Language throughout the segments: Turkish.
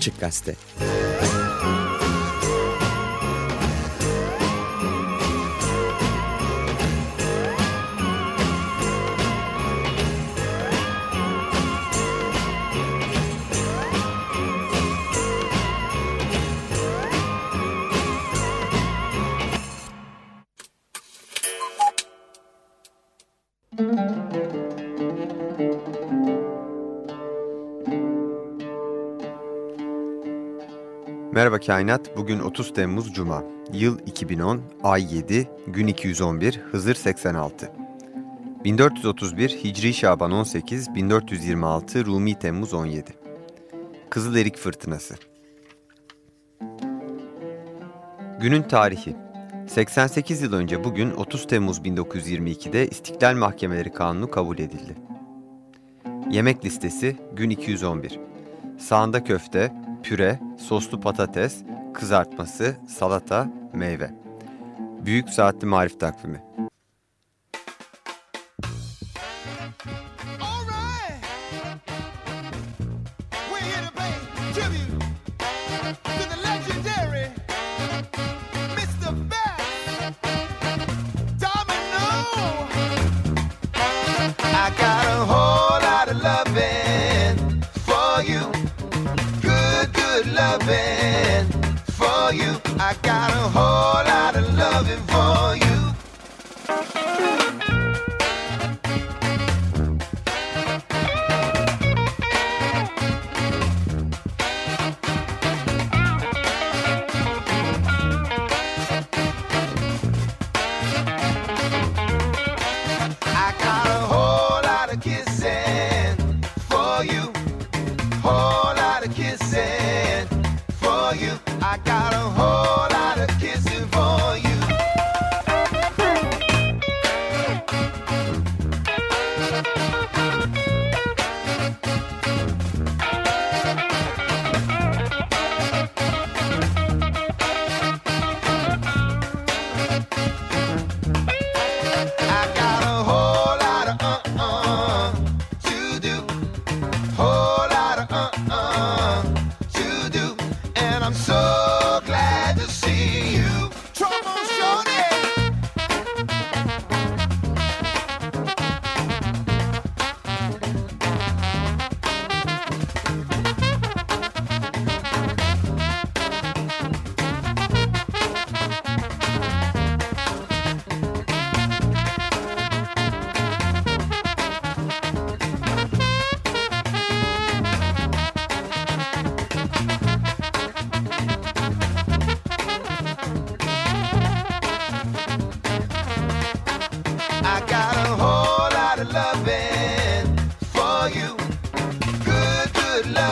Açık Gazete Kainat, bugün 30 Temmuz Cuma. Yıl 2010, ay 7, gün 211, Hızır 86. 1431 Hicri Şaban 18, 1426 Rumi Temmuz 17. Kızıl Erik Fırtınası. Günün tarihi 88 yıl önce bugün 30 Temmuz 1922'de İstiklal Mahkemeleri Kanunu kabul edildi. Yemek listesi gün 211. Sağında köfte, püre, soslu patates, kızartması, salata, meyve. Büyük Saatli Marif Takvimi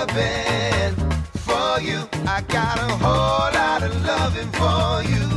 loving for you. I got a whole lot of loving for you.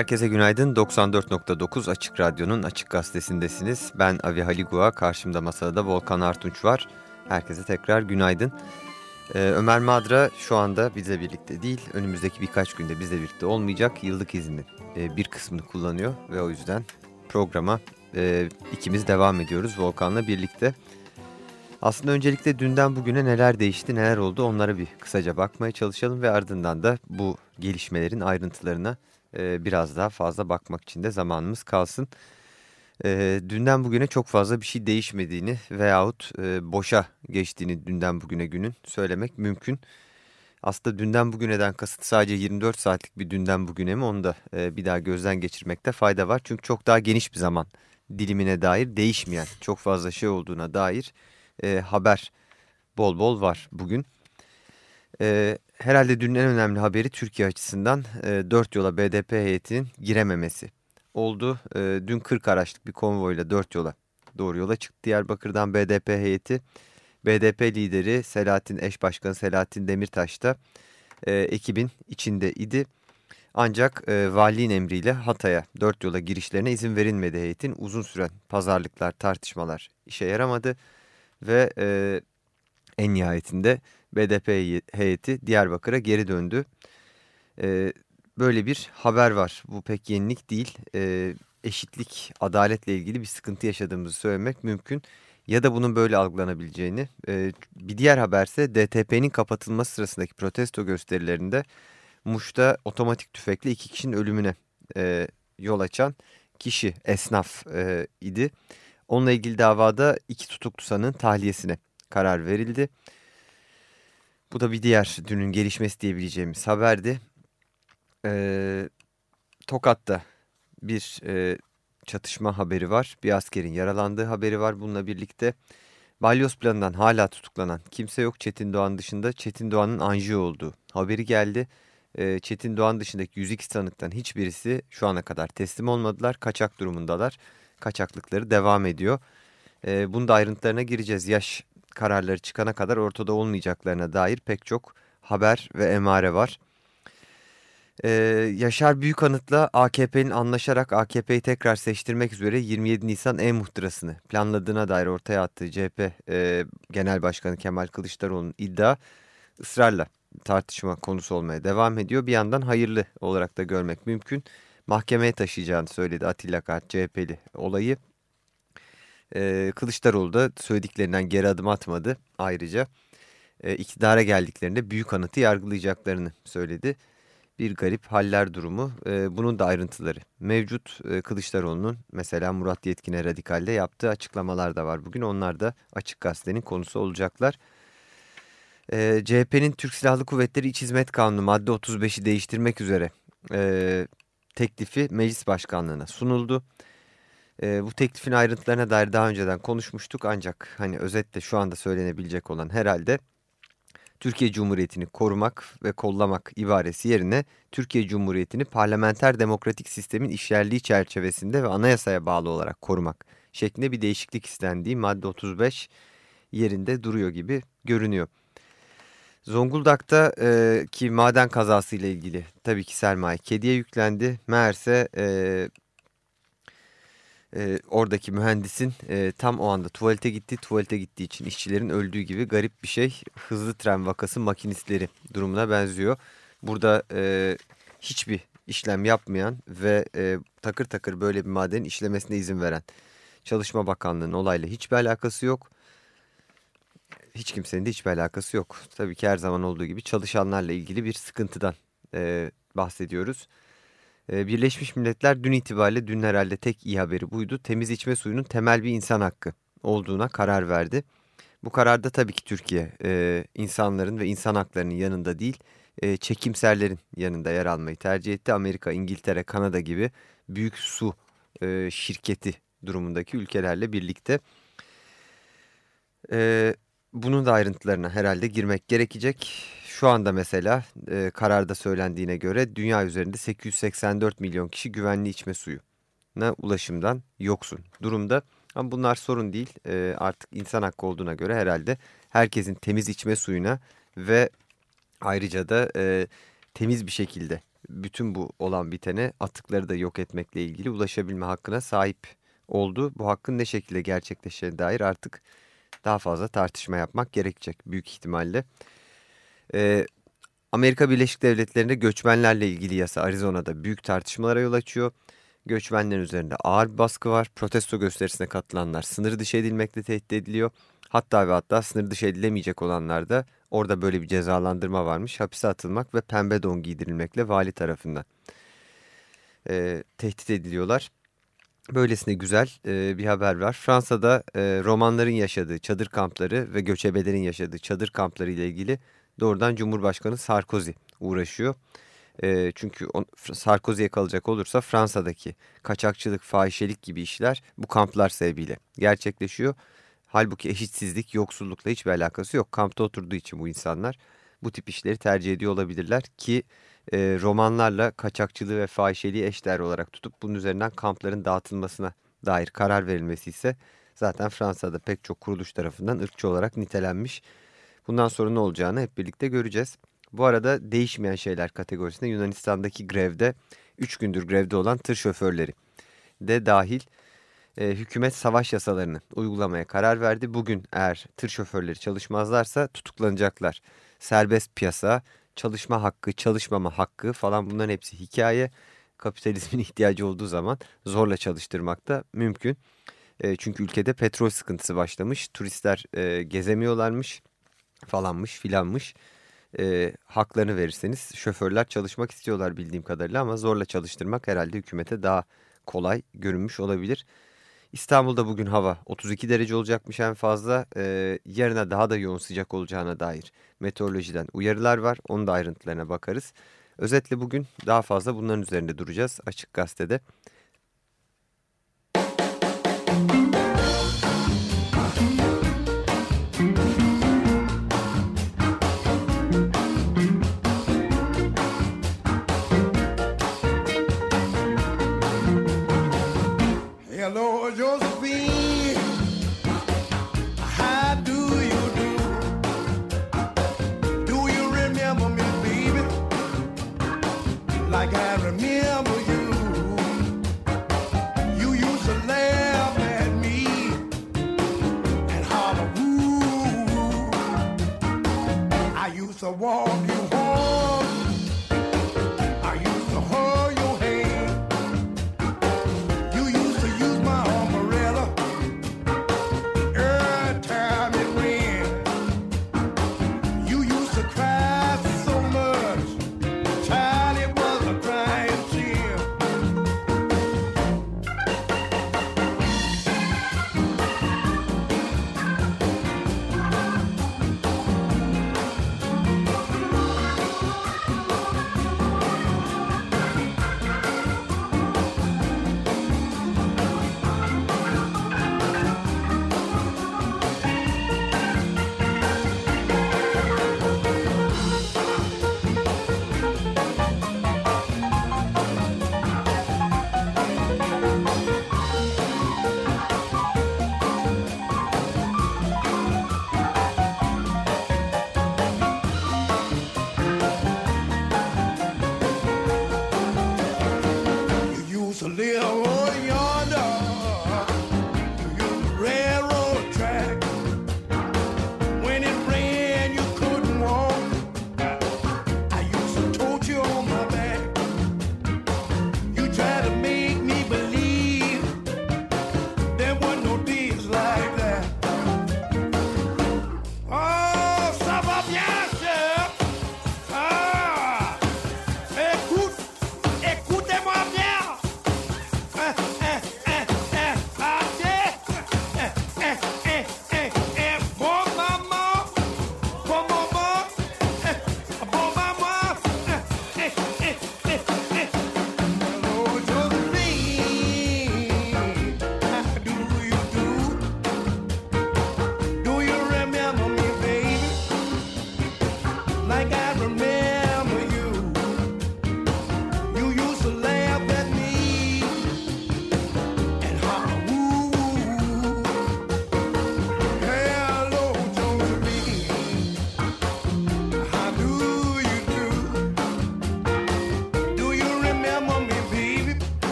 Herkese günaydın. 94.9 Açık Radyo'nun Açık Gazetesi'ndesiniz. Ben Avi Haligua, karşımda masada da Volkan Artunç var. Herkese tekrar günaydın. Ee, Ömer Madra şu anda bizle birlikte değil, önümüzdeki birkaç günde bizle birlikte olmayacak. Yıllık iznin e, bir kısmını kullanıyor ve o yüzden programa e, ikimiz devam ediyoruz Volkan'la birlikte. Aslında öncelikle dünden bugüne neler değişti, neler oldu onlara bir kısaca bakmaya çalışalım ve ardından da bu gelişmelerin ayrıntılarına e, biraz daha fazla bakmak için de zamanımız kalsın. E, dünden bugüne çok fazla bir şey değişmediğini veyahut e, boşa geçtiğini dünden bugüne günün söylemek mümkün. Aslında dünden bugüneden kasıt sadece 24 saatlik bir dünden bugüne mi onu da e, bir daha gözden geçirmekte fayda var. Çünkü çok daha geniş bir zaman dilimine dair değişmeyen çok fazla şey olduğuna dair e, haber bol bol var bugün. E, herhalde dünün en önemli haberi Türkiye açısından e, 4 yola BDP heyetinin girememesi oldu. E, dün 40 araçlık bir konvoyla 4 yola doğru yola çıktı Diyarbakır'dan BDP heyeti. BDP lideri Selahattin eş başkanı Selahattin Demirtaş da e, ekibin içinde idi. Ancak e, valiliğin emriyle Hatay'a dört yola girişlerine izin verilmedi heyetin. Uzun süren pazarlıklar, tartışmalar işe yaramadı ve e, en nihayetinde BDP heyeti Diyarbakır'a geri döndü. E, böyle bir haber var. Bu pek yenilik değil. E, eşitlik, adaletle ilgili bir sıkıntı yaşadığımızı söylemek mümkün. Ya da bunun böyle algılanabileceğini. E, bir diğer haberse DTP'nin kapatılması sırasındaki protesto gösterilerinde Muş'ta otomatik tüfekle iki kişinin ölümüne e, yol açan kişi esnaf e, idi. Onunla ilgili davada iki tutuklu sanığın tahliyesine karar verildi. Bu da bir diğer dünün gelişmesi diyebileceğimiz haberdi. E, Tokat'ta bir e, çatışma haberi var. Bir askerin yaralandığı haberi var bununla birlikte. Balyoz planından hala tutuklanan kimse yok Çetin Doğan dışında. Çetin Doğan'ın anjiyo olduğu haberi geldi. Çetin Doğan dışındaki 102 tanıktan hiçbirisi şu ana kadar teslim olmadılar. Kaçak durumundalar. Kaçaklıkları devam ediyor. Bunun da ayrıntılarına gireceğiz. Yaş kararları çıkana kadar ortada olmayacaklarına dair pek çok haber ve emare var. Ee, Yaşar Büyükanıt'la AKP'nin anlaşarak AKP'yi tekrar seçtirmek üzere 27 Nisan e-muhtırasını planladığına dair ortaya attığı CHP e, Genel Başkanı Kemal Kılıçdaroğlu'nun iddia ısrarla tartışma konusu olmaya devam ediyor. Bir yandan hayırlı olarak da görmek mümkün. Mahkemeye taşıyacağını söyledi Atilla Kart CHP'li olayı. Ee, Kılıçdaroğlu da söylediklerinden geri adım atmadı. Ayrıca e, iktidara geldiklerinde büyük anıtı yargılayacaklarını söyledi. Bir garip haller durumu. E, bunun da ayrıntıları mevcut. E, Kılıçdaroğlu'nun mesela Murat Yetkin'e radikalde yaptığı açıklamalar da var bugün. Onlar da Açık Gazete'nin konusu olacaklar. E, CHP'nin Türk Silahlı Kuvvetleri İç Hizmet Kanunu madde 35'i değiştirmek üzere e, teklifi meclis başkanlığına sunuldu. E, bu teklifin ayrıntılarına dair daha önceden konuşmuştuk ancak hani özetle şu anda söylenebilecek olan herhalde Türkiye Cumhuriyeti'ni korumak ve kollamak ibaresi yerine Türkiye Cumhuriyeti'ni parlamenter demokratik sistemin işlerliği çerçevesinde ve anayasaya bağlı olarak korumak şeklinde bir değişiklik istendiği madde 35 yerinde duruyor gibi görünüyor. Zonguldak'ta e, ki maden kazası ile ilgili tabii ki sermaye kediye yüklendi. Meğerse e, e, oradaki mühendisin e, tam o anda tuvalete gitti. Tuvalete gittiği için işçilerin öldüğü gibi garip bir şey. Hızlı tren vakası makinistleri durumuna benziyor. Burada e, hiçbir işlem yapmayan ve e, takır takır böyle bir madenin işlemesine izin veren Çalışma Bakanlığı'nın olayla hiçbir alakası yok hiç kimsenin de hiçbir alakası yok. Tabii ki her zaman olduğu gibi çalışanlarla ilgili bir sıkıntıdan e, bahsediyoruz. E, Birleşmiş Milletler dün itibariyle dün herhalde tek iyi haberi buydu. Temiz içme suyunun temel bir insan hakkı olduğuna karar verdi. Bu kararda tabii ki Türkiye e, insanların ve insan haklarının yanında değil e, çekimserlerin yanında yer almayı tercih etti. Amerika, İngiltere, Kanada gibi büyük su e, şirketi durumundaki ülkelerle birlikte. E, bunun da ayrıntılarına herhalde girmek gerekecek. Şu anda mesela e, kararda söylendiğine göre dünya üzerinde 884 milyon kişi güvenli içme suyuna ulaşımdan yoksun durumda. Ama bunlar sorun değil e, artık insan hakkı olduğuna göre herhalde herkesin temiz içme suyuna ve ayrıca da e, temiz bir şekilde bütün bu olan bitene atıkları da yok etmekle ilgili ulaşabilme hakkına sahip oldu. Bu hakkın ne şekilde gerçekleşeceğine dair artık daha fazla tartışma yapmak gerekecek büyük ihtimalle. Ee, Amerika Birleşik Devletleri'nde göçmenlerle ilgili yasa Arizona'da büyük tartışmalara yol açıyor. Göçmenlerin üzerinde ağır bir baskı var. Protesto gösterisine katılanlar sınır dışı edilmekle tehdit ediliyor. Hatta ve hatta sınır dışı edilemeyecek olanlar da orada böyle bir cezalandırma varmış. Hapise atılmak ve pembe don giydirilmekle vali tarafından e, tehdit ediliyorlar. Böylesine güzel e, bir haber var. Fransa'da e, romanların yaşadığı çadır kampları ve göçebelerin yaşadığı çadır kampları ile ilgili doğrudan Cumhurbaşkanı Sarkozy uğraşıyor. E, çünkü on, Sarkozy'ye kalacak olursa Fransa'daki kaçakçılık, fahişelik gibi işler bu kamplar sebebiyle gerçekleşiyor. Halbuki eşitsizlik, yoksullukla hiçbir alakası yok. Kampta oturduğu için bu insanlar bu tip işleri tercih ediyor olabilirler ki e, romanlarla kaçakçılığı ve fahişeliği eşdeğer olarak tutup bunun üzerinden kampların dağıtılmasına dair karar verilmesi ise zaten Fransa'da pek çok kuruluş tarafından ırkçı olarak nitelenmiş. Bundan sonra ne olacağını hep birlikte göreceğiz. Bu arada değişmeyen şeyler kategorisinde Yunanistan'daki grevde 3 gündür grevde olan tır şoförleri de dahil e, hükümet savaş yasalarını uygulamaya karar verdi. Bugün eğer tır şoförleri çalışmazlarsa tutuklanacaklar. Serbest piyasa, çalışma hakkı, çalışmama hakkı falan bunların hepsi hikaye. Kapitalizmin ihtiyacı olduğu zaman zorla çalıştırmak da mümkün. E, çünkü ülkede petrol sıkıntısı başlamış. Turistler e, gezemiyorlarmış falanmış filanmış. E, haklarını verirseniz şoförler çalışmak istiyorlar bildiğim kadarıyla ama zorla çalıştırmak herhalde hükümete daha kolay görünmüş olabilir. İstanbul'da bugün hava 32 derece olacakmış en fazla. Ee, yarına daha da yoğun sıcak olacağına dair meteorolojiden uyarılar var. Onun da ayrıntılarına bakarız. Özetle bugün daha fazla bunların üzerinde duracağız Açık Gazete'de. the wall you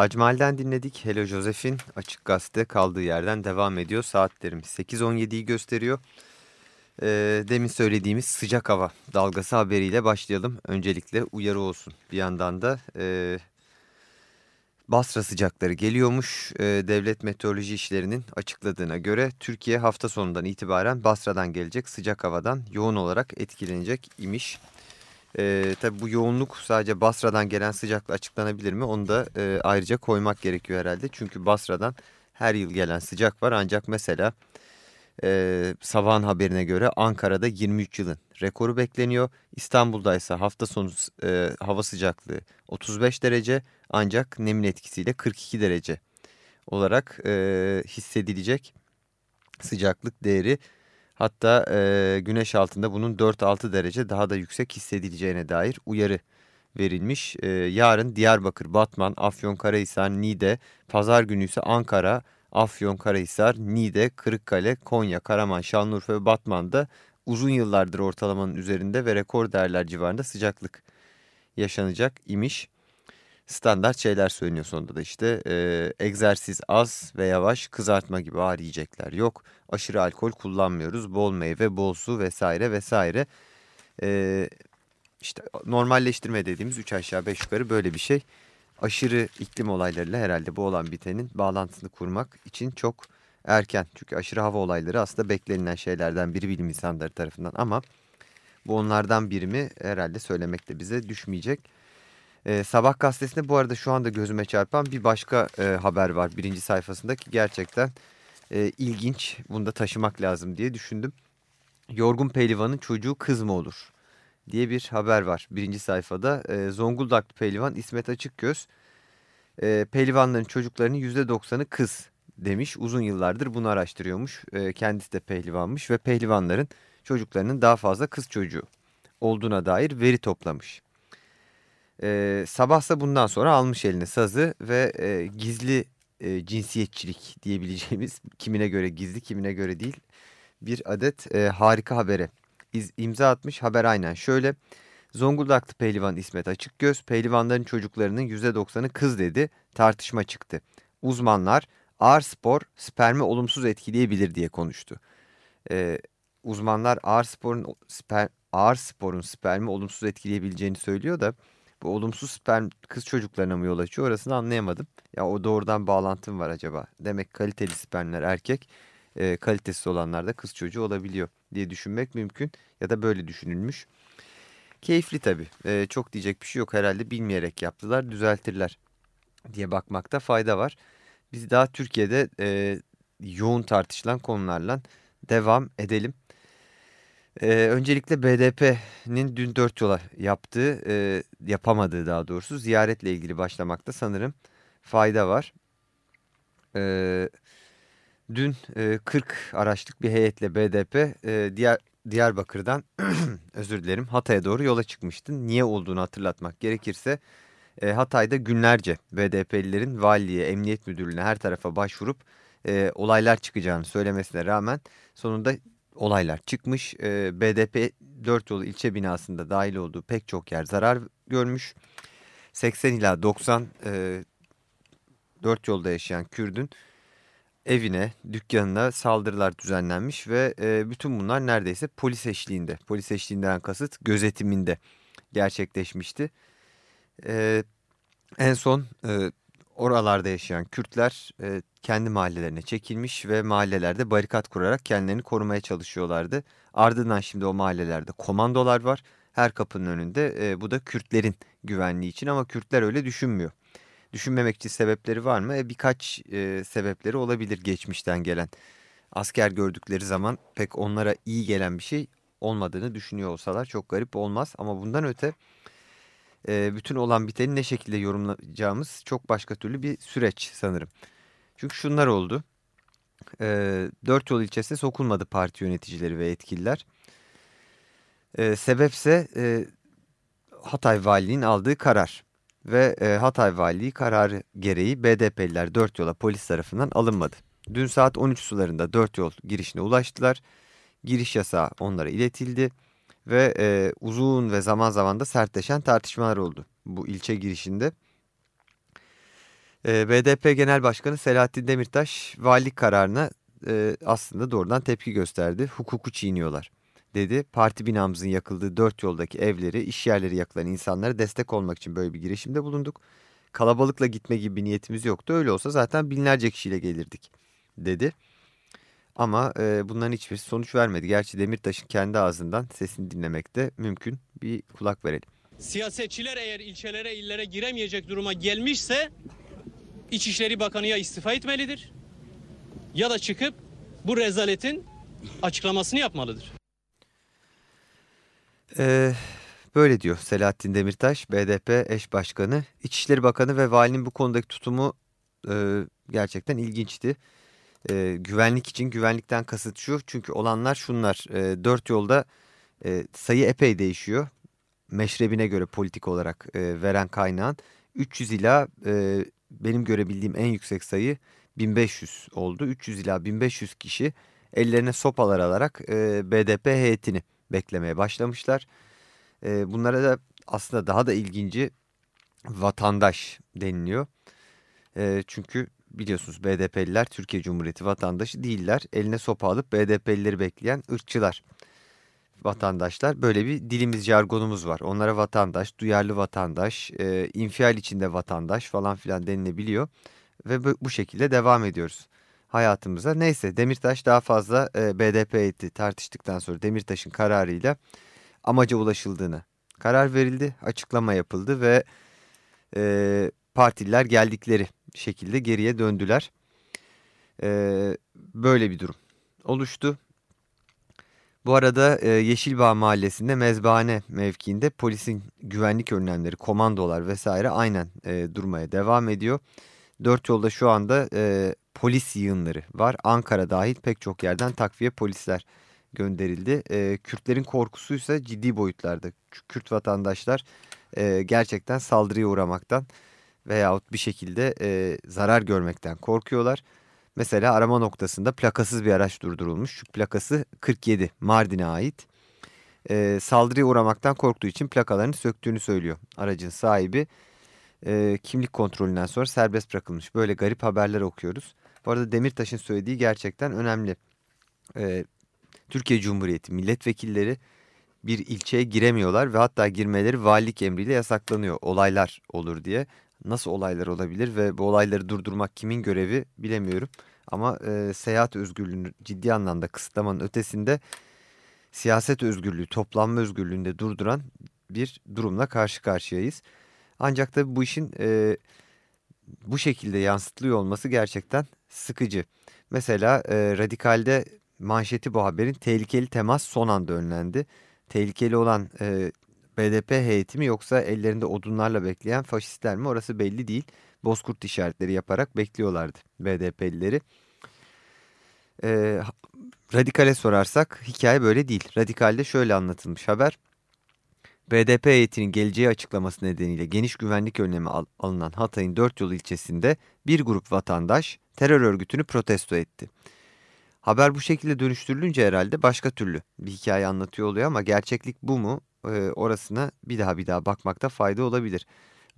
Tac Mahal'den dinledik. Hello Joseph'in Açık Gazete kaldığı yerden devam ediyor. Saatlerimiz 8.17'yi gösteriyor. Ee, demin söylediğimiz sıcak hava dalgası haberiyle başlayalım. Öncelikle uyarı olsun. Bir yandan da e, Basra sıcakları geliyormuş. E, Devlet Meteoroloji İşleri'nin açıkladığına göre Türkiye hafta sonundan itibaren Basra'dan gelecek sıcak havadan yoğun olarak etkilenecek imiş. E, tabi bu yoğunluk sadece Basra'dan gelen sıcakla açıklanabilir mi? Onu da e, ayrıca koymak gerekiyor herhalde. Çünkü Basra'dan her yıl gelen sıcak var. Ancak mesela e, sabahın haberine göre Ankara'da 23 yılın rekoru bekleniyor. İstanbul'da ise hafta sonu e, hava sıcaklığı 35 derece ancak nemin etkisiyle 42 derece olarak e, hissedilecek sıcaklık değeri Hatta e, güneş altında bunun 4-6 derece daha da yüksek hissedileceğine dair uyarı verilmiş. E, yarın Diyarbakır, Batman, Afyonkarahisar, Niğde, pazar günü ise Ankara, Afyonkarahisar, Niğde, Kırıkkale, Konya, Karaman, Şanlıurfa ve Batman'da uzun yıllardır ortalamanın üzerinde ve rekor değerler civarında sıcaklık yaşanacak imiş standart şeyler söyleniyor sonunda da işte e, egzersiz az ve yavaş kızartma gibi ağır yiyecekler yok. Aşırı alkol kullanmıyoruz bol meyve bol su vesaire vesaire. E, işte normalleştirme dediğimiz 3 aşağı 5 yukarı böyle bir şey. Aşırı iklim olaylarıyla herhalde bu olan bitenin bağlantısını kurmak için çok erken. Çünkü aşırı hava olayları aslında beklenilen şeylerden biri bilim insanları tarafından ama bu onlardan biri mi herhalde söylemek de bize düşmeyecek. E, Sabah gazetesinde bu arada şu anda gözüme çarpan bir başka e, haber var birinci sayfasında ki gerçekten e, ilginç. Bunu da taşımak lazım diye düşündüm. Yorgun pehlivanın çocuğu kız mı olur diye bir haber var birinci sayfada. E, Zonguldaklı pehlivan İsmet Açıkgöz e, pehlivanların çocuklarının %90'ı kız demiş. Uzun yıllardır bunu araştırıyormuş. E, kendisi de pehlivanmış ve pehlivanların çocuklarının daha fazla kız çocuğu olduğuna dair veri toplamış. E, sabahsa bundan sonra almış eline sazı ve e, gizli e, cinsiyetçilik diyebileceğimiz kimine göre gizli kimine göre değil bir adet e, harika habere İz, imza atmış. Haber aynen şöyle. Zonguldaklı pehlivan İsmet Açıkgöz pehlivanların çocuklarının %90'ı kız dedi tartışma çıktı. Uzmanlar ağır spor spermi olumsuz etkileyebilir diye konuştu. Ee, uzmanlar ağır sporun sper, ağır sporun spermi olumsuz etkileyebileceğini söylüyor da bu olumsuz sperm kız çocuklarına mı yol açıyor orasını anlayamadım. Ya o doğrudan bağlantım var acaba. Demek kaliteli spermler erkek, e, kalitesiz olanlar da kız çocuğu olabiliyor diye düşünmek mümkün. Ya da böyle düşünülmüş. Keyifli tabii. E, çok diyecek bir şey yok herhalde bilmeyerek yaptılar düzeltirler diye bakmakta fayda var. Biz daha Türkiye'de e, yoğun tartışılan konularla devam edelim. Ee, öncelikle BDP'nin dün dört yola yaptığı, e, yapamadığı daha doğrusu ziyaretle ilgili başlamakta sanırım fayda var. Ee, dün e, 40 araçlık bir heyetle BDP e, Diyar, Diyarbakır'dan özür dilerim Hatay'a doğru yola çıkmıştı. Niye olduğunu hatırlatmak gerekirse e, Hatay'da günlerce BDP'lilerin valiliğe, emniyet müdürlüğüne her tarafa başvurup e, olaylar çıkacağını söylemesine rağmen sonunda olaylar çıkmış. E, BDP 4 yolu ilçe binasında dahil olduğu pek çok yer zarar görmüş. 80 ila 90 e, 4 yolda yaşayan Kürdün evine, dükkanına saldırılar düzenlenmiş ve e, bütün bunlar neredeyse polis eşliğinde, polis eşliğinden kasıt gözetiminde gerçekleşmişti. E, en son e, oralarda yaşayan Kürtler e, kendi mahallelerine çekilmiş ve mahallelerde barikat kurarak kendilerini korumaya çalışıyorlardı. Ardından şimdi o mahallelerde komandolar var. Her kapının önünde e, bu da Kürtlerin güvenliği için ama Kürtler öyle düşünmüyor. Düşünmemek için sebepleri var mı? E, birkaç e, sebepleri olabilir geçmişten gelen. asker gördükleri zaman pek onlara iyi gelen bir şey olmadığını düşünüyor olsalar çok garip olmaz. Ama bundan öte e, bütün olan biteni ne şekilde yorumlayacağımız çok başka türlü bir süreç sanırım. Çünkü şunlar oldu. E, Dört yol ilçesine sokulmadı parti yöneticileri ve yetkililer. E, sebepse e, Hatay Valiliğin aldığı karar. Ve e, Hatay Valiliği kararı gereği BDP'liler dört yola polis tarafından alınmadı. Dün saat 13 sularında dört yol girişine ulaştılar. Giriş yasağı onlara iletildi ve e, uzun ve zaman zaman da sertleşen tartışmalar oldu bu ilçe girişinde. E, BDP Genel Başkanı Selahattin Demirtaş valilik kararına e, aslında doğrudan tepki gösterdi. Hukuku çiğniyorlar dedi. Parti binamızın yakıldığı dört yoldaki evleri, iş yerleri yakılan insanlara destek olmak için böyle bir girişimde bulunduk. Kalabalıkla gitme gibi bir niyetimiz yoktu. Öyle olsa zaten binlerce kişiyle gelirdik dedi. Ama e, bunların hiçbirisi sonuç vermedi. Gerçi Demirtaş'ın kendi ağzından sesini dinlemek de mümkün. Bir kulak verelim. Siyasetçiler eğer ilçelere, illere giremeyecek duruma gelmişse İçişleri Bakanı ya istifa etmelidir ya da çıkıp bu rezaletin açıklamasını yapmalıdır. Ee, böyle diyor Selahattin Demirtaş, BDP eş başkanı. İçişleri Bakanı ve valinin bu konudaki tutumu e, gerçekten ilginçti. E, güvenlik için güvenlikten kasıt şu. Çünkü olanlar şunlar. E, dört yolda e, sayı epey değişiyor. Meşrebine göre politik olarak e, veren kaynağın 300 ila e, benim görebildiğim en yüksek sayı 1500 oldu. 300 ila 1500 kişi ellerine sopalar alarak e, BDP heyetini beklemeye başlamışlar. E, bunlara da aslında daha da ilginci vatandaş deniliyor. E, çünkü biliyorsunuz BDP'liler Türkiye Cumhuriyeti vatandaşı değiller. Eline sopa alıp BDP'lileri bekleyen ırkçılar vatandaşlar. Böyle bir dilimiz, jargonumuz var. Onlara vatandaş, duyarlı vatandaş, e, infial içinde vatandaş falan filan denilebiliyor. Ve bu, bu şekilde devam ediyoruz hayatımıza. Neyse Demirtaş daha fazla e, BDP etti tartıştıktan sonra Demirtaş'ın kararıyla amaca ulaşıldığını karar verildi. Açıklama yapıldı ve e, partililer geldikleri şekilde geriye döndüler. E, böyle bir durum oluştu. Bu arada e, Yeşilbağ Mahallesi'nde mezbahane mevkiinde polisin güvenlik önlemleri, komandolar vesaire aynen e, durmaya devam ediyor. Dört yolda şu anda e, polis yığınları var. Ankara dahil pek çok yerden takviye polisler gönderildi. E, Kürtlerin korkusuysa ciddi boyutlarda. Kürt vatandaşlar e, gerçekten saldırıya uğramaktan veyahut bir şekilde e, zarar görmekten korkuyorlar. Mesela arama noktasında plakasız bir araç durdurulmuş. Şu plakası 47 Mardin'e ait. E, saldırıya uğramaktan korktuğu için plakalarını söktüğünü söylüyor aracın sahibi. E, kimlik kontrolünden sonra serbest bırakılmış. Böyle garip haberler okuyoruz. Bu arada Demirtaş'ın söylediği gerçekten önemli. E, Türkiye Cumhuriyeti milletvekilleri bir ilçeye giremiyorlar ve hatta girmeleri valilik emriyle yasaklanıyor olaylar olur diye. Nasıl olaylar olabilir ve bu olayları durdurmak kimin görevi bilemiyorum. Ama e, seyahat özgürlüğünü ciddi anlamda kısıtlamanın ötesinde siyaset özgürlüğü, toplanma özgürlüğünü de durduran bir durumla karşı karşıyayız. Ancak tabii bu işin e, bu şekilde yansıtılıyor olması gerçekten sıkıcı. Mesela e, Radikal'de manşeti bu haberin tehlikeli temas son anda önlendi. Tehlikeli olan e, BDP heyeti mi yoksa ellerinde odunlarla bekleyen faşistler mi orası belli değil. Bozkurt işaretleri yaparak bekliyorlardı BDP'lileri. E, Radikal'e sorarsak hikaye böyle değil. Radikal'de şöyle anlatılmış haber. BDP heyetinin geleceği açıklaması nedeniyle geniş güvenlik önlemi al alınan Hatay'ın dört yol ilçesinde bir grup vatandaş terör örgütünü protesto etti. Haber bu şekilde dönüştürülünce herhalde başka türlü bir hikaye anlatıyor oluyor ama gerçeklik bu mu orasına bir daha bir daha bakmakta fayda olabilir.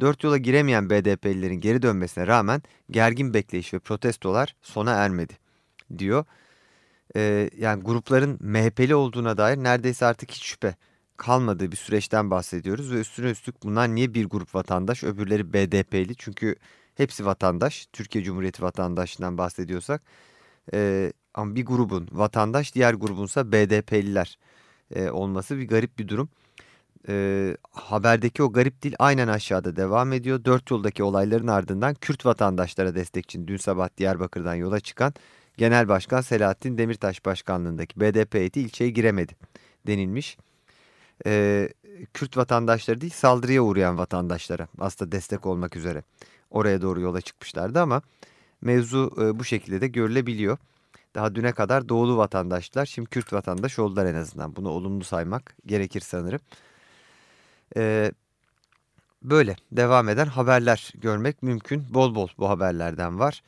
Dört yola giremeyen BDP'lilerin geri dönmesine rağmen gergin bekleyiş ve protestolar sona ermedi diyor. E, yani grupların MHP'li olduğuna dair neredeyse artık hiç şüphe kalmadığı bir süreçten bahsediyoruz ve üstüne üstlük bunlar niye bir grup vatandaş öbürleri BDP'li çünkü hepsi vatandaş Türkiye Cumhuriyeti vatandaşından bahsediyorsak e, ama bir grubun vatandaş diğer grubunsa BDP'liler e, olması bir garip bir durum. E, haberdeki o garip dil aynen aşağıda devam ediyor. Dört yoldaki olayların ardından Kürt vatandaşlara destek için dün sabah Diyarbakır'dan yola çıkan Genel Başkan Selahattin Demirtaş başkanlığındaki BDP heyeti ilçeye giremedi denilmiş. Ee, Kürt vatandaşları değil saldırıya uğrayan vatandaşlara aslında destek olmak üzere oraya doğru yola çıkmışlardı ama mevzu e, bu şekilde de görülebiliyor. Daha düne kadar doğulu vatandaşlar şimdi Kürt vatandaş oldular en azından bunu olumlu saymak gerekir sanırım. Ee, böyle devam eden haberler görmek mümkün bol bol bu haberlerden var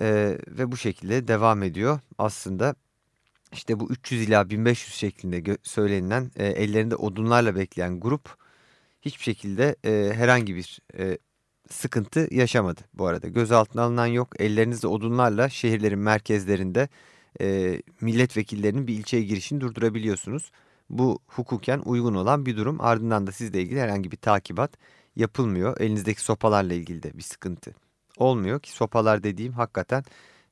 ee, ve bu şekilde devam ediyor aslında işte bu 300 ila 1500 şeklinde söylenilen e, ellerinde odunlarla bekleyen grup hiçbir şekilde e, herhangi bir e, sıkıntı yaşamadı bu arada. Gözaltına alınan yok. Ellerinizde odunlarla şehirlerin merkezlerinde e, milletvekillerinin bir ilçeye girişini durdurabiliyorsunuz. Bu hukuken uygun olan bir durum. Ardından da sizle ilgili herhangi bir takibat yapılmıyor. Elinizdeki sopalarla ilgili de bir sıkıntı olmuyor ki sopalar dediğim hakikaten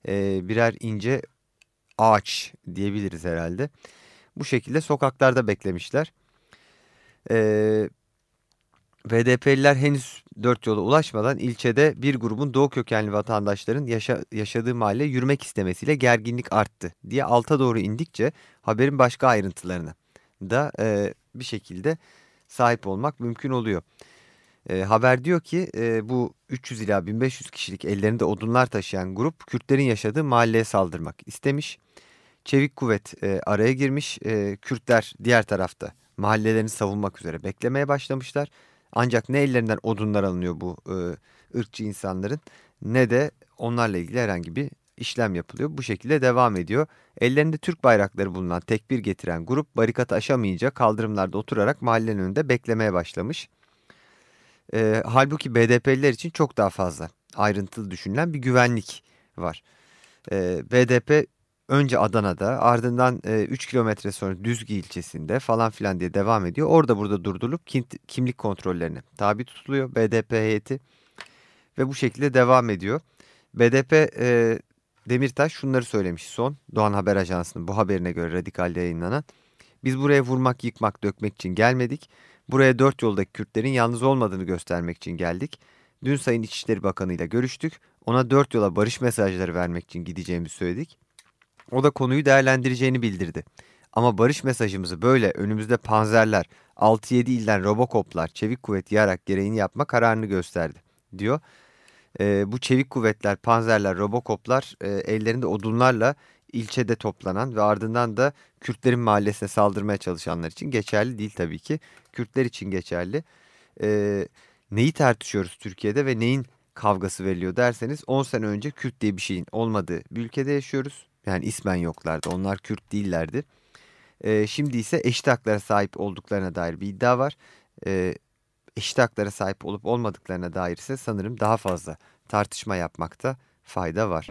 e, birer ince ağaç diyebiliriz herhalde. Bu şekilde sokaklarda beklemişler. Ee, VDP'liler henüz dört yola ulaşmadan ilçede bir grubun doğu kökenli vatandaşların yaşa yaşadığı mahalle yürümek istemesiyle gerginlik arttı diye alta doğru indikçe haberin başka ayrıntılarına da e, bir şekilde sahip olmak mümkün oluyor. E, haber diyor ki e, bu 300 ila 1500 kişilik ellerinde odunlar taşıyan grup Kürtlerin yaşadığı mahalleye saldırmak istemiş. Çevik kuvvet e, araya girmiş. E, Kürtler diğer tarafta mahallelerini savunmak üzere beklemeye başlamışlar. Ancak ne ellerinden odunlar alınıyor bu e, ırkçı insanların ne de onlarla ilgili herhangi bir işlem yapılıyor. Bu şekilde devam ediyor. Ellerinde Türk bayrakları bulunan tekbir getiren grup barikatı aşamayınca kaldırımlarda oturarak mahallenin önünde beklemeye başlamış. E, halbuki BDP'liler için çok daha fazla ayrıntılı düşünülen bir güvenlik var. E, BDP önce Adana'da ardından e, 3 kilometre sonra Düzgü ilçesinde falan filan diye devam ediyor. Orada burada durdurulup kim, kimlik kontrollerine tabi tutuluyor BDP heyeti ve bu şekilde devam ediyor. BDP e, Demirtaş şunları söylemiş son Doğan Haber Ajansı'nın bu haberine göre radikalde yayınlanan. Biz buraya vurmak, yıkmak, dökmek için gelmedik. Buraya dört yoldaki Kürtlerin yalnız olmadığını göstermek için geldik. Dün Sayın İçişleri Bakanı ile görüştük. Ona dört yola barış mesajları vermek için gideceğimizi söyledik. O da konuyu değerlendireceğini bildirdi. Ama barış mesajımızı böyle önümüzde panzerler, 6-7 ilden robokoplar, çevik kuvvet yarak gereğini yapma kararını gösterdi, diyor. E, bu çevik kuvvetler, panzerler, robokoplar e, ellerinde odunlarla ilçede toplanan ve ardından da Kürtlerin mahallesine saldırmaya çalışanlar için geçerli değil tabii ki. Kürtler için geçerli. E, neyi tartışıyoruz Türkiye'de ve neyin kavgası veriliyor derseniz 10 sene önce Kürt diye bir şeyin olmadığı bir ülkede yaşıyoruz. Yani ismen yoklardı. Onlar Kürt değillerdi. E, şimdi ise eşit haklara sahip olduklarına dair bir iddia var. E, eşit haklara sahip olup olmadıklarına dair ise sanırım daha fazla tartışma yapmakta fayda var.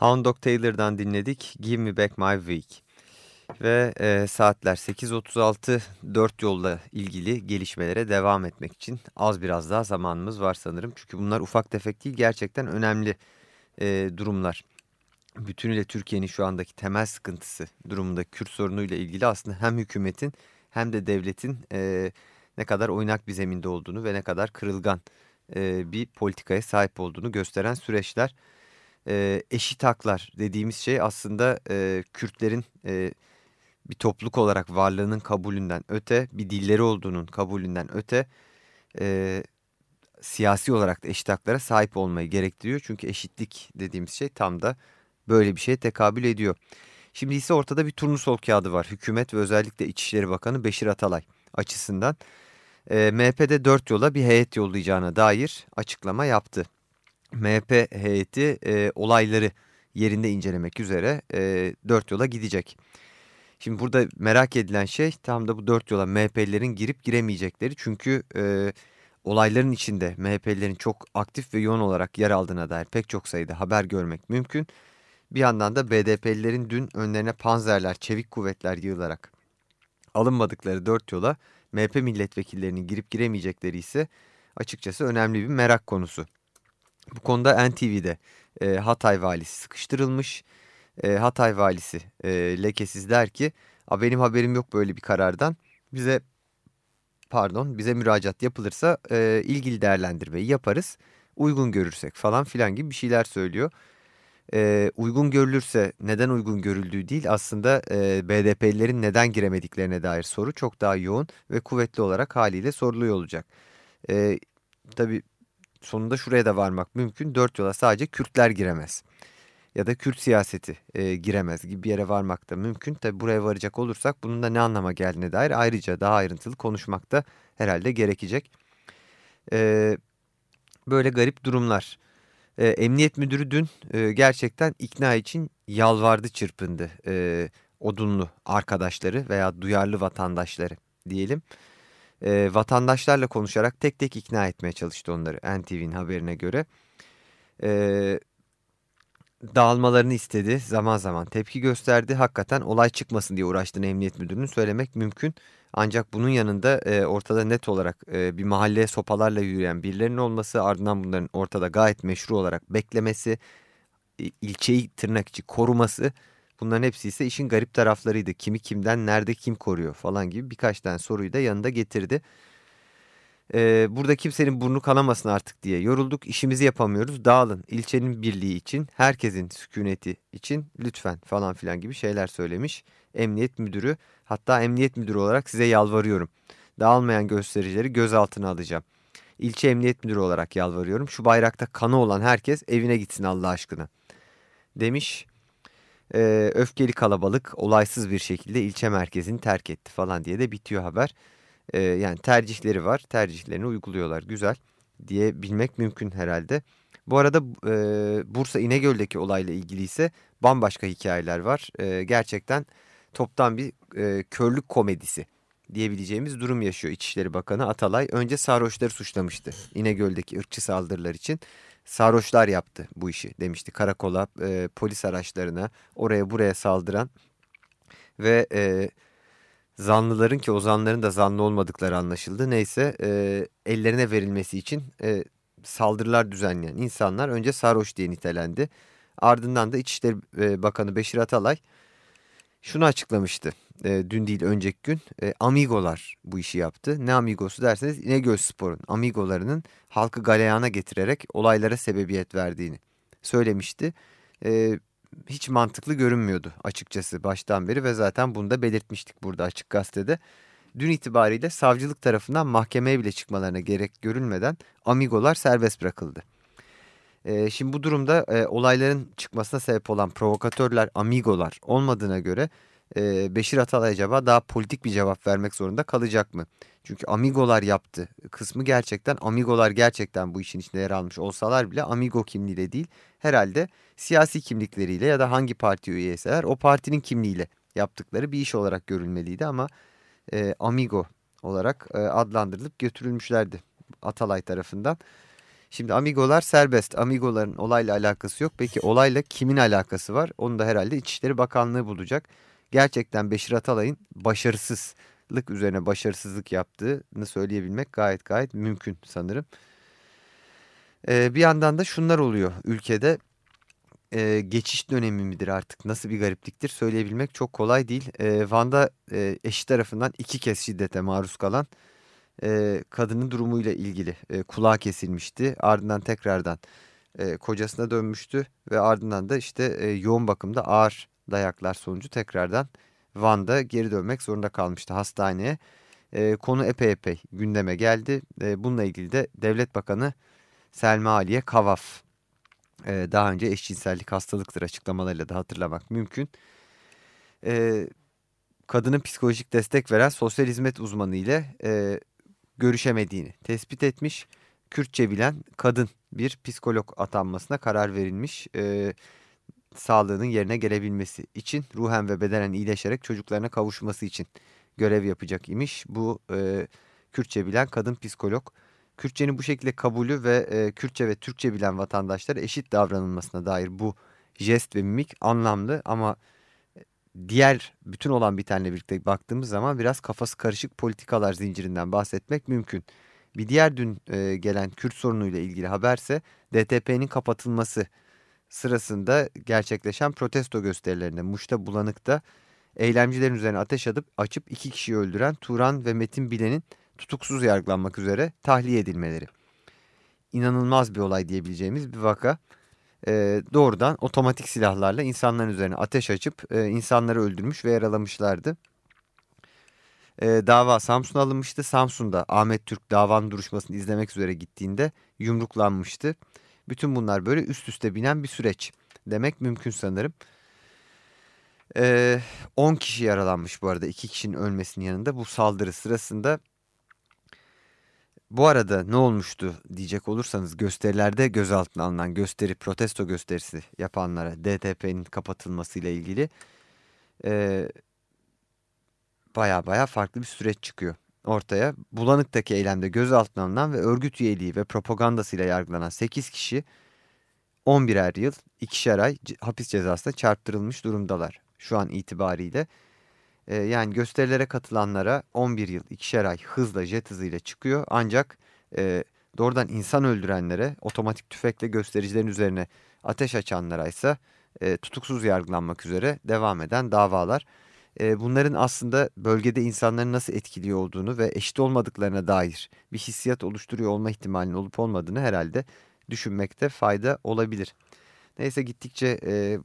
Hound Dog Taylor'dan dinledik Give Me Back My Week. Ve e, saatler 8.36 dört yolla ilgili gelişmelere devam etmek için az biraz daha zamanımız var sanırım. Çünkü bunlar ufak tefek değil gerçekten önemli e, durumlar. Bütünüyle Türkiye'nin şu andaki temel sıkıntısı durumunda Kürt sorunuyla ilgili aslında hem hükümetin hem de devletin e, ne kadar oynak bir zeminde olduğunu ve ne kadar kırılgan e, bir politikaya sahip olduğunu gösteren süreçler. E, eşit haklar dediğimiz şey aslında e, Kürtlerin e, bir topluluk olarak varlığının kabulünden öte, bir dilleri olduğunun kabulünden öte e, siyasi olarak da eşit haklara sahip olmayı gerektiriyor. Çünkü eşitlik dediğimiz şey tam da böyle bir şeye tekabül ediyor. Şimdi ise ortada bir turnusol kağıdı var. Hükümet ve özellikle İçişleri Bakanı Beşir Atalay açısından. E, MHP'de dört yola bir heyet yollayacağına dair açıklama yaptı. MHP heyeti e, olayları yerinde incelemek üzere e, dört yola gidecek. Şimdi burada merak edilen şey tam da bu dört yola MHP'lilerin girip giremeyecekleri. Çünkü e, olayların içinde MHP'lilerin çok aktif ve yoğun olarak yer aldığına dair pek çok sayıda haber görmek mümkün. Bir yandan da BDP'lilerin dün önlerine panzerler, çevik kuvvetler yığılarak alınmadıkları dört yola MHP milletvekillerinin girip giremeyecekleri ise açıkçası önemli bir merak konusu. Bu konuda NTV'de e, Hatay valisi sıkıştırılmış. E, Hatay valisi e, lekesiz der ki benim haberim yok böyle bir karardan. Bize pardon bize müracaat yapılırsa e, ilgili değerlendirmeyi yaparız. Uygun görürsek falan filan gibi bir şeyler söylüyor. E, uygun görülürse neden uygun görüldüğü değil aslında e, BDP'lilerin neden giremediklerine dair soru çok daha yoğun ve kuvvetli olarak haliyle soruluyor olacak. E, tabii sonunda şuraya da varmak mümkün. Dört yola sadece Kürtler giremez. Ya da Kürt siyaseti e, giremez gibi bir yere varmak da mümkün. Tabi buraya varacak olursak bunun da ne anlama geldiğine dair ayrıca daha ayrıntılı konuşmak da herhalde gerekecek. E, böyle garip durumlar. E, Emniyet müdürü dün e, gerçekten ikna için yalvardı çırpındı. E, odunlu arkadaşları veya duyarlı vatandaşları diyelim e, vatandaşlarla konuşarak tek tek ikna etmeye çalıştı onları NTV'nin haberine göre. E, dağılmalarını istedi zaman zaman tepki gösterdi. Hakikaten olay çıkmasın diye uğraştığını emniyet müdürünün söylemek mümkün. Ancak bunun yanında e, ortada net olarak e, bir mahalleye sopalarla yürüyen birilerinin olması ardından bunların ortada gayet meşru olarak beklemesi, ilçeyi tırnak içi koruması Bunların hepsi ise işin garip taraflarıydı. Kimi kimden, nerede kim koruyor falan gibi birkaç tane soruyu da yanında getirdi. Ee, burada kimsenin burnu kanamasın artık diye yorulduk. İşimizi yapamıyoruz. Dağılın. İlçenin birliği için, herkesin sükuneti için lütfen falan filan gibi şeyler söylemiş. Emniyet müdürü hatta emniyet müdürü olarak size yalvarıyorum. Dağılmayan göstericileri gözaltına alacağım. İlçe emniyet müdürü olarak yalvarıyorum. Şu bayrakta kanı olan herkes evine gitsin Allah aşkına. Demiş e, öfkeli kalabalık olaysız bir şekilde ilçe merkezini terk etti falan diye de bitiyor haber. E, yani tercihleri var tercihlerini uyguluyorlar güzel diye bilmek mümkün herhalde. Bu arada e, Bursa İnegöl'deki olayla ilgili ise bambaşka hikayeler var. E, gerçekten toptan bir e, körlük komedisi diyebileceğimiz durum yaşıyor İçişleri Bakanı Atalay. Önce sarhoşları suçlamıştı İnegöl'deki ırkçı saldırılar için sarhoşlar yaptı bu işi demişti. Karakola, e, polis araçlarına, oraya buraya saldıran ve e, zanlıların ki o zanların da zanlı olmadıkları anlaşıldı. Neyse e, ellerine verilmesi için e, saldırılar düzenleyen insanlar önce sarhoş diye nitelendi. Ardından da İçişleri e, Bakanı Beşir Atalay şunu açıklamıştı e, dün değil önceki gün e, Amigolar bu işi yaptı. Ne Amigosu derseniz İnegöl Spor'un Amigolarının halkı galeyana getirerek olaylara sebebiyet verdiğini söylemişti. E, hiç mantıklı görünmüyordu açıkçası baştan beri ve zaten bunu da belirtmiştik burada Açık Gazete'de. Dün itibariyle savcılık tarafından mahkemeye bile çıkmalarına gerek görülmeden Amigolar serbest bırakıldı. Şimdi bu durumda e, olayların çıkmasına sebep olan provokatörler, amigolar olmadığına göre e, Beşir Atalay acaba daha politik bir cevap vermek zorunda kalacak mı? Çünkü amigolar yaptı kısmı gerçekten amigolar gerçekten bu işin içinde yer almış olsalar bile amigo kimliğiyle değil herhalde siyasi kimlikleriyle ya da hangi parti üyeyseler o partinin kimliğiyle yaptıkları bir iş olarak görülmeliydi ama e, amigo olarak e, adlandırılıp götürülmüşlerdi Atalay tarafından. Şimdi amigolar serbest. Amigoların olayla alakası yok. Peki olayla kimin alakası var? Onu da herhalde İçişleri Bakanlığı bulacak. Gerçekten Beşir Atalay'ın başarısızlık üzerine başarısızlık yaptığını söyleyebilmek gayet gayet mümkün sanırım. Ee, bir yandan da şunlar oluyor ülkede. Ee, geçiş dönemi midir artık nasıl bir garipliktir söyleyebilmek çok kolay değil. Ee, Van'da e, eşi tarafından iki kez şiddete maruz kalan e, kadının durumuyla ilgili e, kulağı kesilmişti. Ardından tekrardan e, kocasına dönmüştü ve ardından da işte e, yoğun bakımda ağır dayaklar sonucu tekrardan Van'da geri dönmek zorunda kalmıştı hastaneye. E, konu epey epey gündeme geldi. E, bununla ilgili de Devlet Bakanı Selma Aliye Kavaf e, daha önce eşcinsellik hastalıktır açıklamalarıyla da hatırlamak mümkün. E, kadının psikolojik destek veren sosyal hizmet uzmanı ile e, görüşemediğini tespit etmiş. Kürtçe bilen kadın bir psikolog atanmasına karar verilmiş. E, sağlığının yerine gelebilmesi için ruhen ve bedenen iyileşerek çocuklarına kavuşması için görev yapacak imiş. Bu e, Kürtçe bilen kadın psikolog. Kürtçenin bu şekilde kabulü ve e, Kürtçe ve Türkçe bilen vatandaşlara eşit davranılmasına dair bu jest ve mimik anlamlı ama diğer bütün olan bitenle birlikte baktığımız zaman biraz kafası karışık politikalar zincirinden bahsetmek mümkün. Bir diğer dün e, gelen Kürt sorunuyla ilgili haberse DTP'nin kapatılması sırasında gerçekleşen protesto gösterilerinde Muş'ta Bulanık'ta eylemcilerin üzerine ateş atıp açıp iki kişiyi öldüren Turan ve Metin Bilen'in tutuksuz yargılanmak üzere tahliye edilmeleri. İnanılmaz bir olay diyebileceğimiz bir vaka. E, doğrudan otomatik silahlarla insanların üzerine ateş açıp e, insanları öldürmüş ve yaralamışlardı. E, dava Samsun'a alınmıştı. Samsun'da Ahmet Türk davanın duruşmasını izlemek üzere gittiğinde yumruklanmıştı. Bütün bunlar böyle üst üste binen bir süreç demek mümkün sanırım. 10 ee, kişi yaralanmış bu arada 2 kişinin ölmesinin yanında bu saldırı sırasında. Bu arada ne olmuştu diyecek olursanız gösterilerde gözaltına alınan gösteri protesto gösterisi yapanlara DTP'nin kapatılmasıyla ilgili e, baya baya farklı bir süreç çıkıyor ortaya. Bulanık'taki eylemde gözaltına alınan ve örgüt üyeliği ve propagandasıyla yargılanan 8 kişi 11'er yıl, ikişer ay hapis cezasına çarptırılmış durumdalar şu an itibariyle. Ee, yani gösterilere katılanlara 11 yıl, ikişer ay hızla, jet hızıyla çıkıyor. Ancak e, doğrudan insan öldürenlere, otomatik tüfekle göstericilerin üzerine ateş açanlara ise e, tutuksuz yargılanmak üzere devam eden davalar bunların aslında bölgede insanların nasıl etkiliyor olduğunu ve eşit olmadıklarına dair bir hissiyat oluşturuyor olma ihtimalinin olup olmadığını herhalde düşünmekte fayda olabilir. Neyse gittikçe e,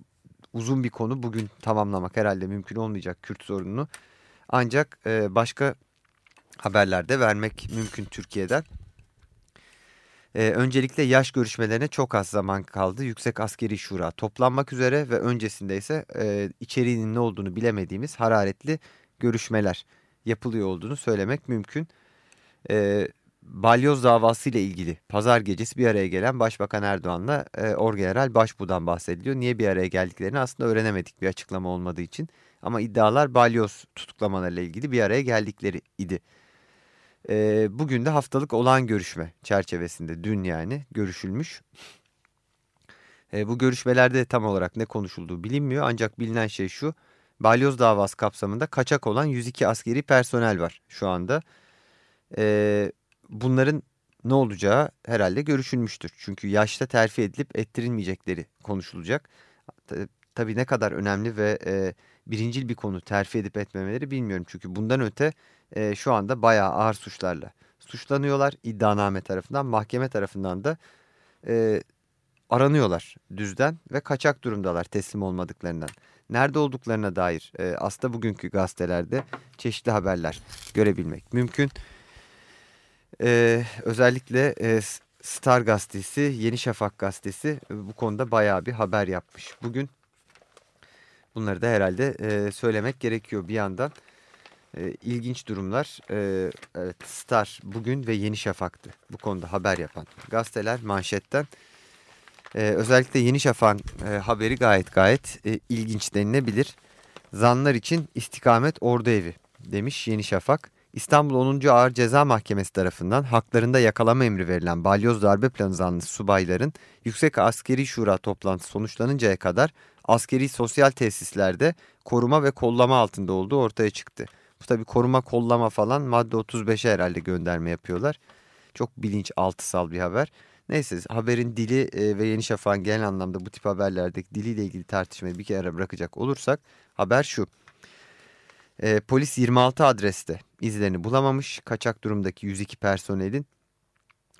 uzun bir konu bugün tamamlamak herhalde mümkün olmayacak Kürt sorununu. Ancak e, başka haberlerde vermek mümkün Türkiye'den. Ee, öncelikle yaş görüşmelerine çok az zaman kaldı. Yüksek Askeri Şura toplanmak üzere ve öncesinde ise e, içeriğinin ne olduğunu bilemediğimiz hararetli görüşmeler yapılıyor olduğunu söylemek mümkün. E, balyoz davası ile ilgili pazar gecesi bir araya gelen Başbakan Erdoğan'la e, Orgeneral Başbuğ'dan bahsediliyor. Niye bir araya geldiklerini aslında öğrenemedik bir açıklama olmadığı için. Ama iddialar balyoz tutuklamalarıyla ilgili bir araya geldikleri idi. E, bugün de haftalık olağan görüşme çerçevesinde dün yani görüşülmüş. E, bu görüşmelerde tam olarak ne konuşulduğu bilinmiyor ancak bilinen şey şu. Balyoz davası kapsamında kaçak olan 102 askeri personel var şu anda. E, bunların ne olacağı herhalde görüşülmüştür. Çünkü yaşta terfi edilip ettirilmeyecekleri konuşulacak. Tabii ne kadar önemli ve e, birincil bir konu terfi edip etmemeleri bilmiyorum. Çünkü bundan öte e, şu anda bayağı ağır suçlarla suçlanıyorlar. iddianame tarafından, mahkeme tarafından da e, aranıyorlar düzden ve kaçak durumdalar teslim olmadıklarından. Nerede olduklarına dair e, aslında bugünkü gazetelerde çeşitli haberler görebilmek mümkün. E, özellikle e, Star gazetesi, Yeni Şafak gazetesi e, bu konuda bayağı bir haber yapmış. Bugün bunları da herhalde e, söylemek gerekiyor bir yandan. E, ilginç durumlar. E, evet, Star bugün ve Yeni Şafak'tı bu konuda haber yapan gazeteler manşetten. E, özellikle Yeni Şafak'ın e, haberi gayet gayet e, ilginç denilebilir. Zanlar için istikamet ordu evi demiş Yeni Şafak. İstanbul 10. Ağır Ceza Mahkemesi tarafından haklarında yakalama emri verilen balyoz darbe planı zanlısı subayların Yüksek Askeri Şura toplantısı sonuçlanıncaya kadar askeri sosyal tesislerde koruma ve kollama altında olduğu ortaya çıktı. Bu tabi koruma kollama falan madde 35'e herhalde gönderme yapıyorlar. Çok bilinç altısal bir haber. Neyse haberin dili e, ve Yeni Şafak'ın genel anlamda bu tip haberlerdeki diliyle ilgili tartışmayı bir kere bırakacak olursak haber şu. E, polis 26 adreste izlerini bulamamış. Kaçak durumdaki 102 personelin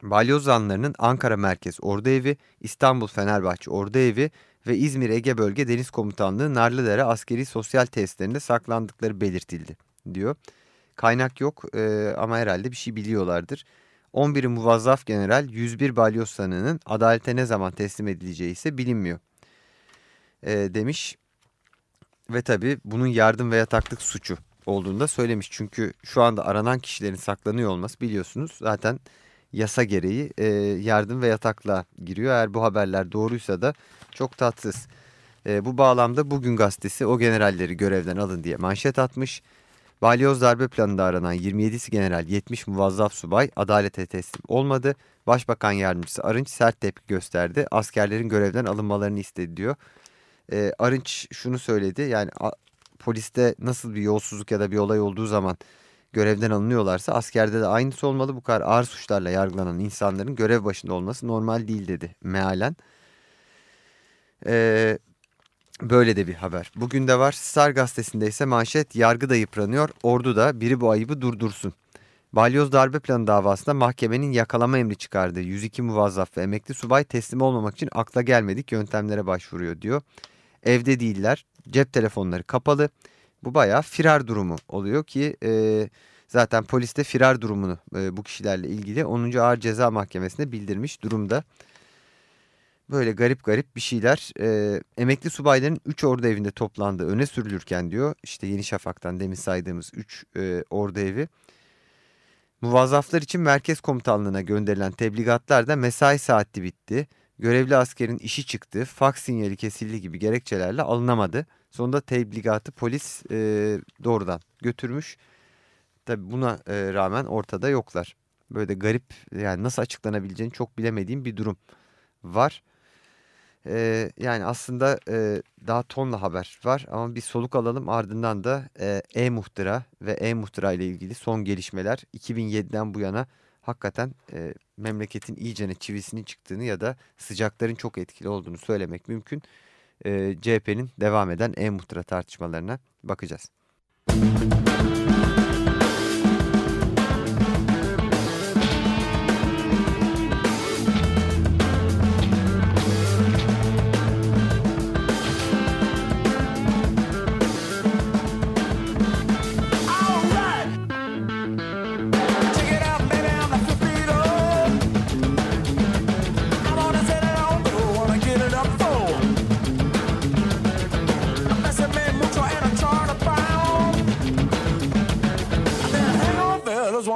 balyoz zanlarının Ankara Merkez Ordu Evi, İstanbul Fenerbahçe Ordu Evi ve İzmir Ege Bölge Deniz Komutanlığı Narlıdere askeri sosyal tesislerinde saklandıkları belirtildi diyor. Kaynak yok e, ama herhalde bir şey biliyorlardır. 11'i muvazzaf general 101 balyoz sanığının adalete ne zaman teslim edileceği ise bilinmiyor e, demiş. Ve tabi bunun yardım ve yataklık suçu olduğunu da söylemiş. Çünkü şu anda aranan kişilerin saklanıyor olması biliyorsunuz zaten yasa gereği e, yardım ve yatakla giriyor. Eğer bu haberler doğruysa da çok tatsız. E, bu bağlamda bugün gazetesi o generalleri görevden alın diye manşet atmış. Balyoz darbe planında aranan 27'si general 70 muvazzaf subay adalete teslim olmadı. Başbakan yardımcısı Arınç sert tepki gösterdi. Askerlerin görevden alınmalarını istedi diyor. E, Arınç şunu söyledi yani a, poliste nasıl bir yolsuzluk ya da bir olay olduğu zaman görevden alınıyorlarsa askerde de aynısı olmalı. Bu kadar ağır suçlarla yargılanan insanların görev başında olması normal değil dedi mealen. Ee, böyle de bir haber. Bugün de var Star gazetesinde ise manşet yargı da yıpranıyor ordu da biri bu ayıbı durdursun. Balyoz darbe planı davasında mahkemenin yakalama emri çıkardığı 102 muvazzaf ve emekli subay teslim olmamak için akla gelmedik yöntemlere başvuruyor diyor. Evde değiller cep telefonları kapalı. Bu bayağı firar durumu oluyor ki e, zaten polis de firar durumunu e, bu kişilerle ilgili 10. Ağır Ceza Mahkemesi'ne bildirmiş durumda. Böyle garip garip bir şeyler e, emekli subayların 3 ordu evinde toplandığı öne sürülürken diyor işte Yeni Şafak'tan demin saydığımız 3 e, ordu evi. Muvazzaflar için merkez komutanlığına gönderilen tebligatlar da mesai saati bitti. Görevli askerin işi çıktı, faks sinyali kesildi gibi gerekçelerle alınamadı. Sonunda tebligatı polis e, doğrudan götürmüş. Tabi buna e, rağmen ortada yoklar. Böyle de garip yani nasıl açıklanabileceğini çok bilemediğim bir durum var. E, yani aslında e, daha tonla haber var ama bir soluk alalım ardından da e-muhtıra ve e-muhtıra ile ilgili son gelişmeler 2007'den bu yana hakikaten e, memleketin iyicene çivisinin çıktığını ya da sıcakların çok etkili olduğunu söylemek mümkün e, CHP'nin devam eden e-muhtıra tartışmalarına bakacağız.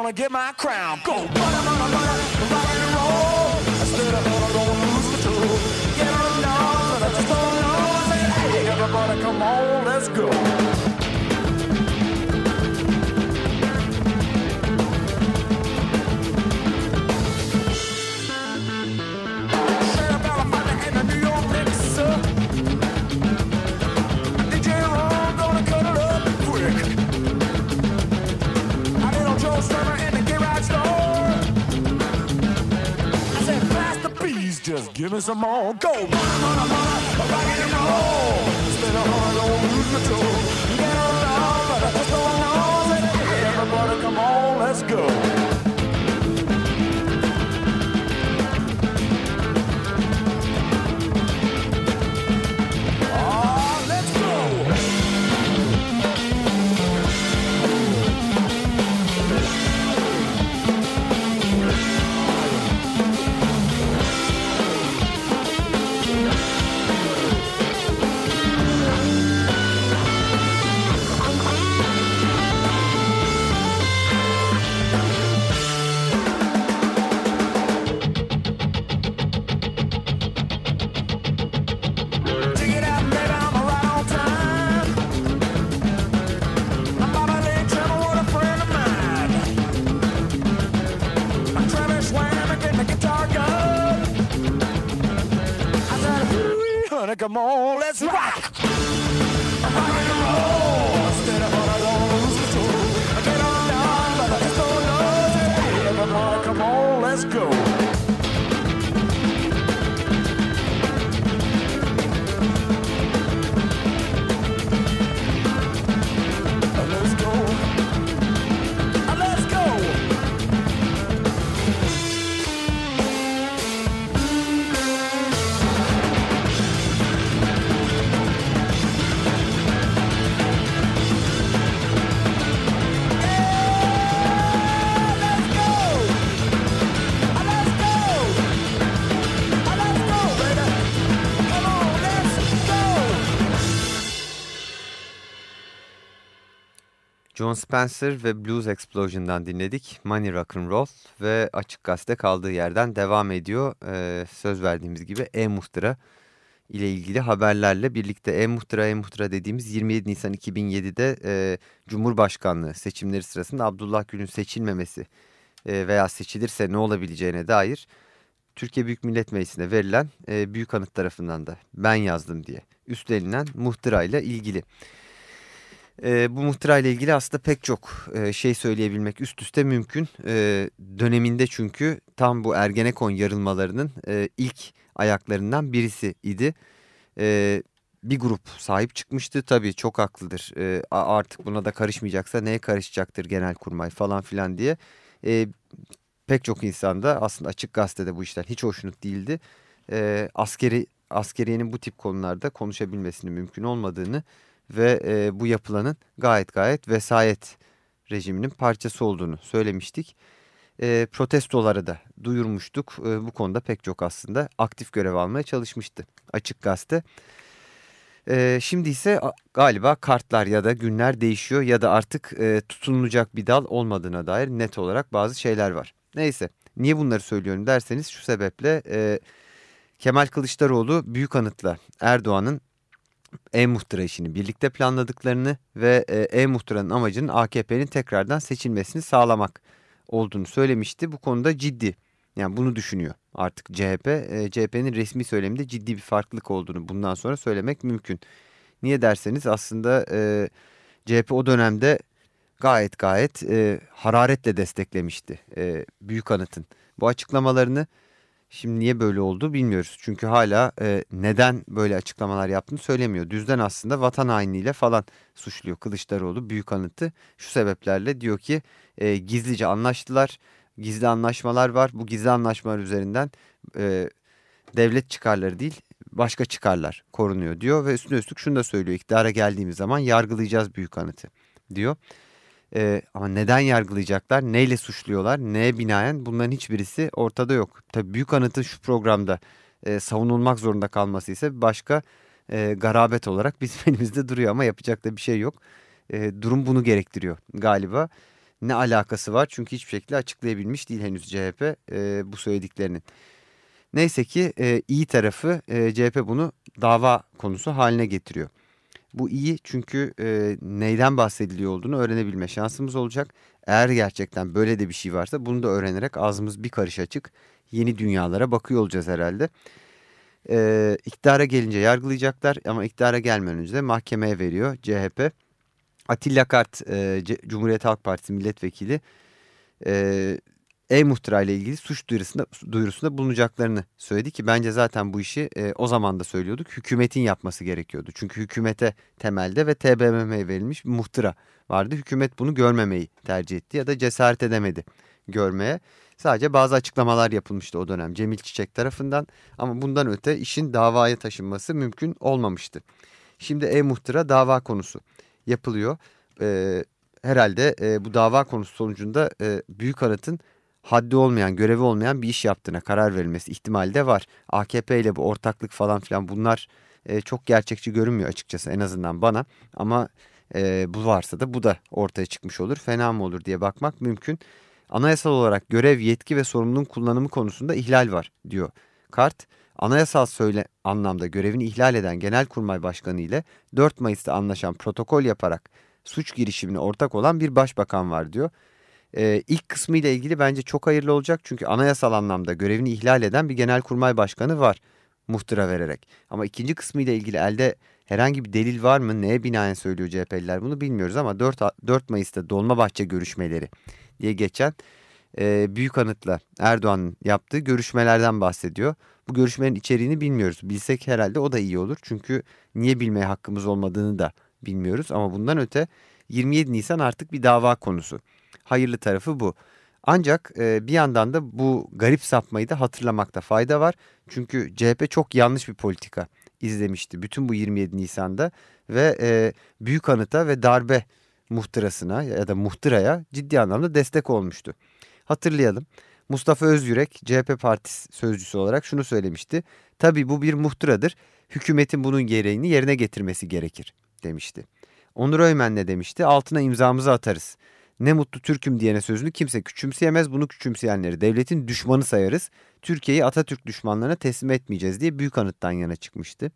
Wanna get my crown. Go, rock and roll. Of gonna go lose control. Get on and I just don't know. Everybody, come on, let's go. Just give me some more. Go, roll. Hard, don't lose. Get on but I just. Everybody, come on, let's go. Come on, let's rock. Spencer ve Blues Explosion'dan dinledik. Money Rock and Roll ve Açık Gazete kaldığı yerden devam ediyor. Ee, söz verdiğimiz gibi E-Muhtıra ile ilgili haberlerle birlikte E-Muhtıra E-Muhtıra dediğimiz 27 Nisan 2007'de e, Cumhurbaşkanlığı seçimleri sırasında Abdullah Gül'ün seçilmemesi e, veya seçilirse ne olabileceğine dair Türkiye Büyük Millet Meclisi'ne verilen e, büyük anıt tarafından da ben yazdım diye üstlenilen muhtırayla ilgili. E, bu muhtırayla ilgili aslında pek çok e, şey söyleyebilmek üst üste mümkün. E, döneminde çünkü tam bu Ergenekon yarılmalarının e, ilk ayaklarından birisi idi. E, bir grup sahip çıkmıştı tabii çok haklıdır. E, artık buna da karışmayacaksa neye karışacaktır genelkurmay falan filan diye. E, pek çok insan da aslında açık gazetede bu işler hiç hoşnut değildi. E, askeri askeriyenin bu tip konularda konuşabilmesinin mümkün olmadığını ve e, bu yapılanın gayet gayet vesayet rejiminin parçası olduğunu söylemiştik. E, protestoları da duyurmuştuk. E, bu konuda pek çok aslında aktif görev almaya çalışmıştı Açık Gazete. E, şimdi ise galiba kartlar ya da günler değişiyor ya da artık e, tutunulacak bir dal olmadığına dair net olarak bazı şeyler var. Neyse niye bunları söylüyorum derseniz şu sebeple e, Kemal Kılıçdaroğlu büyük anıtla Erdoğan'ın e-muhtıra işini birlikte planladıklarını ve e, e-muhtıranın amacının AKP'nin tekrardan seçilmesini sağlamak olduğunu söylemişti. Bu konuda ciddi yani bunu düşünüyor artık CHP. E, CHP'nin resmi söyleminde ciddi bir farklılık olduğunu bundan sonra söylemek mümkün. Niye derseniz aslında e, CHP o dönemde gayet gayet e, hararetle desteklemişti e, Büyük Anıt'ın bu açıklamalarını. Şimdi niye böyle oldu bilmiyoruz. Çünkü hala e, neden böyle açıklamalar yaptığını söylemiyor. Düzden aslında vatan hainliğiyle falan suçluyor Kılıçdaroğlu büyük anıtı. Şu sebeplerle diyor ki e, gizlice anlaştılar. Gizli anlaşmalar var. Bu gizli anlaşmalar üzerinden e, devlet çıkarları değil başka çıkarlar korunuyor diyor. Ve üstüne üstlük şunu da söylüyor. İktidara geldiğimiz zaman yargılayacağız büyük anıtı diyor. Ee, ama neden yargılayacaklar, neyle suçluyorlar, neye binaen bunların hiçbirisi ortada yok. Tabii büyük anıtın şu programda e, savunulmak zorunda kalması ise başka e, garabet olarak bizim elimizde duruyor ama yapacak da bir şey yok. E, durum bunu gerektiriyor galiba. Ne alakası var çünkü hiçbir şekilde açıklayabilmiş değil henüz CHP e, bu söylediklerinin. Neyse ki e, iyi tarafı e, CHP bunu dava konusu haline getiriyor. Bu iyi çünkü e, neyden bahsediliyor olduğunu öğrenebilme şansımız olacak. Eğer gerçekten böyle de bir şey varsa bunu da öğrenerek ağzımız bir karış açık yeni dünyalara bakıyor olacağız herhalde. E, iktidara gelince yargılayacaklar ama iktidara gelmeden önce de mahkemeye veriyor CHP. Atilla Kart, e, Cumhuriyet Halk Partisi milletvekili e, e-muhtıra ile ilgili suç duyurusunda, duyurusunda bulunacaklarını söyledi ki bence zaten bu işi e, o zaman da söylüyorduk. Hükümetin yapması gerekiyordu. Çünkü hükümete temelde ve TBMM'ye verilmiş bir muhtıra vardı. Hükümet bunu görmemeyi tercih etti ya da cesaret edemedi görmeye. Sadece bazı açıklamalar yapılmıştı o dönem Cemil Çiçek tarafından ama bundan öte işin davaya taşınması mümkün olmamıştı. Şimdi e-muhtıra dava konusu yapılıyor. Ee, herhalde e, bu dava konusu sonucunda e, Büyük Anıt'ın haddi olmayan, görevi olmayan bir iş yaptığına karar verilmesi ihtimali de var. AKP ile bu ortaklık falan filan bunlar e, çok gerçekçi görünmüyor açıkçası en azından bana. Ama e, bu varsa da bu da ortaya çıkmış olur. Fena mı olur diye bakmak mümkün. Anayasal olarak görev, yetki ve sorumluluğun kullanımı konusunda ihlal var diyor Kart. Anayasal söyle anlamda görevini ihlal eden Genelkurmay Başkanı ile 4 Mayıs'ta anlaşan protokol yaparak suç girişimine ortak olan bir başbakan var diyor. Ee, ilk kısmı ile ilgili bence çok hayırlı olacak çünkü anayasal anlamda görevini ihlal eden bir genelkurmay başkanı var. muhtıra vererek. Ama ikinci kısmı ile ilgili elde herhangi bir delil var mı? Neye binaen söylüyor CHP'liler bunu bilmiyoruz ama 4, 4 Mayıs'ta Dolmabahçe görüşmeleri diye geçen e, Büyük Anıt'la Erdoğan'ın yaptığı görüşmelerden bahsediyor. Bu görüşmenin içeriğini bilmiyoruz. Bilsek herhalde o da iyi olur. Çünkü niye bilmeye hakkımız olmadığını da bilmiyoruz. Ama bundan öte 27 Nisan artık bir dava konusu. Hayırlı tarafı bu. Ancak e, bir yandan da bu garip sapmayı da hatırlamakta fayda var. Çünkü CHP çok yanlış bir politika izlemişti bütün bu 27 Nisan'da ve e, büyük anıta ve darbe muhtırasına ya da muhtıraya ciddi anlamda destek olmuştu. Hatırlayalım. Mustafa Özyürek CHP partisi sözcüsü olarak şunu söylemişti. Tabii bu bir muhtıradır. Hükümetin bunun gereğini yerine getirmesi gerekir demişti. Onur Öymen ne demişti? Altına imzamızı atarız. Ne mutlu Türk'üm diyene sözünü kimse küçümseyemez. Bunu küçümseyenleri devletin düşmanı sayarız. Türkiye'yi Atatürk düşmanlarına teslim etmeyeceğiz diye büyük anıttan yana çıkmıştı.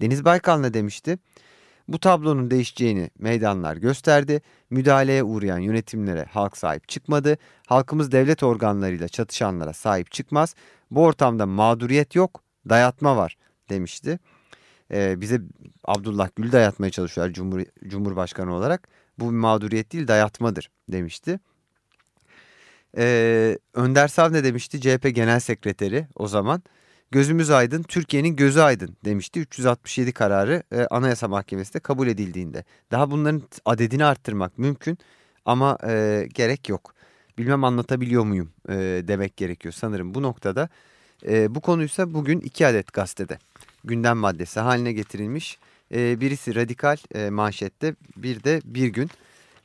Deniz Baykal ne demişti? Bu tablonun değişeceğini meydanlar gösterdi. Müdahaleye uğrayan yönetimlere halk sahip çıkmadı. Halkımız devlet organlarıyla çatışanlara sahip çıkmaz. Bu ortamda mağduriyet yok, dayatma var demişti. Ee, bize Abdullah Gül dayatmaya çalışıyorlar Cumhur, Cumhurbaşkanı olarak. Bu bir mağduriyet değil dayatmadır demişti. Ee, Önder Sav ne demişti? CHP Genel Sekreteri o zaman. Gözümüz aydın, Türkiye'nin gözü aydın demişti. 367 kararı e, Anayasa Mahkemesi'nde kabul edildiğinde. Daha bunların adedini arttırmak mümkün ama e, gerek yok. Bilmem anlatabiliyor muyum e, demek gerekiyor sanırım bu noktada. E, bu konuysa bugün iki adet gazetede gündem maddesi haline getirilmiş. E, birisi Radikal e, manşette bir de bir gün.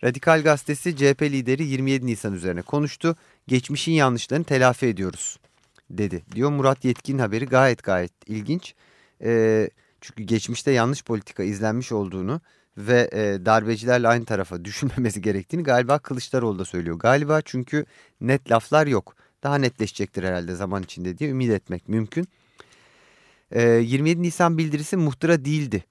Radikal gazetesi CHP lideri 27 Nisan üzerine konuştu. Geçmişin yanlışlarını telafi ediyoruz dedi. Diyor Murat Yetkin haberi gayet gayet ilginç. E, çünkü geçmişte yanlış politika izlenmiş olduğunu ve e, darbecilerle aynı tarafa düşünmemesi gerektiğini galiba Kılıçdaroğlu da söylüyor. Galiba çünkü net laflar yok. Daha netleşecektir herhalde zaman içinde diye ümit etmek mümkün. E, 27 Nisan bildirisi muhtıra değildi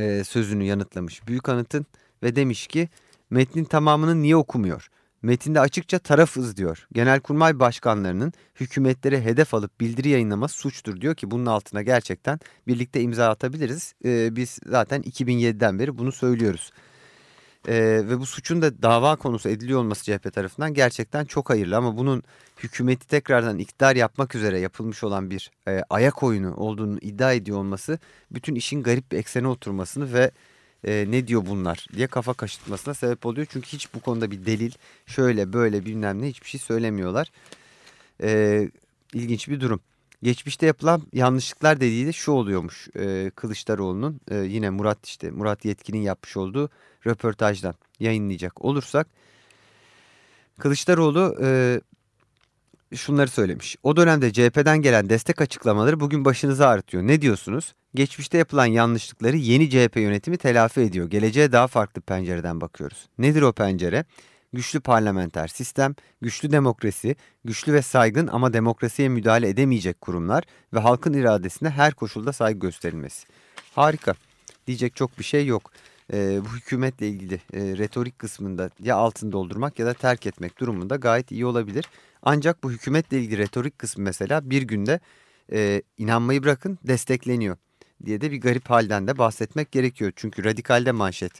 e, sözünü yanıtlamış Büyük Anıt'ın ve demiş ki metnin tamamını niye okumuyor? Metinde açıkça tarafız diyor. Genelkurmay başkanlarının hükümetlere hedef alıp bildiri yayınlaması suçtur diyor ki bunun altına gerçekten birlikte imza atabiliriz. Ee, biz zaten 2007'den beri bunu söylüyoruz. Ee, ve bu suçun da dava konusu ediliyor olması CHP tarafından gerçekten çok hayırlı. Ama bunun hükümeti tekrardan iktidar yapmak üzere yapılmış olan bir e, ayak oyunu olduğunu iddia ediyor olması bütün işin garip bir eksene oturmasını ve e, ne diyor bunlar diye kafa kaşıtmasına sebep oluyor. Çünkü hiç bu konuda bir delil şöyle böyle bilmem ne hiçbir şey söylemiyorlar. E, ilginç bir durum. Geçmişte yapılan yanlışlıklar dediği de şu oluyormuş e, Kılıçdaroğlu'nun e, yine Murat işte Murat Yetkin'in yapmış olduğu röportajdan yayınlayacak olursak. Kılıçdaroğlu e, şunları söylemiş. O dönemde CHP'den gelen destek açıklamaları bugün başınızı ağrıtıyor. Ne diyorsunuz? Geçmişte yapılan yanlışlıkları yeni CHP yönetimi telafi ediyor. Geleceğe daha farklı pencereden bakıyoruz. Nedir o pencere? Güçlü parlamenter sistem, güçlü demokrasi, güçlü ve saygın ama demokrasiye müdahale edemeyecek kurumlar ve halkın iradesine her koşulda saygı gösterilmesi. Harika. Diyecek çok bir şey yok. Ee, bu hükümetle ilgili e, retorik kısmında ya altını doldurmak ya da terk etmek durumunda gayet iyi olabilir. Ancak bu hükümetle ilgili retorik kısmı mesela bir günde e, inanmayı bırakın destekleniyor diye de bir garip halden de bahsetmek gerekiyor. Çünkü radikalde manşet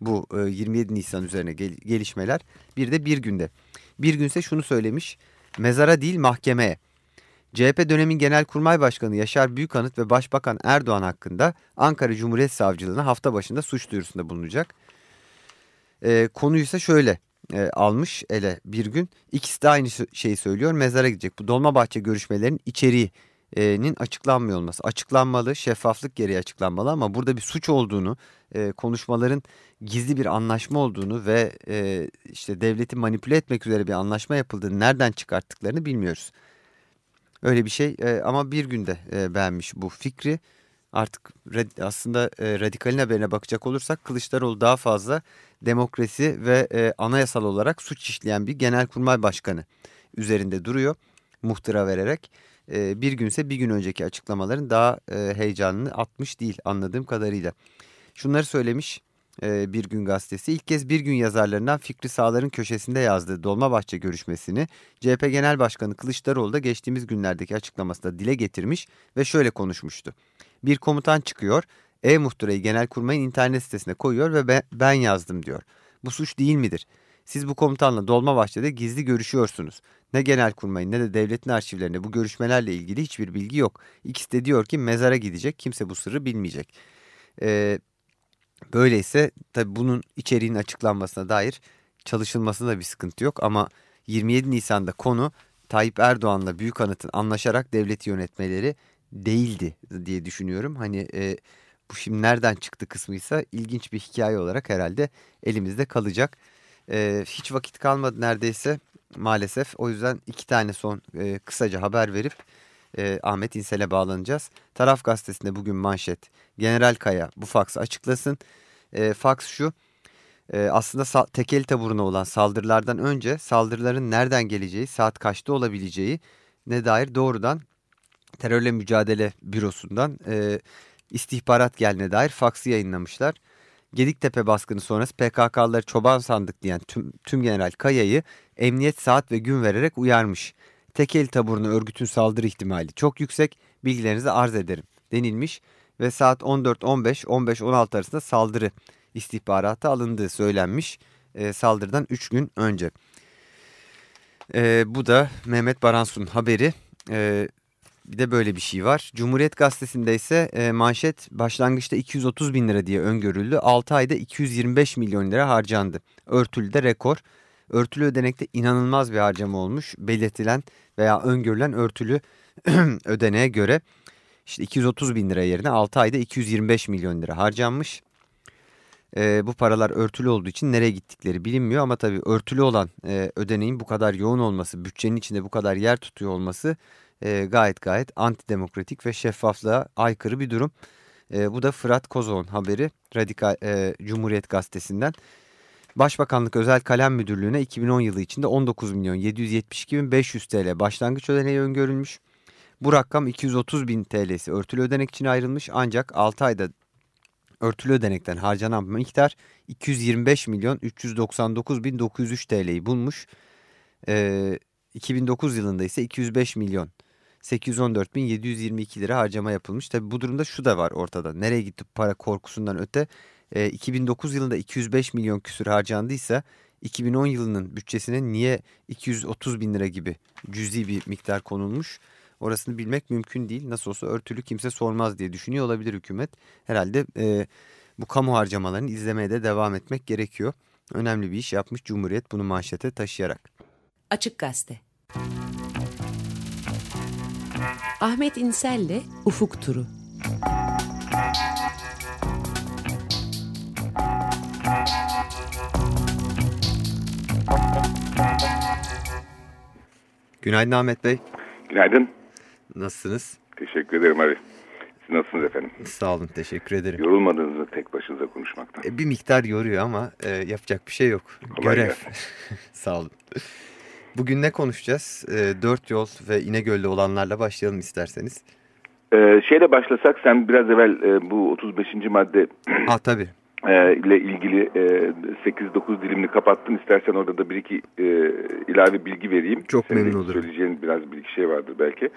bu e, 27 Nisan üzerine gel gelişmeler bir de bir günde. Bir günse şunu söylemiş mezara değil mahkemeye. CHP dönemin Genelkurmay Başkanı Yaşar Büyükanıt ve Başbakan Erdoğan hakkında Ankara Cumhuriyet Savcılığı'na hafta başında suç duyurusunda bulunacak. E, konuyu ise şöyle e, almış ele bir gün. İkisi de aynı şeyi söylüyor. Mezara gidecek. Bu Dolmabahçe görüşmelerinin içeriğinin açıklanmıyor olması. Açıklanmalı, şeffaflık gereği açıklanmalı ama burada bir suç olduğunu, e, konuşmaların gizli bir anlaşma olduğunu ve e, işte devleti manipüle etmek üzere bir anlaşma yapıldığını nereden çıkarttıklarını bilmiyoruz. Öyle bir şey e, ama bir günde e, beğenmiş bu fikri. Artık aslında e, radikalin haberine bakacak olursak Kılıçdaroğlu daha fazla demokrasi ve e, anayasal olarak suç işleyen bir genelkurmay başkanı üzerinde duruyor muhtıra vererek. Bir günse bir gün önceki açıklamaların daha e, heyecanını atmış değil anladığım kadarıyla. Şunları söylemiş Bir Gün Gazetesi. İlk kez Bir Gün yazarlarından Fikri Sağlar'ın köşesinde yazdığı Dolmabahçe görüşmesini CHP Genel Başkanı Kılıçdaroğlu da geçtiğimiz günlerdeki açıklamasında dile getirmiş ve şöyle konuşmuştu. Bir komutan çıkıyor, E-Muhtırayı Genelkurmay'ın internet sitesine koyuyor ve ben yazdım diyor. Bu suç değil midir? Siz bu komutanla Dolmabahçe'de gizli görüşüyorsunuz. Ne Genelkurmay'ın ne de devletin arşivlerinde bu görüşmelerle ilgili hiçbir bilgi yok. İkisi de diyor ki mezara gidecek kimse bu sırrı bilmeyecek. Ee, böyleyse tabi bunun içeriğinin açıklanmasına dair çalışılmasında bir sıkıntı yok. Ama 27 Nisan'da konu Tayyip Erdoğan'la Büyük Anıt'ın anlaşarak devleti yönetmeleri değildi diye düşünüyorum. Hani e, bu şimdi nereden çıktı kısmıysa ilginç bir hikaye olarak herhalde elimizde kalacak. E, hiç vakit kalmadı neredeyse maalesef. O yüzden iki tane son e, kısaca haber verip e, Ahmet İnsel'e bağlanacağız. Taraf gazetesinde bugün manşet. General Kaya bu faksı açıklasın. E, faks şu. E, aslında tekel taburuna olan saldırılardan önce saldırıların nereden geleceği, saat kaçta olabileceği ne dair doğrudan terörle mücadele bürosundan e, istihbarat gelene dair faksı yayınlamışlar. Gediktepe baskını sonrası PKK'lıları çoban sandık diyen tüm, tüm General Kaya'yı emniyet saat ve gün vererek uyarmış. Tekeli taburuna örgütün saldırı ihtimali çok yüksek bilgilerinizi arz ederim denilmiş ve saat 14.15 15.16 arasında saldırı istihbaratı alındığı söylenmiş e, saldırıdan 3 gün önce. E, bu da Mehmet Baransu'nun haberi. E, bir de böyle bir şey var. Cumhuriyet Gazetesi'nde ise e, manşet başlangıçta 230 bin lira diye öngörüldü. 6 ayda 225 milyon lira harcandı. Örtülüde rekor. Örtülü ödenekte inanılmaz bir harcama olmuş. Belirtilen veya öngörülen örtülü ödeneğe göre işte 230 bin lira yerine 6 ayda 225 milyon lira harcanmış. E, bu paralar örtülü olduğu için nereye gittikleri bilinmiyor ama tabii örtülü olan e, ödeneğin bu kadar yoğun olması, bütçenin içinde bu kadar yer tutuyor olması e, gayet gayet antidemokratik ve şeffaflığa aykırı bir durum. E, bu da Fırat Kozov'un haberi Radikal e, Cumhuriyet Gazetesi'nden. Başbakanlık Özel Kalem Müdürlüğü'ne 2010 yılı içinde 19 milyon 772 bin 500 TL başlangıç ödeneği öngörülmüş. Bu rakam 230 bin TL'si örtülü ödenek için ayrılmış ancak 6 ayda örtülü ödenekten harcanan miktar 225 milyon 399 bin 903 TL'yi bulmuş. Ee, 2009 yılında ise 205 milyon 814.722 lira harcama yapılmış. Tabi bu durumda şu da var ortada. Nereye gitti para korkusundan öte e, 2009 yılında 205 milyon küsür harcandıysa 2010 yılının bütçesine niye 230 bin lira gibi cüzi bir miktar konulmuş? Orasını bilmek mümkün değil. Nasıl olsa örtülü kimse sormaz diye düşünüyor olabilir hükümet. Herhalde e, bu kamu harcamalarını izlemeye de devam etmek gerekiyor. Önemli bir iş yapmış Cumhuriyet bunu manşete taşıyarak. Açık Gazete Ahmet İnsel'le Ufuk Turu. Günaydın Ahmet Bey. Günaydın. Nasılsınız? Teşekkür ederim abi. Siz nasılsınız efendim? Sağ olun, teşekkür ederim. Yorulmadınız mı tek başınıza konuşmaktan? E, bir miktar yoruyor ama e, yapacak bir şey yok. Kolay Görev. Sağ olun. Bugün ne konuşacağız? E, dört yol ve İnegöl'de olanlarla başlayalım isterseniz. Ee, şeyle başlasak sen biraz evvel e, bu 35. madde ha, tabii. E, ile ilgili e, 8-9 dilimini kapattın. İstersen orada da bir iki e, ilave bilgi vereyim. Çok Senin memnun olurum. Söyleyeceğin biraz bir iki şey vardır belki.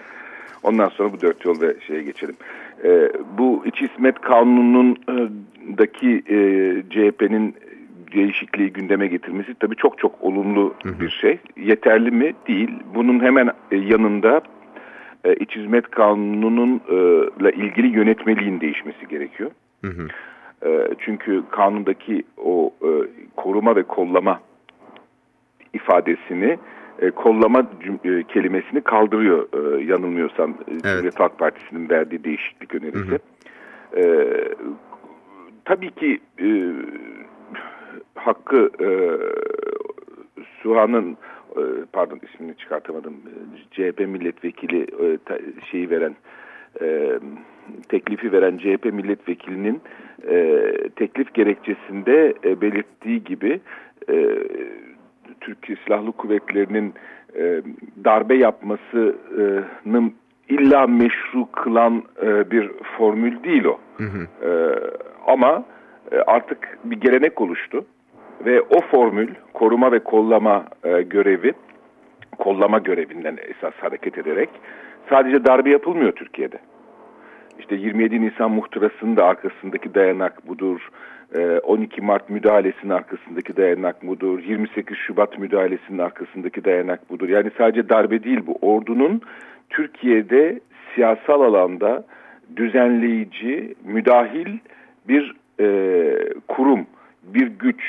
Ondan sonra bu dört yol ve şeye geçelim. E, bu İç İsmet Kanunu'ndaki e, CHP'nin değişikliği gündeme getirmesi tabii çok çok olumlu Hı hı. bir şey. Yeterli mi? Değil. Bunun hemen e, yanında e, İç Hizmet Kanunu'nun ilgili yönetmeliğin değişmesi gerekiyor. Hı hı. E, çünkü kanundaki o e, koruma ve kollama ifadesini e, kollama e, kelimesini kaldırıyor e, yanılmıyorsam e, Cumhuriyet Halk Partisi'nin verdiği değişiklik önerisi. Hı E, tabii ki e, hakkı e, Suhan'ın e, pardon ismini çıkartamadım e, CHP milletvekili e, ta- şeyi veren e, teklifi veren CHP milletvekilinin e, teklif gerekçesinde e, belirttiği gibi e, Türkiye Silahlı Kuvvetleri'nin e, darbe yapmasının illa meşru kılan e, bir formül değil o. Hı hı. E, ama e, artık bir gelenek oluştu ve o formül koruma ve kollama e, görevi kollama görevinden esas hareket ederek sadece darbe yapılmıyor Türkiye'de. İşte 27 Nisan muhtırasının da arkasındaki dayanak budur. Ee, 12 Mart müdahalesinin arkasındaki dayanak budur. 28 Şubat müdahalesinin arkasındaki dayanak budur. Yani sadece darbe değil bu. Ordunun Türkiye'de siyasal alanda düzenleyici, müdahil bir e, kurum, bir güç,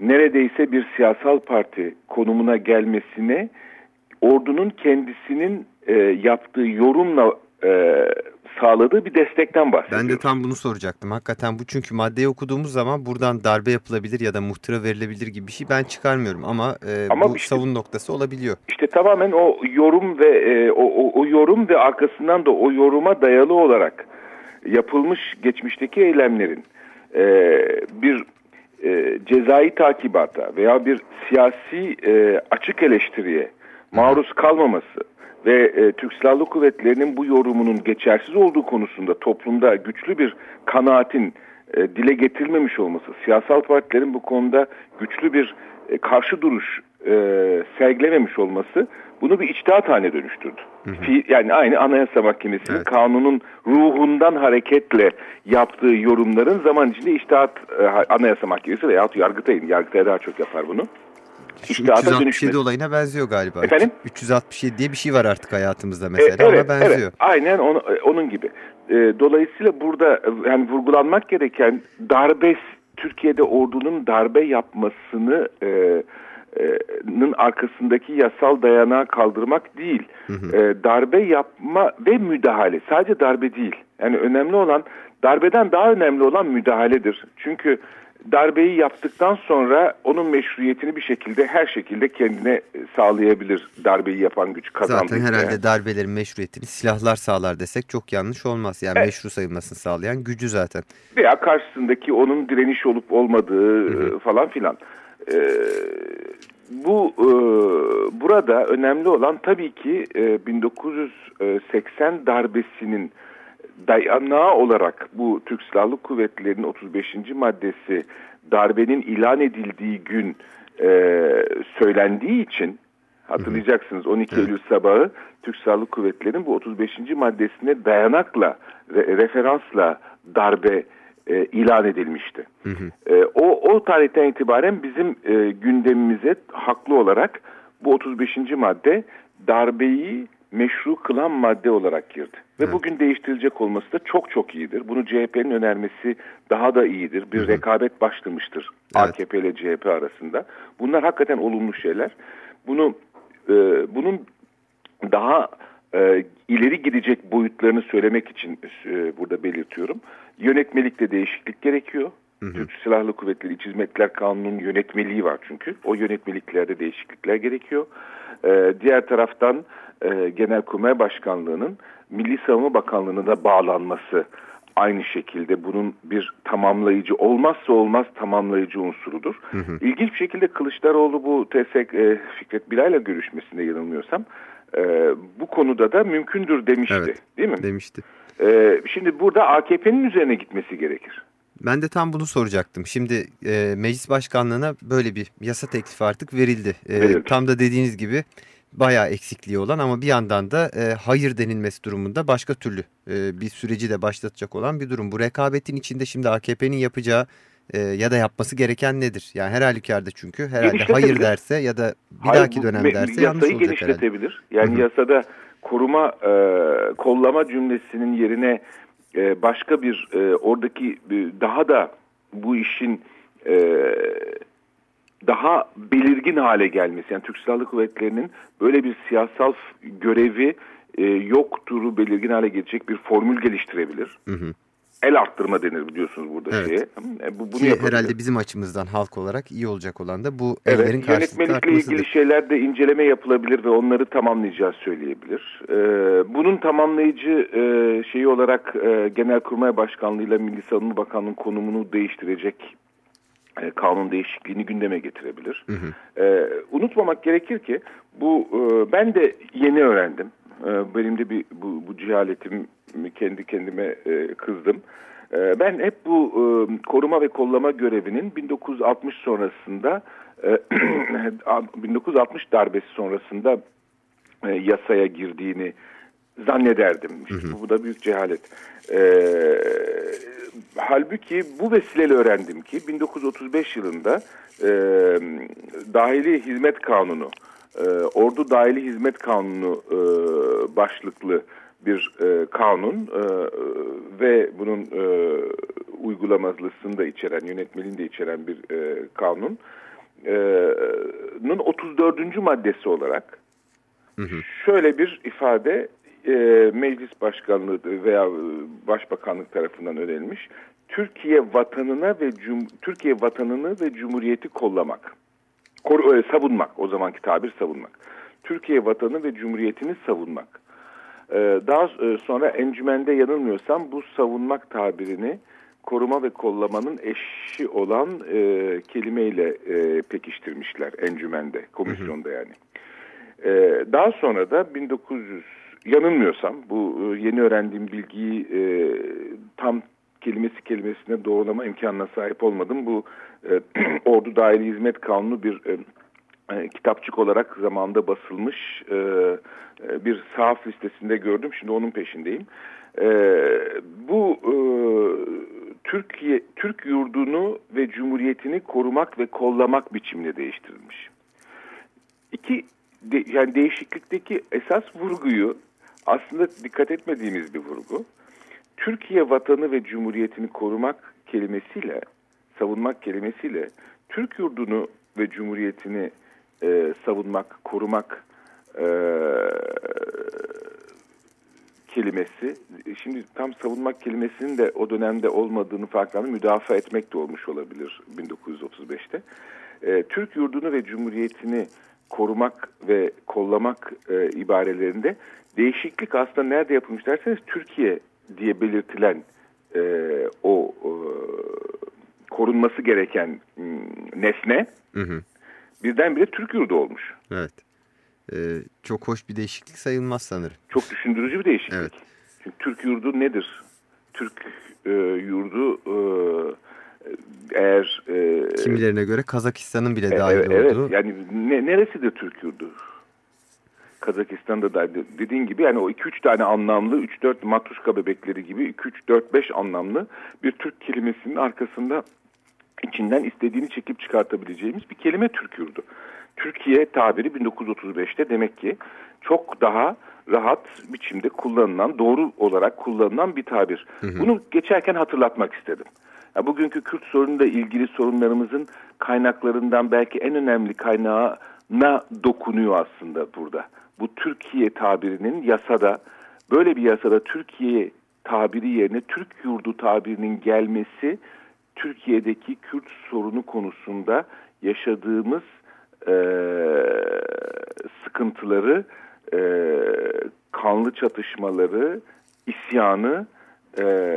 neredeyse bir siyasal parti konumuna gelmesine ordunun kendisinin e, yaptığı yorumla e, sağladığı bir destekten bahsediyoruz. Ben de tam bunu soracaktım. Hakikaten bu çünkü maddeyi okuduğumuz zaman buradan darbe yapılabilir ya da muhtıra verilebilir gibi bir şey ben çıkarmıyorum ama, e, Ama bu işte- savun noktası olabiliyor. İşte tamamen o yorum ve e, o, o, o yorum ve arkasından da o yoruma dayalı olarak yapılmış geçmişteki eylemlerin e, bir e, cezai takibata veya bir siyasi e, açık eleştiriye maruz kalmaması ve e, Türk Silahlı Kuvvetleri'nin bu yorumunun geçersiz olduğu konusunda toplumda güçlü bir kanaatin e, dile getirilmemiş olması, siyasal partilerin bu konuda güçlü bir e, karşı duruş e, sergilememiş olması bunu bir içtihat haline dönüştürdü. Fi- yani aynı Anayasa Mahkemesi'nin Evet. kanunun ruhundan hareketle yaptığı yorumların zaman içinde içtihat e, Anayasa Mahkemesi veyahut Yargıtay'ın, Yargıtay daha çok yapar bunu. Şu İçtihata 367 dönüşmesi. olayına benziyor galiba. Efendim? 367 diye bir şey var artık hayatımızda E, mesela evet, ama benziyor. evet, aynen onu, e, onun gibi. E, dolayısıyla burada e, yani vurgulanmak gereken darbe Türkiye'de ordunun darbe yapmasını e, e, nın arkasındaki yasal dayanağı kaldırmak değil. E, darbe yapma ve müdahale. Sadece darbe değil. Yani önemli olan darbeden daha önemli olan müdahaledir. Çünkü darbeyi yaptıktan sonra onun meşruiyetini bir şekilde her şekilde kendine sağlayabilir darbeyi yapan güç kazandı. Zaten herhalde darbelerin meşruiyetini silahlar sağlar desek çok yanlış olmaz. Yani Evet. meşru sayılmasını sağlayan gücü zaten. veya karşısındaki onun direniş olup olmadığı e, falan filan. E, bu e, burada önemli olan tabii ki e, 1980 darbesinin dayanağı olarak bu Türk Silahlı Kuvvetleri'nin 35. maddesi darbenin ilan edildiği gün e, söylendiği için hatırlayacaksınız 12 Eylül sabahı Türk Silahlı Kuvvetleri'nin bu 35. maddesine dayanakla re- referansla darbe e, ilan edilmişti. E, o, o tarihten itibaren bizim e, gündemimize haklı olarak bu 35. madde darbeyi meşru kılan madde olarak girdi. Ve bugün değiştirilecek olması da çok çok iyidir. Bunu CHP'nin önermesi daha da iyidir. Bir rekabet başlamıştır Evet. AKP ile CHP arasında. Bunlar hakikaten olumlu şeyler. Bunu e, bunun daha e, ileri gidecek boyutlarını söylemek için e, burada belirtiyorum. Yönetmelikte değişiklik gerekiyor. Türk Silahlı Kuvvetleri İç Hizmetler Kanunu'nun yönetmeliği var çünkü. O yönetmeliklerde değişiklikler gerekiyor. E, diğer taraftan e, Genelkurmay Başkanlığı'nın Milli Savunma Bakanlığı'na da bağlanması aynı şekilde bunun bir tamamlayıcı olmazsa olmaz tamamlayıcı unsurudur. İlginç bir şekilde Kılıçdaroğlu bu TSK e, Fikret Bilal'le görüşmesinde yanılmıyorsam e, bu konuda da mümkündür demişti. Evet. Değil mi? Demişti. E, şimdi burada AKP'nin üzerine gitmesi gerekir. Ben de tam bunu soracaktım. Şimdi e, meclis başkanlığına böyle bir yasa teklifi artık verildi. E, Verildi. Tam da dediğiniz gibi bayağı eksikliği olan ama bir yandan da e, hayır denilmesi durumunda başka türlü e, bir süreci de başlatacak olan bir durum. Bu rekabetin içinde şimdi AKP'nin yapacağı e, ya da yapması gereken nedir? Yani her halükarda çünkü herhalde hayır derse ya da bir Hayır, dahaki dönem derse yanlış yasayı olacak herhalde. genişletebilir. Yani Hı hı. yasada koruma e, kollama cümlesinin yerine e, başka bir e, oradaki e, daha da bu işin e, daha belirgin hale gelmesi. Yani Türk Silahlı Kuvvetleri'nin böyle bir siyasal görevi e, yokturu belirgin hale gelecek bir formül geliştirebilir. Hı hı. El arttırma denir biliyorsunuz burada Evet. şeye. E, bu, bunu Ki herhalde bizim açımızdan halk olarak iyi olacak olan da bu Evet, ellerin yönetmelikle ilgili şeylerde inceleme yapılabilir ve onları tamamlayacağız söyleyebilir. Ee, bunun tamamlayıcı e, şeyi olarak e, Genelkurmay Başkanlığı ile Milli Savunma Bakanlığı'nın konumunu değiştirecek e, kanun değişikliğini gündeme getirebilir. Ee, unutmamak gerekir ki bu e, ben de yeni öğrendim. E, benim de bir bu, bu cehaletimi kendi kendime e, kızdım. E, ben hep bu e, koruma ve kollama görevinin 1960 sonrasında e, 1960 darbesi sonrasında e, yasaya girdiğini zannederdim. İşte Bu da büyük cehalet. E, halbuki bu vesileyle öğrendim ki 1935 yılında e, Dahili Hizmet Kanunu, e, Ordu Dahili Hizmet Kanunu e, başlıklı bir e, kanun e, ve bunun e, uygulamasını da içeren, yönetmeliğini de içeren bir e, kanun e, nun 34. maddesi olarak şöyle bir ifade e, meclis başkanlığı veya e, başbakanlık tarafından önerilmiş. Türkiye vatanına ve cum Türkiye vatanını ve cumhuriyeti kollamak. Kor e, savunmak o zamanki tabir savunmak. Türkiye vatanı ve cumhuriyetini savunmak. E, daha e, sonra encümende yanılmıyorsam bu savunmak tabirini koruma ve kollamanın eşi olan e, kelimeyle e, pekiştirmişler encümende, komisyonda yani. Ee, daha sonra da 1900 yanılmıyorsam bu e, yeni öğrendiğim bilgiyi e, tam kelimesi kelimesine doğrulama imkanına sahip olmadım. Bu e, Ordu Dahili Hizmet Kanunu bir e, e, kitapçık olarak zamanında basılmış e, e, bir sahaf listesinde gördüm. Şimdi onun peşindeyim. E, bu e, Türkiye Türk yurdunu ve cumhuriyetini korumak ve kollamak biçimine değiştirilmiş. İki de, yani değişiklikteki esas vurguyu aslında dikkat etmediğimiz bir vurgu. Türkiye vatanı ve cumhuriyetini korumak kelimesiyle, savunmak kelimesiyle Türk yurdunu ve cumhuriyetini e, savunmak, korumak e, kelimesi, şimdi tam savunmak kelimesinin de o dönemde olmadığını farklandı, müdafaa etmek de olmuş olabilir 1935'te. E, Türk yurdunu ve cumhuriyetini korumak ve kollamak e, ibarelerinde değişiklik aslında nerede yapılmış derseniz Türkiye diye belirtilen e, o e, korunması gereken m, nesne Hı hı. birdenbire Türk yurdu olmuş. Evet. Ee, çok hoş bir değişiklik sayılmaz sanırım. Çok düşündürücü bir değişiklik. Evet. Çünkü Türk yurdu nedir? Türk e, yurdu e, eğer e, Kimilerine göre Kazakistan'ın bile E, dahil evet, evet. olduğu. yani ne, neresidir Türk yurdu? Kazakistan'da da dediğin gibi yani o 2-3 tane anlamlı 3-4 matruşka bebekleri gibi 2-3-4-5 anlamlı bir Türk kelimesinin arkasında içinden istediğini çekip çıkartabileceğimiz bir kelime Türk yurdu. Türkiye tabiri 1935'te demek ki çok daha rahat biçimde kullanılan, doğru olarak kullanılan bir tabir. Bunu geçerken hatırlatmak istedim. Ya bugünkü Kürt sorunuyla ilgili sorunlarımızın kaynaklarından belki en önemli kaynağına dokunuyor aslında burada. Bu Türkiye tabirinin yasada, böyle bir yasada Türkiye tabiri yerine Türk yurdu tabirinin gelmesi, Türkiye'deki Kürt sorunu konusunda yaşadığımız e, sıkıntıları, e, kanlı çatışmaları, isyanı e,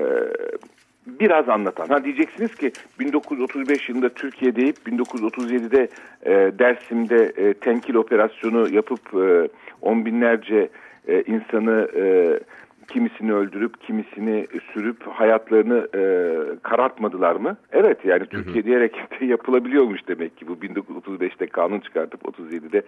biraz anlatan. Ha diyeceksiniz ki 1935 yılında Türkiye deyip 1937'de e, Dersim'de e, tenkil operasyonu yapıp e, on binlerce e, insanı e, kimisini öldürüp kimisini sürüp hayatlarını e, karartmadılar mı? Evet yani Türkiye diyerek de yapılabiliyormuş demek ki bu 1935'te kanun çıkartıp 37'de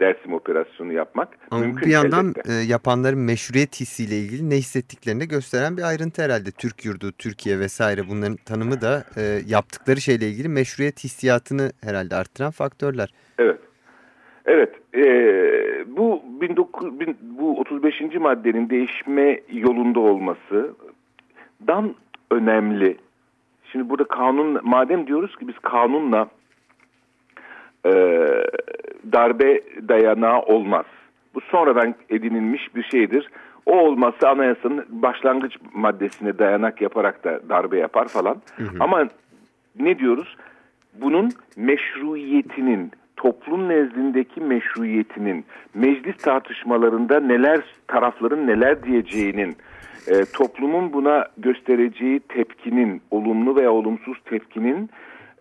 Dersim operasyonu yapmak. Ama mümkün bir yandan e, yapanların meşruiyet hissiyle ilgili ne hissettiklerini gösteren bir ayrıntı herhalde. Türk yurdu, Türkiye vesaire bunların tanımı da e, yaptıkları şeyle ilgili meşruiyet hissiyatını herhalde arttıran faktörler. Evet. Evet, eee, bu 19, bin- bu 35. maddenin değişme yolunda olmasından önemli. Şimdi burada kanun, madem diyoruz ki biz kanunla eee, darbe dayanağı olmaz. Bu sonradan edinilmiş bir şeydir. O olması anayasanın başlangıç maddesine dayanak yaparak da darbe yapar falan. Ama ne diyoruz? Bunun meşruiyetinin, toplum nezdindeki meşruiyetinin, meclis tartışmalarında neler, tarafların neler diyeceğinin, e, toplumun buna göstereceği tepkinin, olumlu veya olumsuz tepkinin,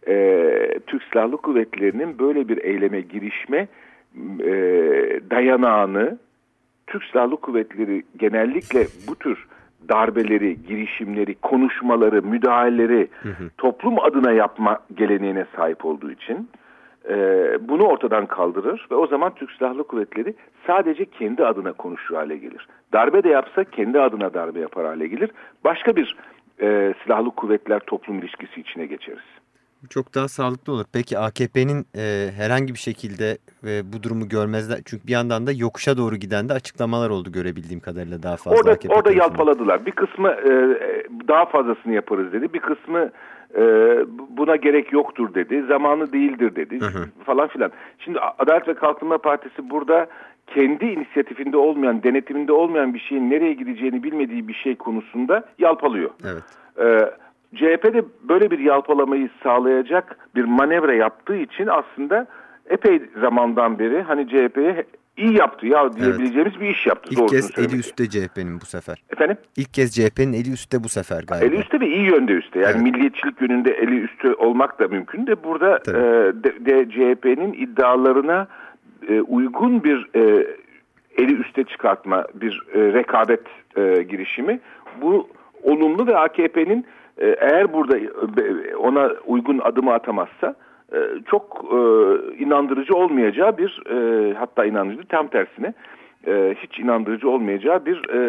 e, Türk Silahlı Kuvvetleri'nin böyle bir eyleme girişme e, dayanağını, Türk Silahlı Kuvvetleri genellikle bu tür darbeleri, girişimleri, konuşmaları, müdahaleleri toplum adına yapma geleneğine sahip olduğu için e, bunu ortadan kaldırır ve o zaman Türk Silahlı Kuvvetleri sadece kendi adına konuşur hale gelir. Darbe de yapsa kendi adına darbe yapar hale gelir. Başka bir e, silahlı kuvvetler toplum ilişkisi içine geçeriz. Çok daha sağlıklı olur. Peki AKP'nin e, herhangi bir şekilde e, bu durumu görmezler. Çünkü bir yandan da yokuşa doğru giden de açıklamalar oldu görebildiğim kadarıyla daha fazla. Orada, AKP orada tarafından. yalpaladılar. Bir kısmı e, daha fazlasını yaparız dedi. Bir kısmı e, buna gerek yoktur dedi. Zamanı değildir dedi Hı hı. falan filan. Şimdi Adalet ve Kalkınma Partisi burada kendi inisiyatifinde olmayan, denetiminde olmayan bir şeyin nereye gideceğini bilmediği bir şey konusunda yalpalıyor. Evet. Ee, CHP de böyle bir yalpalamayı sağlayacak bir manevra yaptığı için aslında epey zamandan beri hani CHP'ye iyi yaptı ya diyebileceğimiz bir iş yaptı. İlk kez eli üstte CHP'nin bu sefer. Efendim? İlk kez CHP'nin eli üstte bu sefer galiba. Eli üstte ve iyi yönde üstte. Yani Evet. milliyetçilik yönünde eli üstte olmak da mümkün de burada Tabii. e, de, de CHP'nin iddialarına e, uygun bir e, eli üste çıkartma, bir e, rekabet e, girişimi. Bu olumlu ve AKP'nin e, eğer burada e, ona uygun adımı atamazsa çok e, inandırıcı olmayacağı bir e, hatta inandırıcı tam tersine e, hiç inandırıcı olmayacağı bir e,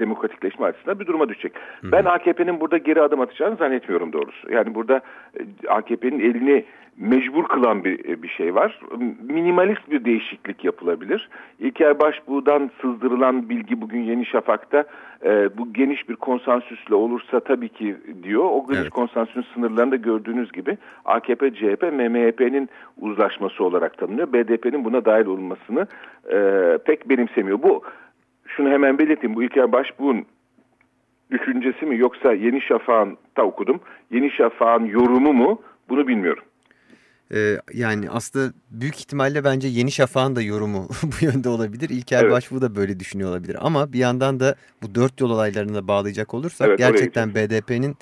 demokratikleşme açısından bir duruma düşecek. Ben AKP'nin burada geri adım atacağını zannetmiyorum doğrusu. Yani burada e, AKP'nin elini mecbur kılan bir e, bir şey var. Minimalist bir değişiklik yapılabilir. İlker Başbuğ'dan sızdırılan bilgi bugün Yeni Şafak'ta e, bu geniş bir konsensüsle olursa tabii ki diyor. O geniş Evet. konsensüsün sınırlarında gördüğünüz gibi AKP, CHP, MMHP'nin uzlaşması olarak tanınıyor. BDP'nin buna dahil olmasını e, pek benimsemiyor. Bu şunu hemen belirteyim. Bu İlker Başbuğ'un düşüncesi mi yoksa Yeni Şafak'ın da okudum. Yeni Şafak'ın yorumu mu bunu bilmiyorum. Ee, yani aslında büyük ihtimalle bence Yeni Şafak'ın da yorumu bu yönde olabilir. İlker Evet. Başbuğ da böyle düşünüyor olabilir. Ama bir yandan da bu dört yol olaylarını da bağlayacak olursak Evet, gerçekten BDP'nin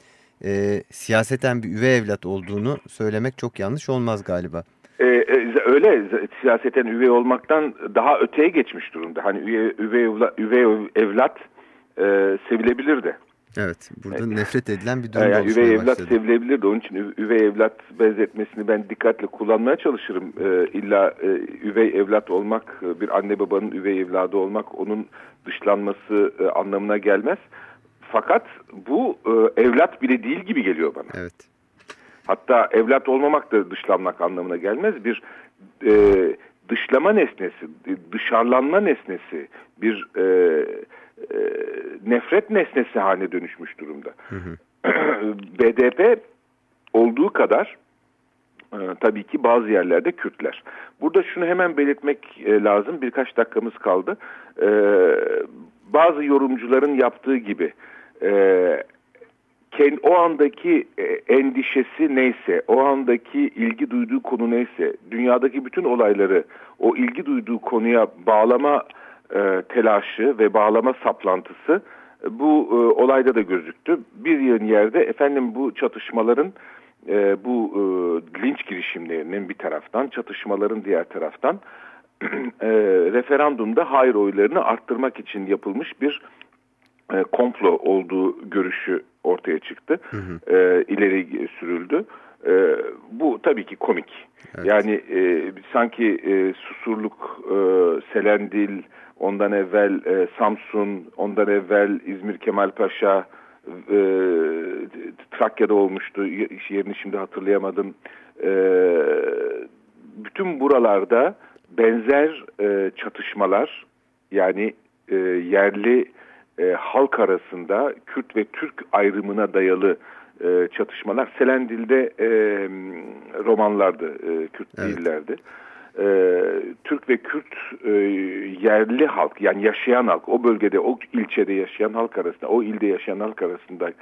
e, siyaseten bir üvey evlat olduğunu söylemek çok yanlış olmaz galiba. Ee, e, öyle siyaseten üvey olmaktan daha öteye geçmiş durumda. Hani üvey, üvey, üvey evlat e, sevilebilir de. Evet burada nefret edilen bir durum Yani oluşmaya üvey evlat başladı. sevilebilir de onun için üv- üvey evlat benzetmesini ben dikkatle kullanmaya çalışırım. Ee, illa e, üvey evlat olmak, e, bir anne babanın üvey evladı olmak onun dışlanması e, anlamına gelmez. Fakat bu e, evlat bile değil gibi geliyor bana. Evet. Hatta evlat olmamak da dışlanmak anlamına gelmez. Bir e, dışlama nesnesi, dışarılanma nesnesi, bir e, e, nefret nesnesi haline dönüşmüş durumda. BDP olduğu kadar e, tabii ki bazı yerlerde Kürtler. Burada şunu hemen belirtmek e, lazım. Birkaç dakikamız kaldı. E, bazı yorumcuların yaptığı gibi e, kend- o andaki e, endişesi neyse, o andaki ilgi duyduğu konu neyse, dünyadaki bütün olayları o ilgi duyduğu konuya bağlama e, telaşı ve bağlama saplantısı e, bu e, olayda da gözüktü. Bir yığın yerde efendim bu çatışmaların e, bu e, linç girişimlerinin bir taraftan, çatışmaların diğer taraftan e, referandumda hayır oylarını arttırmak için yapılmış bir e, komplo olduğu görüşü ortaya çıktı. E, ileri sürüldü. E, bu tabii ki komik. Yani e, sanki e, Susurluk, e, Selendil, ondan evvel e, Samsun, ondan evvel İzmir Kemalpaşa, e, Trakya'da olmuştu. Yerini şimdi hatırlayamadım. E, bütün buralarda benzer e, çatışmalar yani e, yerli e, halk arasında Kürt ve Türk ayrımına dayalı e, çatışmalar Selendil'de e, romanlardı, e, Kürt Evet. değillerdi. E, Türk ve Kürt e, yerli halk yani yaşayan halk o bölgede o ilçede yaşayan halk arasında o ilde yaşayan halk arasında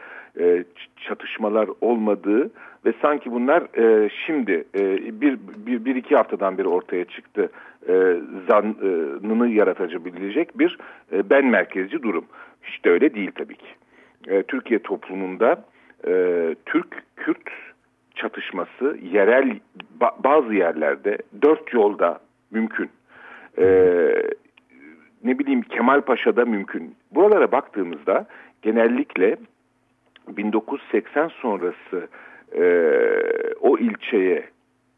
e, çatışmalar olmadığı ve sanki bunlar e, şimdi e, bir, bir, bir iki haftadan beri ortaya çıktı e, zanını yaratabilecek bir e, ben merkezci durum. Hiç de öyle değil tabii ki. E, Türkiye toplumunda e, Türk-Kürt çatışması yerel ba- bazı yerlerde dört yolda mümkün. E, ne bileyim Kemalpaşa'da mümkün. Buralara baktığımızda genellikle 1980 sonrası e, o ilçeye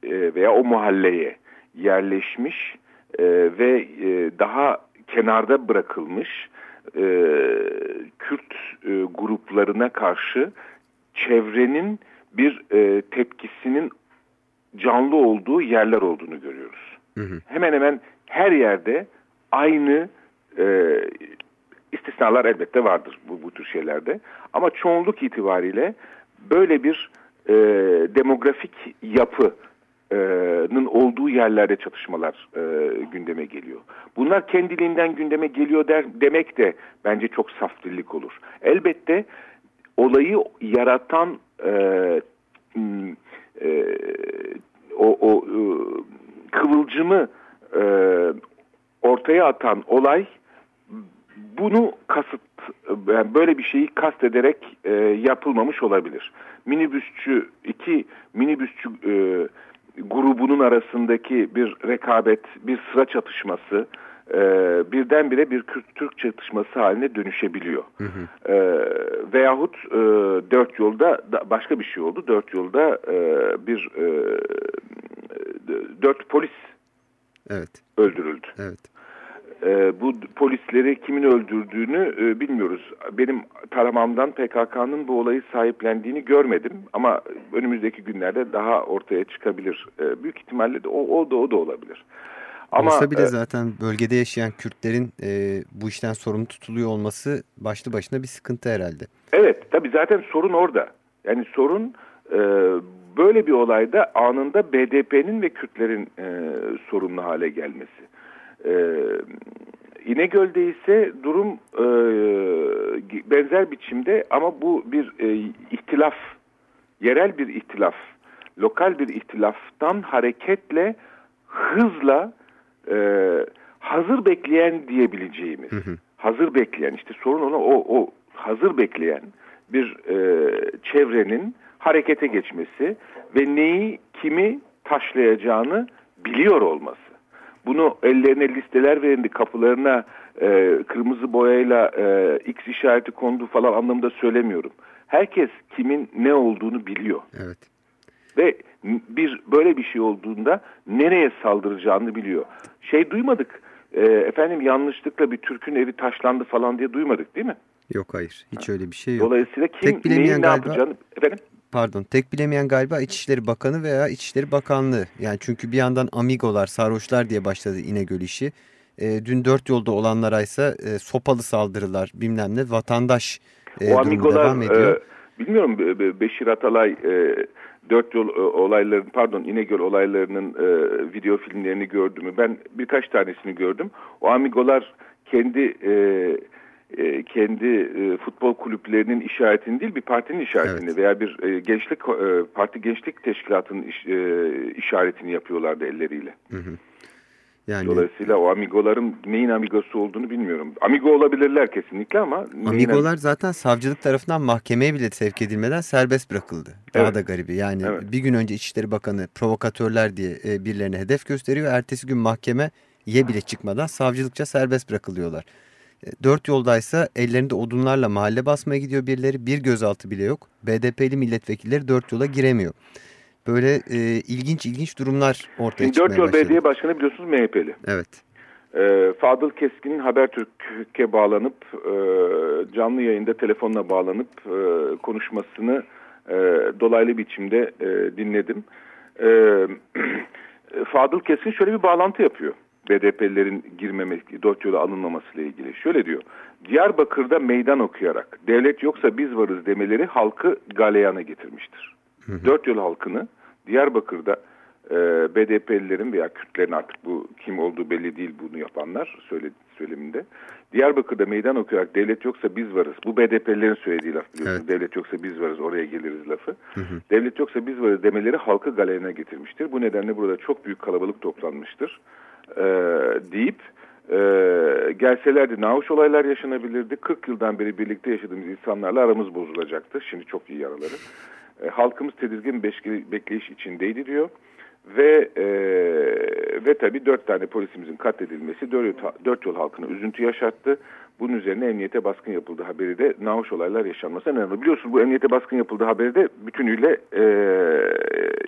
e, veya o mahalleye yerleşmiş e, ve e, daha kenarda bırakılmış e, Kürt e, gruplarına karşı çevrenin bir e, tepkisinin canlı olduğu yerler olduğunu görüyoruz. Hı hı. Hemen hemen her yerde aynı e, istisnalar elbette vardır bu, bu tür şeylerde. Ama çoğunluk itibariyle böyle bir e, demografik yapının olduğu yerlerde çatışmalar e, gündeme geliyor. Bunlar kendiliğinden gündeme geliyor der, demek de bence çok saftirlik olur. Elbette olayı yaratan e, m, e, o, o e, kıvılcımı e, ortaya atan olay bunu kasıt yani böyle bir şeyi kastederek e, yapılmamış olabilir. Minibüsçü iki minibüsçü e, grubunun arasındaki bir rekabet, bir sıra çatışması e, birdenbire bir Kürt-Türk çatışması haline dönüşebiliyor. Hı hı. E, veyahut e, dört yolda da başka bir şey oldu. Dört yolda e, bir e, dört polis Evet, öldürüldü. evet. E, bu polisleri kimin öldürdüğünü e, bilmiyoruz. Benim taramamdan PKK'nın bu olayı sahiplendiğini görmedim ama önümüzdeki günlerde daha ortaya çıkabilir. E, büyük ihtimalle de o, o da o da olabilir. Ama Olsa bile e, zaten bölgede yaşayan Kürtlerin e, bu işten sorumlu tutuluyor olması başlı başına bir sıkıntı herhalde. Evet tabii zaten sorun orada. Yani sorun e, böyle bir olayda anında BDP'nin ve Kürtlerin e, sorumlu hale gelmesi. E, İnegöl'de ise durum e, benzer biçimde ama bu bir e, ihtilaf, yerel bir ihtilaf, lokal bir ihtilaftan hareketle hızla e, hazır bekleyen diyebileceğimiz, Hı hı. hazır bekleyen işte sorun ona o, o hazır bekleyen bir e, çevrenin harekete geçmesi ve neyi kimi taşlayacağını biliyor olması. Bunu ellerine listeler verildi, kapılarına e, kırmızı boyayla e, X işareti kondu falan anlamında söylemiyorum. Herkes kimin ne olduğunu biliyor Evet. ve bir böyle bir şey olduğunda nereye saldıracağını biliyor. Şey duymadık. e, efendim yanlışlıkla bir Türk'ün evi taşlandı falan diye duymadık değil mi? Yok hayır. Hiç öyle bir şey yok. Dolayısıyla kim Tek bilemeyen neyin ne galiba- yapacağını efendim Pardon. Tek bilemeyen galiba İçişleri Bakanı veya İçişleri Bakanlığı. Yani çünkü bir yandan amigolar, sarhoşlar diye başladı İnegöl işi. E, dün dört yolda olanlara ise e, sopalı saldırılar bilmem ne vatandaş e, o amigolar devam ediyor. e, bilmiyorum Be- Be- Beşir Atalay e, dört yol e, olayların pardon İnegöl olaylarının e, video filmlerini gördü mü? Ben birkaç tanesini gördüm. O amigolar kendi e, e, kendi e, futbol kulüplerinin işaretini değil bir partinin işaretini Evet. veya bir e, gençlik e, parti gençlik teşkilatının iş- e, işaretini yapıyorlardı elleriyle. Hı hı. Yani Dolayısıyla o amigoların neyin amigosu olduğunu bilmiyorum. Amigo olabilirler kesinlikle ama neyin Amigolar zaten savcılık tarafından mahkemeye bile sevk edilmeden serbest bırakıldı. Daha Evet. da garibi. Yani Evet. bir gün önce İçişleri Bakanı provokatörler diye e, birilerine hedef gösteriyor. Ertesi gün mahkemeye bile çıkmadan savcılıkça serbest bırakılıyorlar. E, Dört yoldaysa ellerinde odunlarla mahalle basmaya gidiyor birileri. Bir gözaltı bile yok. BDP'li milletvekilleri dört yola giremiyor. Böyle e, ilginç ilginç durumlar ortaya Şimdi çıkmaya Dört Yol başladı. Belediye Başkanı biliyorsunuz MHP'li. Evet. Ee, Fadıl Keskin'in Habertürk'e bağlanıp e, canlı yayında telefonla bağlanıp e, konuşmasını e, dolaylı biçimde e, dinledim. E, Fadıl Keskin şöyle bir bağlantı yapıyor. BDP'lilerin girmemek, dört yola alınmamasıyla ilgili. Şöyle diyor. Diyarbakır'da meydan okuyarak devlet yoksa biz varız demeleri halkı galeyana getirmiştir. Dört yol halkını Diyarbakır'da e, BDP'lilerin veya Kürtlerin artık bu kim olduğu belli değil bunu yapanlar söyle, söyleminde. Diyarbakır'da meydan okuyarak devlet yoksa biz varız. Bu BDP'lilerin söylediği laf biliyorsunuz. Evet. Devlet yoksa biz varız oraya geliriz lafı. Devlet yoksa biz varız demeleri halkı galeyana getirmiştir. Bu nedenle burada çok büyük kalabalık toplanmıştır e, deyip e, gelselerdi nahoş olaylar yaşanabilirdi. 40 yıldan beri birlikte yaşadığımız insanlarla aramız bozulacaktı. Şimdi çok iyi araları. E, halkımız tedirgin beşki- bekleyiş içindeydi diyor. Ve e, ve tabii dört tane polisimizin katledilmesi dört, dört yol halkına üzüntü yaşattı. Bunun üzerine emniyete baskın yapıldı haberi de nahoş olaylar yaşanmasına neden oldu. Biliyorsunuz bu emniyete baskın yapıldı haberi de bütünüyle e,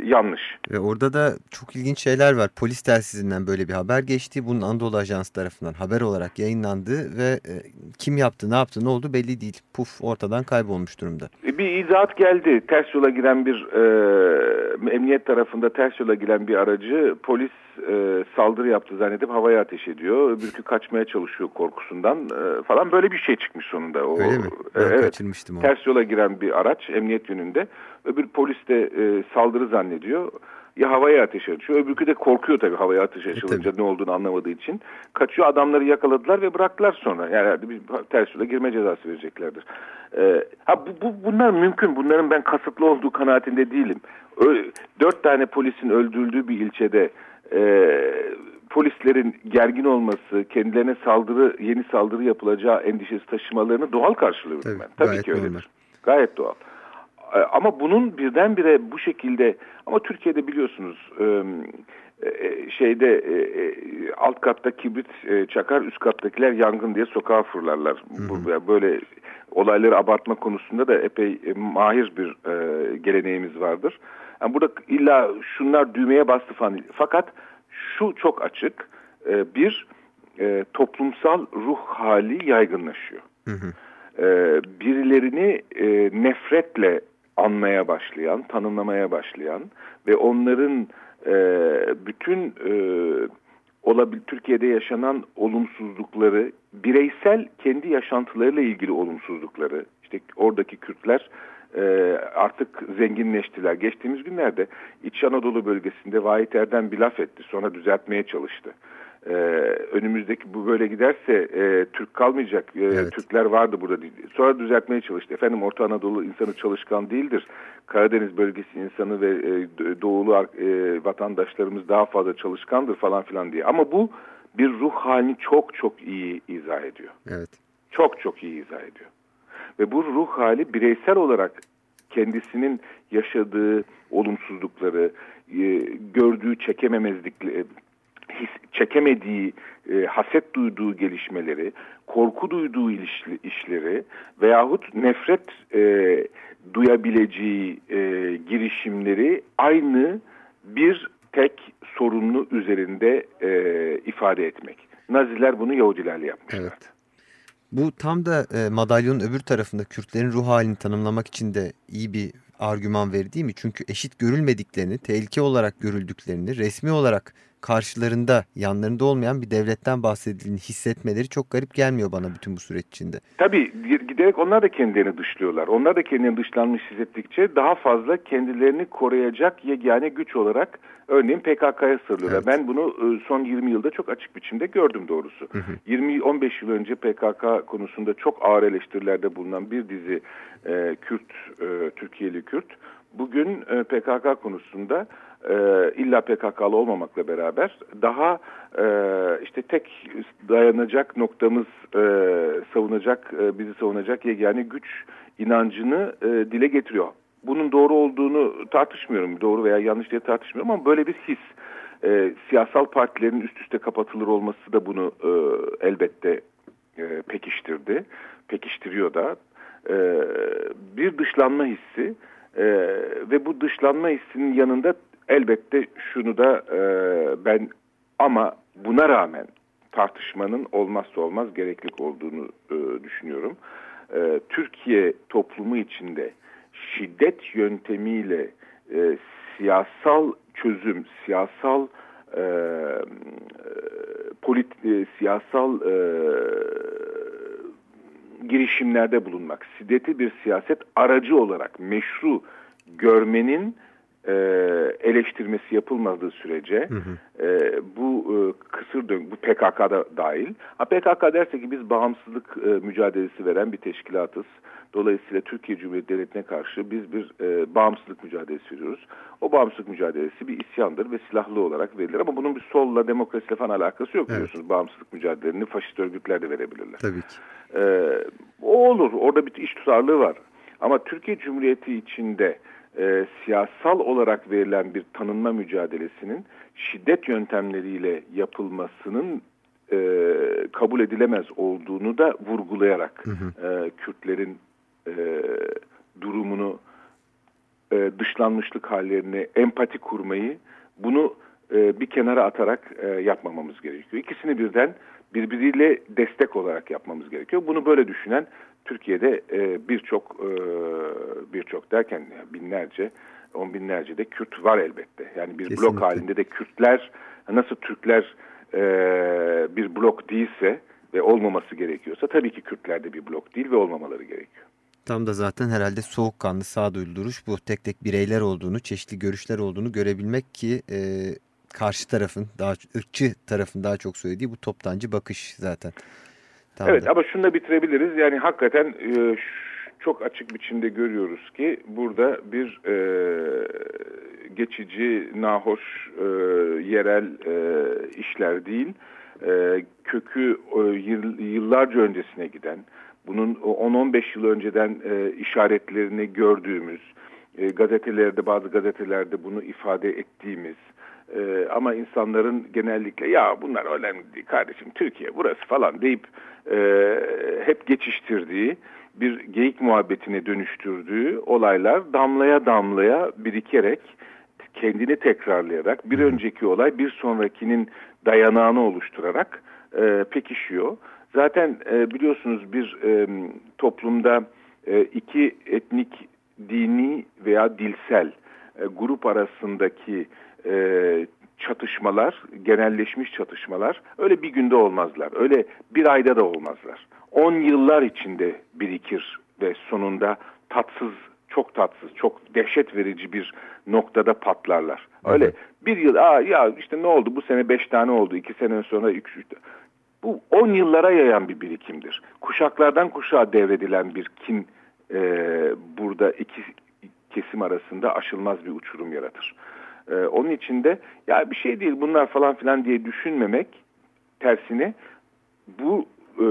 yanlış. Ve orada da çok ilginç şeyler var. Polis telsizinden böyle bir haber geçti. Bunun Anadolu Ajansı tarafından haber olarak yayınlandı ve e, kim yaptı, ne yaptı, ne oldu belli değil. Puf ortadan kaybolmuş durumda. E, Bir izahat geldi. Ters yola giren bir e, emniyet tarafında ters yola giren bir aracı polis e, saldırı yaptı zannedip havaya ateş ediyor. Öbürkü kaçmaya çalışıyor korkusundan e, falan böyle bir şey çıkmış sonunda. O, Öyle mi? E, Ben evet. kaçırmıştım onu. Ters yola giren bir araç emniyet yönünde. Öbür polis de e, saldırı zannediyor. Ya havaya ateş açıyor. Öbürkü de korkuyor tabii havaya ateş açılınca tabii. ne olduğunu anlamadığı için. Kaçıyor adamları yakaladılar ve bıraktılar sonra. Yani herhalde bir ters yola girme cezası vereceklerdir. Ee, ha bu, bu, bunlar mümkün. Bunların ben kasıtlı olduğu kanaatinde değilim. Ö- dört tane polisin öldürüldüğü bir ilçede e, polislerin gergin olması, kendilerine saldırı, yeni saldırı yapılacağı endişesi taşımalarını doğal karşılıyorum Tabii, ben. Tabii ki öyledir. normal. Gayet doğal. E, Ama bunun birdenbire bu şekilde ama Türkiye'de biliyorsunuz e, e, şeyde alt katta kibrit çakar üst kattakiler yangın diye sokağa fırlarlar. Bu, böyle olayları abartma konusunda da epey mahir bir geleneğimiz vardır. Yani burada illa şunlar düğmeye bastı falan değil. Fakat şu çok açık. E, bir e, toplumsal ruh hali yaygınlaşıyor e, birilerini e, nefretle anmaya başlayan, tanımlamaya başlayan ve onların e, bütün e, olabil Türkiye'de yaşanan olumsuzlukları, bireysel kendi yaşantılarıyla ilgili olumsuzlukları, işte oradaki Kürtler e, artık zenginleştiler. Geçtiğimiz günlerde İç Anadolu bölgesinde Vahit Erdem bir laf etti, sonra düzeltmeye çalıştı. Ee, önümüzdeki bu böyle giderse e, Türk kalmayacak. E, Evet. Türkler vardı burada. Sonra düzeltmeye çalıştı. Efendim Orta Anadolu insanı çalışkan değildir. Karadeniz bölgesi insanı ve e, doğulu e, vatandaşlarımız daha fazla çalışkandır falan filan diye. Ama bu bir ruh halini çok çok iyi izah ediyor. Evet. Çok çok iyi izah ediyor. Ve bu ruh hali bireysel olarak kendisinin yaşadığı olumsuzlukları, e, gördüğü çekememezlikleri, his, çekemediği, e, haset duyduğu gelişmeleri, korku duyduğu ilişli, işleri veyahut nefret e, duyabileceği e, girişimleri aynı bir tek sorunlu üzerinde e, ifade etmek. Naziler bunu Yahudilerle yapmışlar. Evet. Bu tam da e, madalyonun öbür tarafında Kürtlerin ruh halini tanımlamak için de iyi bir argüman verir değil mi? Çünkü eşit görülmediklerini, tehlike olarak görüldüklerini, resmi olarak karşılarında, yanlarında olmayan bir devletten bahsedildiğini hissetmeleri çok garip gelmiyor bana bütün bu süreç içinde. Tabii giderek onlar da kendilerini dışlıyorlar. Onlar da kendilerini dışlanmış hissettikçe daha fazla kendilerini koruyacak yegane güç olarak örneğin PKK'ya sırlıyorlar. Evet. Ben bunu e, son 20 yılda çok açık biçimde gördüm doğrusu. 20-15 yıl önce PKK konusunda çok ağır eleştirilerde bulunan bir dizi e, Kürt, e, Türkiye'li Kürt bugün e, PKK konusunda e, illa PKK'lı olmamakla beraber daha e, işte tek dayanacak noktamız e, savunacak e, bizi savunacak yegane güç inancını e, dile getiriyor. Bunun doğru olduğunu tartışmıyorum. Doğru veya yanlış diye tartışmıyorum ama böyle bir his. E, siyasal partilerin üst üste kapatılır olması da bunu e, elbette e, pekiştirdi. Pekiştiriyor da. E, bir dışlanma hissi e, ve bu dışlanma hissinin yanında elbette şunu da e, ben ama buna rağmen tartışmanın olmazsa olmaz gereklilik olduğunu e, düşünüyorum. E, Türkiye toplumu içinde şiddet yöntemiyle e, siyasal çözüm, siyasal e, polit, e, siyasal e, girişimlerde bulunmak, şiddeti bir siyaset aracı olarak meşru görmenin e, eleştirmesi yapılmadığı sürece e, bu e, kısır döngü, bu PKK'da dahil. Ha, PKK derse ki biz bağımsızlık e, mücadelesi veren bir teşkilatız. Dolayısıyla Türkiye Cumhuriyeti Devleti'ne karşı biz bir e, bağımsızlık mücadelesi veriyoruz. O bağımsızlık mücadelesi bir isyandır ve silahlı olarak verilir. Ama bunun bir solla, demokrasiyle falan alakası yok Evet. biliyorsunuz. Bağımsızlık mücadelelerini faşist örgütler de verebilirler. Tabii ki. Ee, o olur. Orada bir iş tutarlığı var. Ama Türkiye Cumhuriyeti içinde e, siyasal olarak verilen bir tanınma mücadelesinin şiddet yöntemleriyle yapılmasının e, kabul edilemez olduğunu da vurgulayarak e, Kürtlerin e, durumunu e, dışlanmışlık hallerini empati kurmayı bunu e, bir kenara atarak e, yapmamamız gerekiyor. İkisini birden birbiriyle destek olarak yapmamız gerekiyor. Bunu böyle düşünen Türkiye'de e, birçok e, birçok derken binlerce on binlerce de Kürt var elbette. Yani bir Kesinlikle. blok halinde de Kürtler nasıl Türkler e, bir blok değilse ve olmaması gerekiyorsa tabii ki Kürtler de bir blok değil ve olmamaları gerekiyor. Tam da zaten herhalde soğukkanlı sağduyulu duruş bu tek tek bireyler olduğunu, çeşitli görüşler olduğunu görebilmek ki e, karşı tarafın, daha ırkçı tarafın daha çok söylediği bu toptancı bakış zaten. Tam Evet ama şunu da bitirebiliriz. Yani hakikaten e, çok açık biçimde görüyoruz ki burada bir e, geçici, nahoş, e, yerel e, işler değil. E, kökü e, yıl- yıllarca öncesine giden, bunun 10-15 yıl önceden e, işaretlerini gördüğümüz, e, gazetelerde bazı gazetelerde bunu ifade ettiğimiz, ee, ama insanların genellikle ya bunlar önemli değil kardeşim Türkiye burası falan deyip e, hep geçiştirdiği bir geyik muhabbetine dönüştürdüğü olaylar damlaya damlaya birikerek kendini tekrarlayarak bir önceki olay bir sonrakinin dayanağını oluşturarak e, pekişiyor. Zaten e, biliyorsunuz bir e, toplumda e, iki etnik, dini veya dilsel e, grup arasındaki e, çatışmalar, genelleşmiş çatışmalar öyle bir günde olmazlar. Öyle bir ayda da olmazlar. On yıllar içinde birikir ve sonunda tatsız, çok tatsız, çok dehşet verici bir noktada patlarlar. Öyle bir yıl, aa ya işte ne oldu bu sene beş tane oldu, iki sene sonra üç, üç bu on yıllara yayan bir birikimdir. Kuşaklardan kuşağa devredilen bir kin e, burada iki kesim arasında aşılmaz bir uçurum yaratır. Ee, onun için de ya bir şey değil bunlar falan filan diye düşünmemek tersine bu e,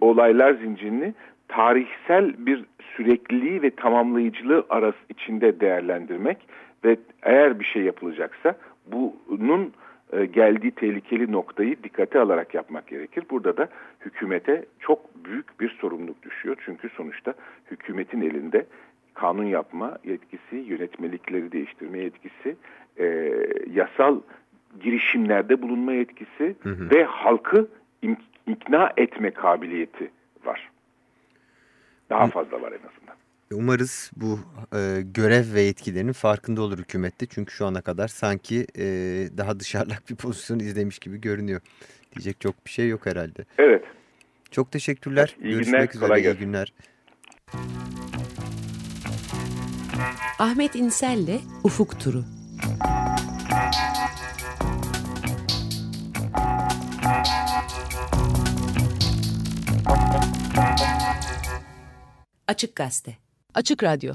olaylar zincirini tarihsel bir sürekliliği ve tamamlayıcılığı arası içinde değerlendirmek ve eğer bir şey yapılacaksa bunun e, geldiği tehlikeli noktayı dikkate alarak yapmak gerekir. Burada da hükümete çok büyük bir sorumluluk düşüyor. Çünkü sonuçta hükümetin elinde kanun yapma yetkisi, yönetmelikleri değiştirme yetkisi, e, yasal girişimlerde bulunma yetkisi ve halkı ikna etme kabiliyeti var. Daha fazla var en azından. Umarız bu e, görev ve yetkilerinin farkında olur hükümette. Çünkü şu ana kadar sanki e, daha dışarıdak bir pozisyon izlemiş gibi görünüyor. Diyecek çok bir şey yok herhalde. Evet. Çok teşekkürler. İyi Görüşmek günler, üzere. İyi günler. Ahmet İnsel'le Ufuk Turu. Açık Gazete. Açık Radyo.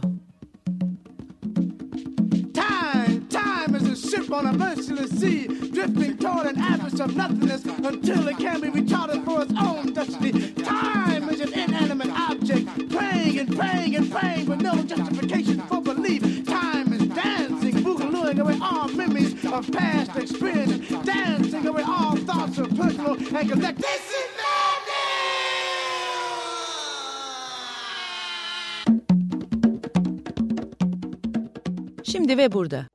On a merciless sea, drifting toward an abyss of nothingness until it can be recharted for its own destiny. Time is an inanimate object, praying and praying and praying with no justification of past experience, dancing away all thoughts of personal and collective. This is Şimdi ve burada.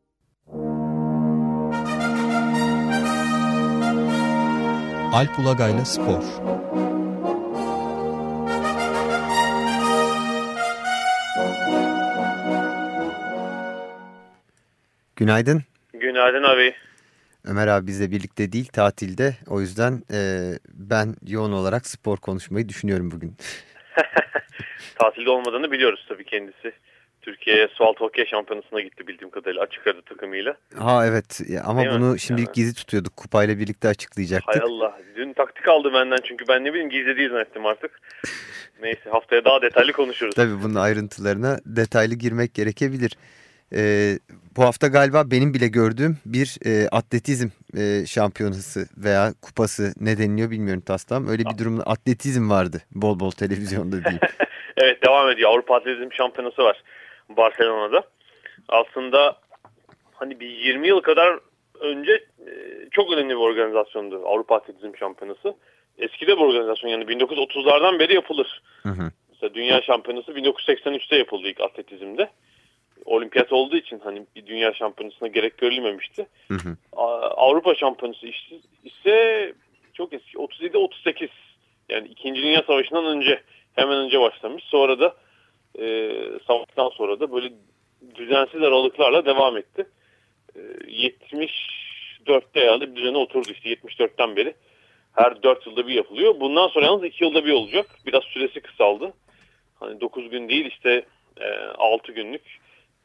Alp Ulagay'la Spor. Günaydın. Günaydın abi. Ömer abi bizle birlikte değil tatilde. O yüzden e, ben yoğun olarak spor konuşmayı düşünüyorum bugün. Tatilde olmadığını biliyoruz tabii kendisi. Türkiye Sualtı Hokey Şampiyonası'na gitti bildiğim kadarıyla açık ara takımıyla. Ha evet ama Değil mi? bunu şimdilik Yani. gizli tutuyorduk. Kupayla birlikte açıklayacaktık. Hay Allah. Dün taktik aldı benden çünkü ben ne bileyim gizli değil zannettim artık. Neyse haftaya daha detaylı konuşuruz. Tabii bunun ayrıntılarına detaylı girmek gerekebilir. Ee, bu hafta galiba benim bile gördüğüm bir e, atletizm e, şampiyonası veya kupası ne deniliyor bilmiyorum Taslam. Öyle bir durumda atletizm vardı bol bol televizyonda diyeyim. Evet devam ediyor. Avrupa Atletizm Şampiyonası var Barcelona'da. Aslında hani bir 20 yıl kadar önce e, çok önemli bir organizasyondu Avrupa Atletizm Şampiyonası. Eski de bir organizasyon yani 1930'lardan beri yapılır. Hı hı. Mesela Dünya Şampiyonası 1983'te yapıldı ilk atletizmde. Olimpiyat olduğu için hani bir dünya şampiyonasına gerek görülmemişti. Hı hı. Avrupa Şampiyonası işte, ise çok eski 37-38 yani 2. Dünya Savaşı'ndan önce hemen önce başlamış. Sonra da e, savaştan sonra da böyle düzensiz aralıklarla devam etti. E, 74'te herhalde bir düzene oturdu işte 74'ten beri. Her 4 yılda bir yapılıyor. Bundan sonra yalnız 2 yılda bir olacak. Biraz süresi kısaldı. Hani 9 gün değil işte e, 6 günlük.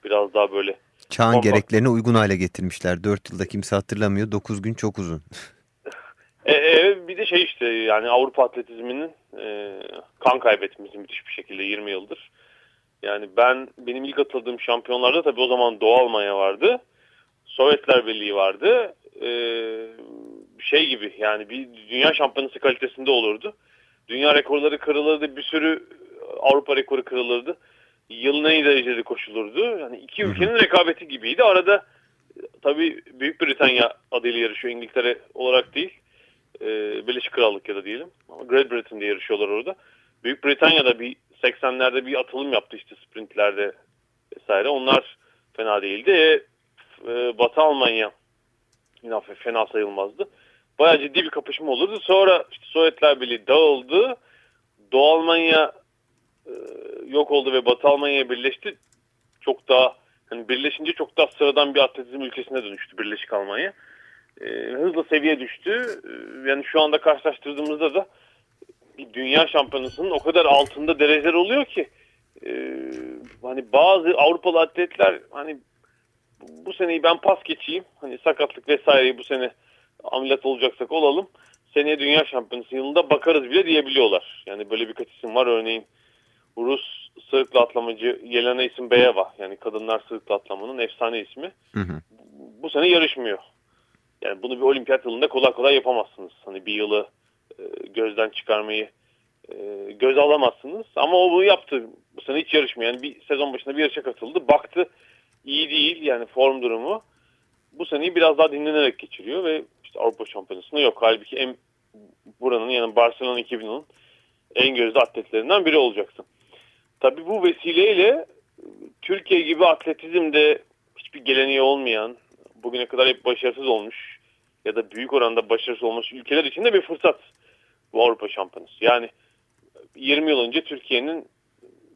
Biraz daha böyle Çağın Kompakt. gereklerine uygun hale getirmişler. 4 yılda kimse hatırlamıyor. 9 gün çok uzun. E, e, bir de şey işte yani Avrupa atletizminin e, kan kaybetmesi müthiş bir şekilde 20 yıldır. Yani ben benim ilk atıldığım şampiyonlarda tabii o zaman Doğu Almanya vardı. Sovyetler Birliği vardı. E, şey gibi yani bir dünya şampiyonası kalitesinde olurdu. Dünya rekorları kırılırdı. Bir sürü Avrupa rekoru kırılırdı. Yılın en iyi derecede koşulurdu. Yani iki ülkenin rekabeti gibiydi. Arada tabii Büyük Britanya adıyla yarışıyor. İngiltere olarak değil e, Birleşik Krallık ya da diyelim. Ama Great Britain'de yarışıyorlar orada. Büyük Britanya'da bir 80'lerde bir atılım yaptı işte sprintlerde vesaire. Onlar fena değildi. E, e, Batı Almanya yine fena sayılmazdı. Bayağı ciddi bir kapışma olurdu. Sonra işte Sovyetler Birliği dağıldı. Doğu Almanya e, yok oldu ve Batı Almanya birleşti. Çok daha hani birleşince çok daha sıradan bir atletizm ülkesine dönüştü Birleşik Almanya e, hızla seviye düştü. E, yani şu anda karşılaştırdığımızda da bir dünya şampiyonasının o kadar altında dereceler oluyor ki e, hani bazı Avrupalı atletler hani bu seneyi ben pas geçeyim. Hani sakatlık vesaireyi bu sene ameliyat olacaksak olalım. Seneye dünya şampiyonası yılında bakarız bile diyebiliyorlar. Yani böyle birkaç isim var örneğin Rus sırıkla atlamacı Yelena Isinbayeva yani kadınlar sırıkla atlamanın efsane ismi. Hı hı. Bu sene yarışmıyor. Yani bunu bir olimpiyat yılında kolay kolay yapamazsınız. Hani bir yılı e, gözden çıkarmayı e, göz alamazsınız. Ama o bunu yaptı. Bu sene hiç yarışmıyor. Yani bir sezon başında bir yarışa katıldı. Baktı iyi değil yani form durumu. Bu seneyi biraz daha dinlenerek geçiriyor ve işte Avrupa Şampiyonası'nda yok. Halbuki en buranın yani Barcelona 2010'un en gözde atletlerinden biri olacaksın. Tabii bu vesileyle Türkiye gibi atletizmde hiçbir geleneği olmayan, bugüne kadar hep başarısız olmuş ya da büyük oranda başarısız olmuş ülkeler için de bir fırsat bu Avrupa Şampiyonası. Yani 20 yıl önce Türkiye'nin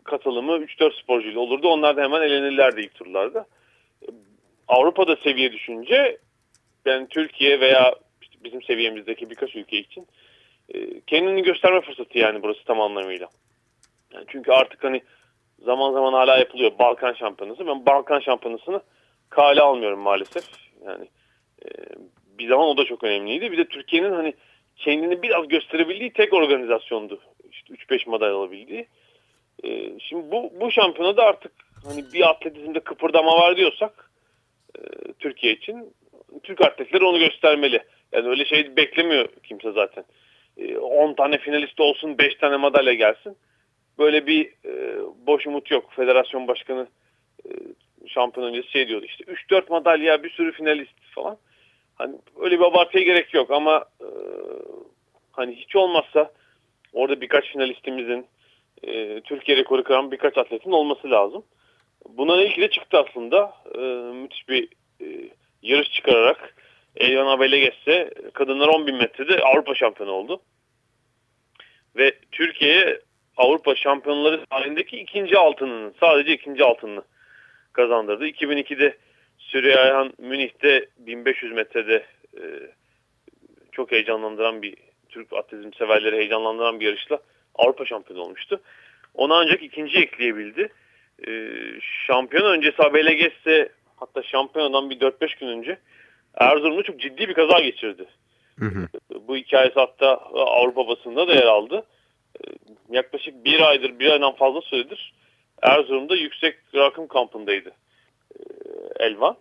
katılımı 3-4 sporcuyla olurdu. Onlar da hemen elenirlerdi ilk turlarda. Avrupa'da seviye düşünce yani Türkiye veya bizim seviyemizdeki birkaç ülke için e, kendini gösterme fırsatı yani burası tam anlamıyla. Yani çünkü artık hani zaman zaman hala yapılıyor Balkan Şampiyonası. Ben Balkan Şampiyonası'nı kale almıyorum maalesef. Yani e, bir zaman o da çok önemliydi. Bir de Türkiye'nin hani kendini biraz gösterebildiği tek organizasyondu. İşte 3-5 madalya alabildiği. E, şimdi bu bu şampiyonada artık hani bir atletizmde kıpırdama var diyorsak e, Türkiye için Türk atletleri onu göstermeli. Yani öyle şey beklemiyor kimse zaten. E, 10 tane finalist olsun, 5 tane madalya gelsin. Böyle bir e, boş umut yok. Federasyon başkanı e, şampiyon öncesi şey diyordu işte 3-4 madalya bir sürü finalist falan. Hani öyle bir abartıya gerek yok ama e, hani hiç olmazsa orada birkaç finalistimizin e, Türkiye rekoru kıran birkaç atletin olması lazım. Buna ilgili de çıktı aslında. E, müthiş bir e, yarış çıkararak Elvan Abel'e geçse kadınlar 10 bin metrede Avrupa şampiyonu oldu. Ve Türkiye'ye Avrupa şampiyonları tarihindeki ikinci altınını, sadece ikinci altınını kazandırdı. 2002'de Süreyya Ayhan Münih'te 1500 metrede e, çok heyecanlandıran bir Türk atletizm severleri heyecanlandıran bir yarışla Avrupa şampiyonu olmuştu. Ona ancak ikinci ekleyebildi. E, şampiyon öncesi Abel'e hatta şampiyonadan bir 4-5 gün önce Erzurum'da çok ciddi bir kaza geçirdi. Hı hı. Bu hikayesi hatta Avrupa basında da yer aldı. E, yaklaşık bir aydır, bir aydan fazla süredir Erzurum'da yüksek rakım kampındaydı e, Elvan.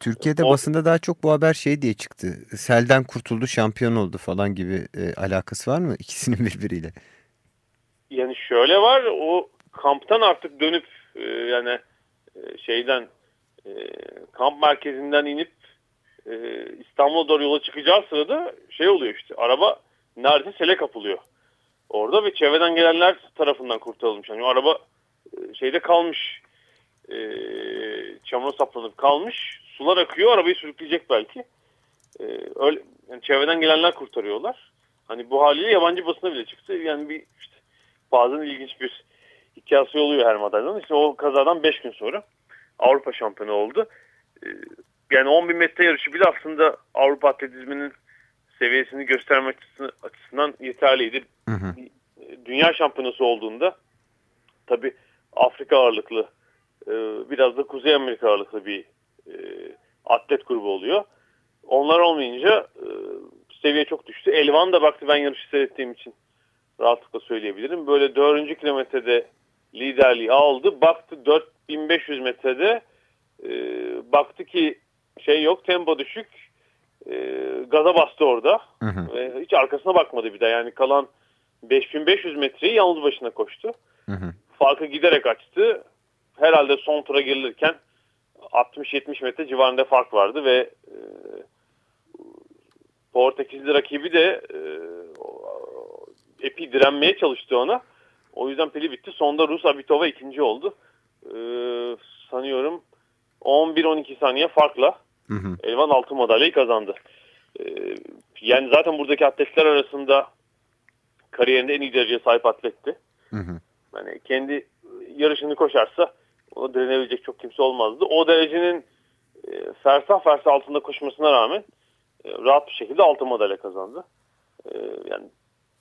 Türkiye'de O- basında daha çok bu haber şey diye çıktı. Selden kurtuldu, şampiyon oldu falan gibi e, alakası var mı ikisinin birbiriyle? Yani şöyle var o kamptan artık dönüp e, yani e, şeyden e, kamp merkezinden inip e, e, İstanbul'a doğru yola çıkacağı sırada şey oluyor işte araba neredeyse sele kapılıyor orada ve çevreden gelenler tarafından kurtarılmış. Yani o araba e, şeyde kalmış e, çamura saplanıp kalmış sular akıyor arabayı sürükleyecek belki. E, öyle yani çevreden gelenler kurtarıyorlar. Hani bu haliyle yabancı basına bile çıktı. Yani bir işte bazen ilginç bir hikayesi oluyor her madalyonun. İşte o kazadan 5 gün sonra Avrupa şampiyonu oldu. Ee, Yani 10 bin metre yarışı bile aslında Avrupa atletizminin seviyesini göstermek açısından yeterliydi. Hı hı. Dünya şampiyonası olduğunda tabi Afrika ağırlıklı e, biraz da Kuzey Amerika ağırlıklı bir e, atlet grubu oluyor. Onlar olmayınca e, seviye çok düştü. Elvan da baktı ben yarışı seyrettiğim için rahatlıkla söyleyebilirim. Böyle 4. kilometrede liderliği aldı. Baktı 4500 metrede e, baktı ki şey yok tempo düşük. E, gaza bastı orada. Hı hı. Ve hiç arkasına bakmadı bir de. Yani kalan 5500 metreyi yalnız başına koştu. Hı hı. Farkı giderek açtı. Herhalde son tura gelirken 60-70 metre civarında fark vardı ve e, Portekizli rakibi de e, epey direnmeye çalıştı ona. O yüzden pili bitti. Sonda Rus Abitova ikinci oldu. E, sanıyorum 11-12 saniye farkla Hı hı. Elvan altın madalyayı kazandı. E, yani zaten buradaki atletler arasında kariyerinde en iyi dereceye sahip atletti. Hı hı. Yani kendi yarışını koşarsa o direnebilecek çok kimse olmazdı. O derecenin e, fersah fersah altında koşmasına rağmen e, rahat bir şekilde altın madalya kazandı. E, yani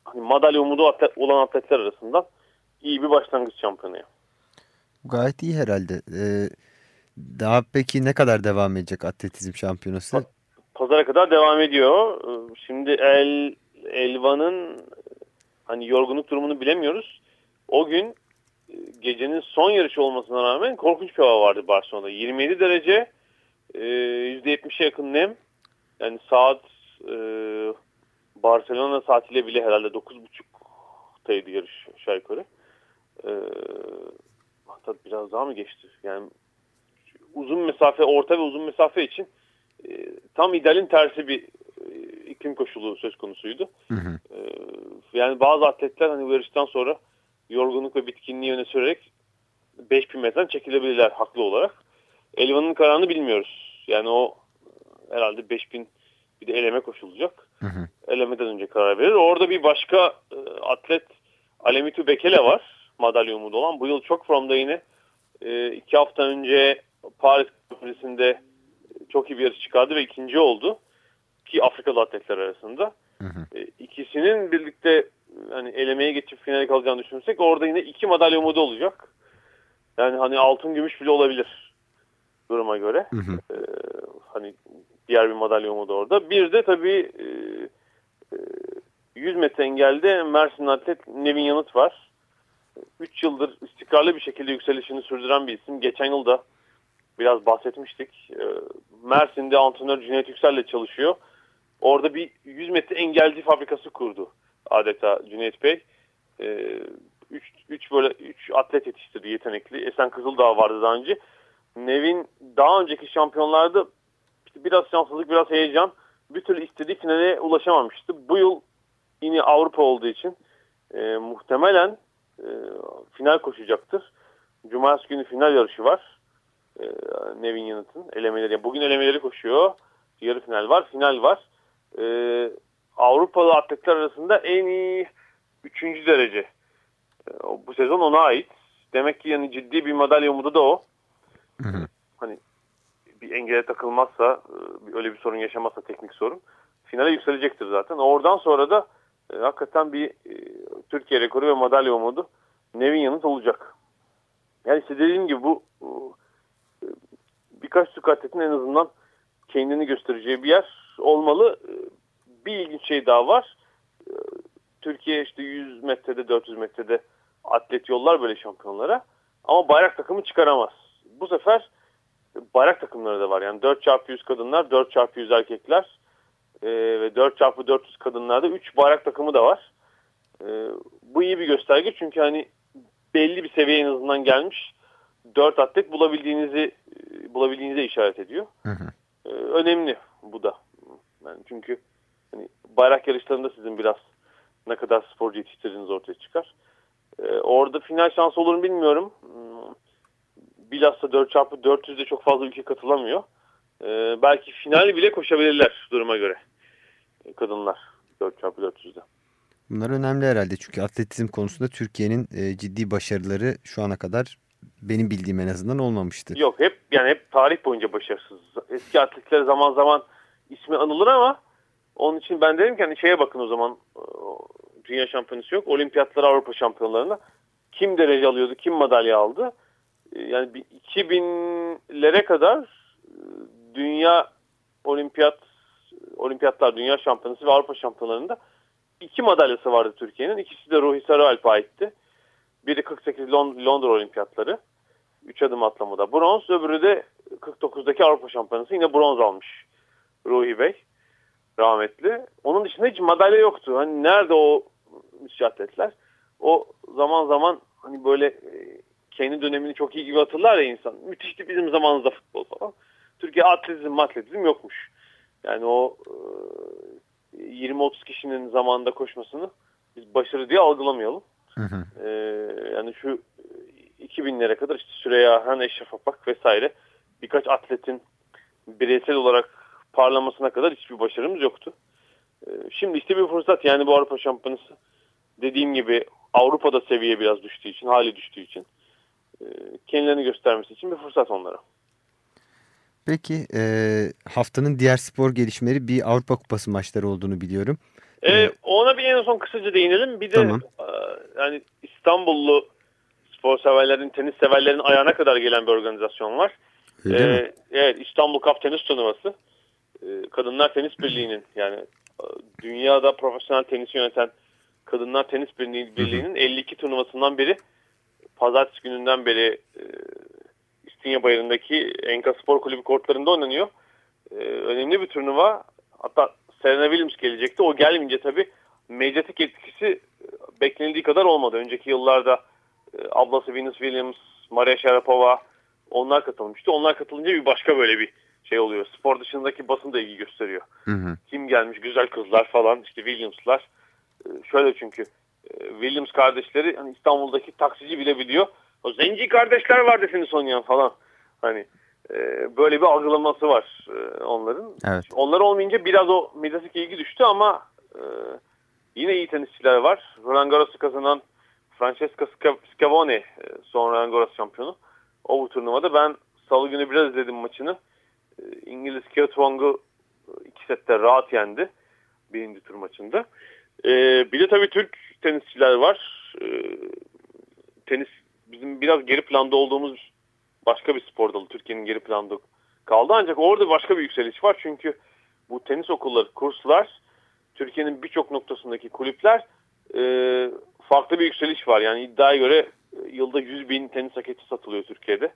hani madalya umudu atlet, olan atletler arasından iyi bir başlangıç şampiyonaya. Gayet iyi herhalde. Ee, daha peki ne kadar devam edecek atletizm şampiyonası? Pazara kadar devam ediyor. Şimdi El Elvan'ın hani yorgunluk durumunu bilemiyoruz. O gün e, gecenin son yarışı olmasına rağmen korkunç bir hava vardı Barcelona'da. 27 derece, e, %70'e yakın nem. Yani saat e, Barcelona saatiyle bile herhalde 9.30'taydı yarış aşağı yukarı. E, hatta biraz daha mı geçti? Yani uzun mesafe, orta ve uzun mesafe için e, tam idealin tersi bir e, iklim koşulu söz konusuydu. Hı hı. E, yani bazı atletler hani bu yarıştan sonra yorgunluk ve bitkinliği öne sürerek 5000 metreden çekilebilirler haklı olarak. Elvan'ın kararını bilmiyoruz. Yani o herhalde 5000 bir de eleme koşulacak. Hı hı. Elemeden önce karar verir. Orada bir başka e, atlet Alemitu Bekele var. Madalya umudu olan. Bu yıl çok formda yine. E, iki hafta önce Paris Köprüsü'nde çok iyi bir yarış çıkardı ve ikinci oldu. Ki Afrikalı atletler arasında. Hı hı. E, ikisinin birlikte hani elemeye geçip finale kalacağını düşünürsek orada yine iki madalya umudu olacak. Yani hani altın gümüş bile olabilir duruma göre. Hı hı. E, hani diğer bir madalya umudu orada. Bir de tabii e, e, 100 metre engelde Mersin atlet Nevin Yanıt var. 3 yıldır istikrarlı bir şekilde yükselişini sürdüren bir isim. Geçen yıl da biraz bahsetmiştik. E, Mersin'de antrenör Cüneyt Yüksel'le çalışıyor. Orada bir 100 metre engelci fabrikası kurdu adeta Cüneyt Bey. 3 üç böyle 3 atlet yetiştirdi yetenekli. Esen Kızıldağ vardı daha önce. Nevin daha önceki şampiyonlarda işte biraz şanssızlık, biraz heyecan bir türlü istediği finale ulaşamamıştı. Bu yıl yine Avrupa olduğu için e, muhtemelen e, final koşacaktır. Cumartesi günü final yarışı var. E, Nevin Yanıt'ın elemeleri. Yani bugün elemeleri koşuyor. Yarı final var, final var. E, Avrupalı atletler arasında en iyi üçüncü derece. E, bu sezon ona ait. Demek ki yani ciddi bir madalya umudu da o. Hı hı. Hani bir engele takılmazsa, e, öyle bir sorun yaşamazsa teknik sorun finale yükselecektir zaten. Oradan sonra da e, hakikaten bir e, Türkiye rekoru ve madalya umudu Nevin Yanıt olacak. Yani işte dediğim gibi bu birkaç Türk atletin en azından kendini göstereceği bir yer olmalı. E, Bir ilginç şey daha var. E, Türkiye işte 100 metrede 400 metrede atlet yollar böyle şampiyonlara ama bayrak takımı çıkaramaz. Bu sefer bayrak takımları da var. Yani 4x100 kadınlar, 4x100 erkekler e, ve 4x400 kadınlarda 3 bayrak takımı da var. Bu iyi bir gösterge çünkü hani belli bir seviye en azından gelmiş 4 atlet bulabildiğinizi e, bulabildiğinize işaret ediyor. Hı hı. E, önemli. bu da. Yani çünkü hani bayrak yarışlarında sizin biraz ne kadar sporcu yetiştirdiğiniz ortaya çıkar. Ee, orada final şansı olur mu bilmiyorum. Hmm, Bilhassa 4x400'de çok fazla ülke katılamıyor. Ee, belki final bile koşabilirler duruma göre. Ee, Kadınlar 4x400'de. Bunlar önemli herhalde çünkü atletizm konusunda Türkiye'nin e, ciddi başarıları şu ana kadar benim bildiğim en azından olmamıştı. Yok hep yani hep tarih boyunca başarısız. Eski atletler zaman zaman ismi anılır ama onun için ben dedim ki hani şeye bakın o zaman e, dünya şampiyonası yok. Olimpiyatlara Avrupa şampiyonlarına kim derece alıyordu, kim madalya aldı? E, Yani bir 2000'lere kadar e, dünya olimpiyat olimpiyatlar, dünya şampiyonası ve Avrupa şampiyonlarında iki madalyası vardı Türkiye'nin. İkisi de Ruhi Sarıalp'e aitti. Biri 48 Lond- Londra olimpiyatları. 3 adım atlamada bronz. Öbürü de 49'daki Avrupa şampiyonası yine bronz almış Ruhi Bey. Rahmetli. Onun dışında hiç madalya yoktu. Hani nerede o müthiş? O zaman zaman hani böyle e, kendi dönemini çok iyi gibi hatırlar ya insan. Müthişti bizim zamanımızda futbol falan. Türkiye atletizm atletizm yokmuş. Yani o e, 20-30 kişinin zamanında koşmasını biz başarı diye algılamayalım. Hı hı. Ee, yani şu 2000'lere kadar işte Süreyya Eşref Apak vesaire birkaç atletin bireysel olarak parlamasına kadar hiçbir başarımız yoktu. Ee, şimdi işte bir fırsat yani bu Avrupa Şampiyonası dediğim gibi Avrupa'da seviye biraz düştüğü için, hali düştüğü için e, kendilerini göstermesi için bir fırsat onlara. Peki e, haftanın diğer spor gelişmeleri bir Avrupa Kupası maçları olduğunu biliyorum. Ee, ona bir en son kısaca değinelim. Bir de Tamam. e, yani İstanbullu spor severlerin, tenis severlerin ayağına kadar gelen bir organizasyon var. Öyle mi? Ee, evet İstanbul Cup Tenis Turnuvası. Ee, Kadınlar Tenis Birliği'nin yani e, dünyada profesyonel tenis yöneten Kadınlar Tenis Birliği- Birliği'nin 52 turnuvasından biri pazartesi gününden beri e, İstinye Bayırı'ndaki Enka Spor Kulübü kortlarında oynanıyor. Ee, önemli bir turnuva. Hatta Serena Williams gelecekti. O gelmeyince tabii medyatik etkisi e, beklenildiği kadar olmadı. Önceki yıllarda e, ablası Venus Williams, Maria Sharapova onlar katılmıştı. Onlar katılınca bir başka böyle bir şey oluyor. Spor dışındaki basın da ilgi gösteriyor. Hı hı. Kim gelmiş? Güzel kızlar falan. işte Williams'lar. Ee, Şöyle çünkü e, Williams kardeşleri hani İstanbul'daki taksici bile biliyor. O zenci kardeşler vardı tenis oynayan falan. Hani e, böyle bir algılaması var e, onların. Evet. Onlar olmayınca biraz o medyatik ilgi düştü ama e, yine iyi tenisçiler var. Roland Garros'u kazanan Francesca Sca- Scavone e, son Roland Garros şampiyonu. O bu turnuvada ben salı günü biraz izledim maçını. İngiliz Kate Wong'u e, iki sette rahat yendi. Birinci tur maçında. Bir de tabii Türk tenisçiler var. Tenis bizim biraz geri planda olduğumuz başka bir spor dalı. Türkiye'nin geri planda kaldı. Ancak orada başka bir yükseliş var. Çünkü bu tenis okulları, kurslar, Türkiye'nin birçok noktasındaki kulüpler e, farklı bir yükseliş var. Yani iddiaya göre e, yılda 100 bin tenis raketi satılıyor Türkiye'de.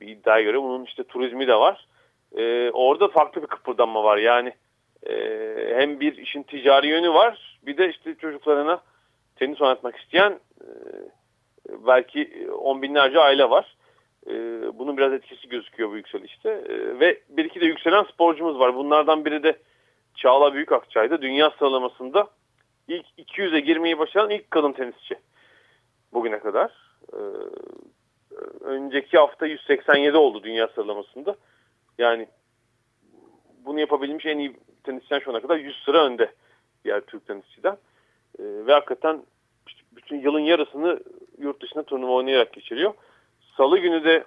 Bir iddiaya göre bunun işte turizmi de var. E, orada farklı bir kıpırdanma var. Yani e, hem bir işin ticari yönü var bir de işte çocuklarına tenis oynatmak isteyen e, belki on binlerce aile var. E, bunun biraz etkisi gözüküyor bu yükselişte. E, ve bir iki de yükselen sporcumuz var. Bunlardan biri de Çağla Büyükakçay'da dünya sıralamasında ilk 200'e girmeyi başaran ilk kadın tenisçi bugüne kadar. E, önceki hafta 187 oldu dünya sıralamasında. Yani bunu yapabilmiş en iyi tenisçiden şu ana kadar 100 sıra önde diğer Türk tenisçiden. Ve hakikaten bütün yılın yarısını yurt dışında turnuva oynayarak geçiriyor. Salı günü de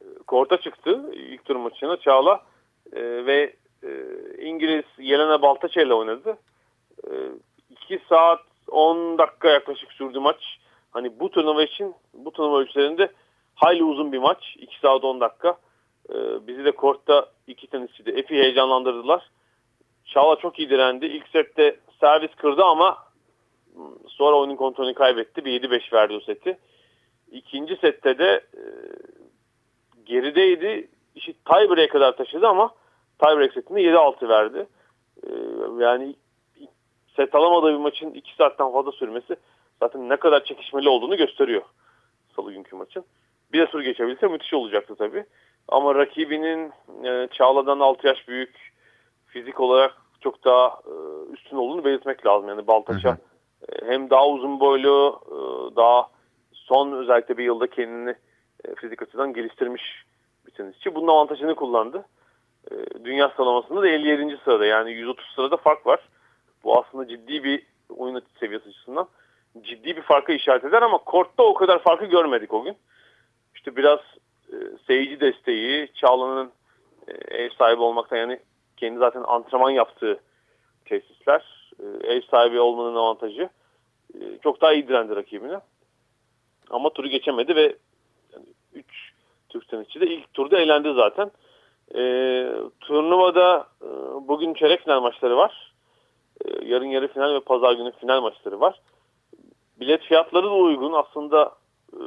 e, korta çıktı ilk tur maçına Çağla e, ve e, İngiliz Yelena Baltaçe ile oynadı. 2 saat 10 dakika yaklaşık sürdü maç. Hani bu turnuva için bu turnuva ölçülerinde hayli uzun bir maç. 2 saat 10 dakika. E, bizi de kortta iki tenisçi de epey heyecanlandırdılar. Çağla çok iyi direndi. İlk sette servis kırdı ama sonra oyunun kontrolünü kaybetti. Bir 7-5 verdi o seti. İkinci sette de e, gerideydi. İşi tiebreak'e kadar taşıdı ama tiebreak setinde 7-6 verdi. E, yani set alamadığı bir maçın 2 saatten fazla sürmesi zaten ne kadar çekişmeli olduğunu gösteriyor salı günkü maçın. Bir de tur geçebilse müthiş olacaktı tabii. Ama rakibinin e, Çağla'dan 6 yaş büyük fizik olarak çok daha e, üstün olduğunu belirtmek lazım. Yani Baltaş'a e, hem daha uzun boylu, e, daha son özellikle bir yılda kendini e, fizik açıdan geliştirmiş bir tenisçi. Bunun avantajını kullandı. E, dünya sıralamasında da 57. sırada yani 130 sırada fark var. Bu aslında ciddi bir oyun seviyesi açısından ciddi bir farkı işaret eder ama kortta o kadar farkı görmedik o gün. İşte biraz e, seyirci desteği, Çağla'nın ev sahibi olmaktan yani kendi zaten antrenman yaptığı tesisler, ev sahibi olmanın avantajı çok daha iyi direndi rakibine. Ama turu geçemedi ve 3 Türk tenisçi de ilk turda eğlendi zaten. E, turnuvada e, bugün çeyrek final maçları var. E, yarın yarı final ve pazar günü final maçları var. Bilet fiyatları da uygun. Aslında e,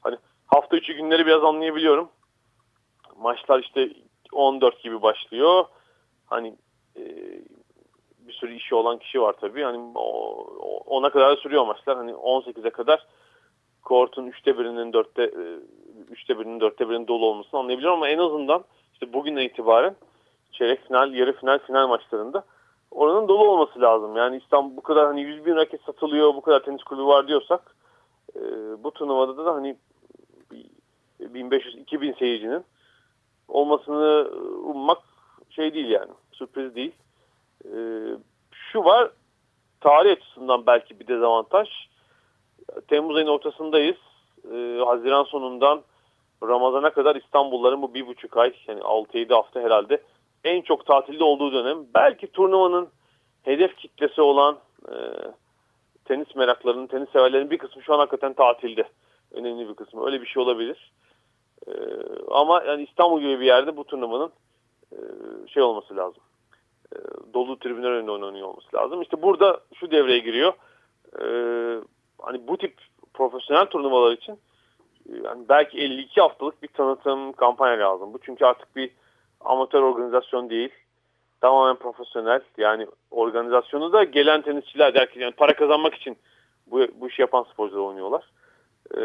hani hafta içi günleri biraz anlayabiliyorum. Maçlar işte 14 gibi başlıyor. Hani e, bir sürü işi olan kişi var tabii. Hani o, ona kadar sürüyor maçlar. Hani 18'e kadar kortun üçte birinin dörtte e, üçte birinin dörtte birinin dolu olmasını anlayabiliyorum ama en azından işte bugünden itibaren çeyrek final, yarı final, final maçlarında oranın dolu olması lazım. Yani İstanbul bu kadar hani 100 bin raket satılıyor, bu kadar tenis kulübü var diyorsak e, bu turnuvada da hani 1500-2000 seyircinin olmasını ummak şey değil yani. Sürpriz değil. E, şu var tarih açısından belki bir dezavantaj. Temmuz ayının ortasındayız. E, Haziran sonundan Ramazan'a kadar İstanbulluların bu bir buçuk ay yani 6-7 hafta herhalde en çok tatilde olduğu dönem. Belki turnuvanın hedef kitlesi olan e, tenis meraklarının, tenis severlerin bir kısmı şu an hakikaten tatilde. Önemli bir kısmı. Öyle bir şey olabilir. E, ama yani İstanbul gibi bir yerde bu turnuvanın e, şey olması lazım. E, dolu tribünler önünde oynanıyor olması lazım. İşte burada şu devreye giriyor. E, hani bu tip profesyonel turnuvalar için yani belki 52 haftalık bir tanıtım kampanya lazım. Bu çünkü artık bir amatör organizasyon değil. Tamamen profesyonel. Yani organizasyonu da gelen tenisçiler derken yani para kazanmak için bu, bu işi yapan sporcular oynuyorlar. Ee,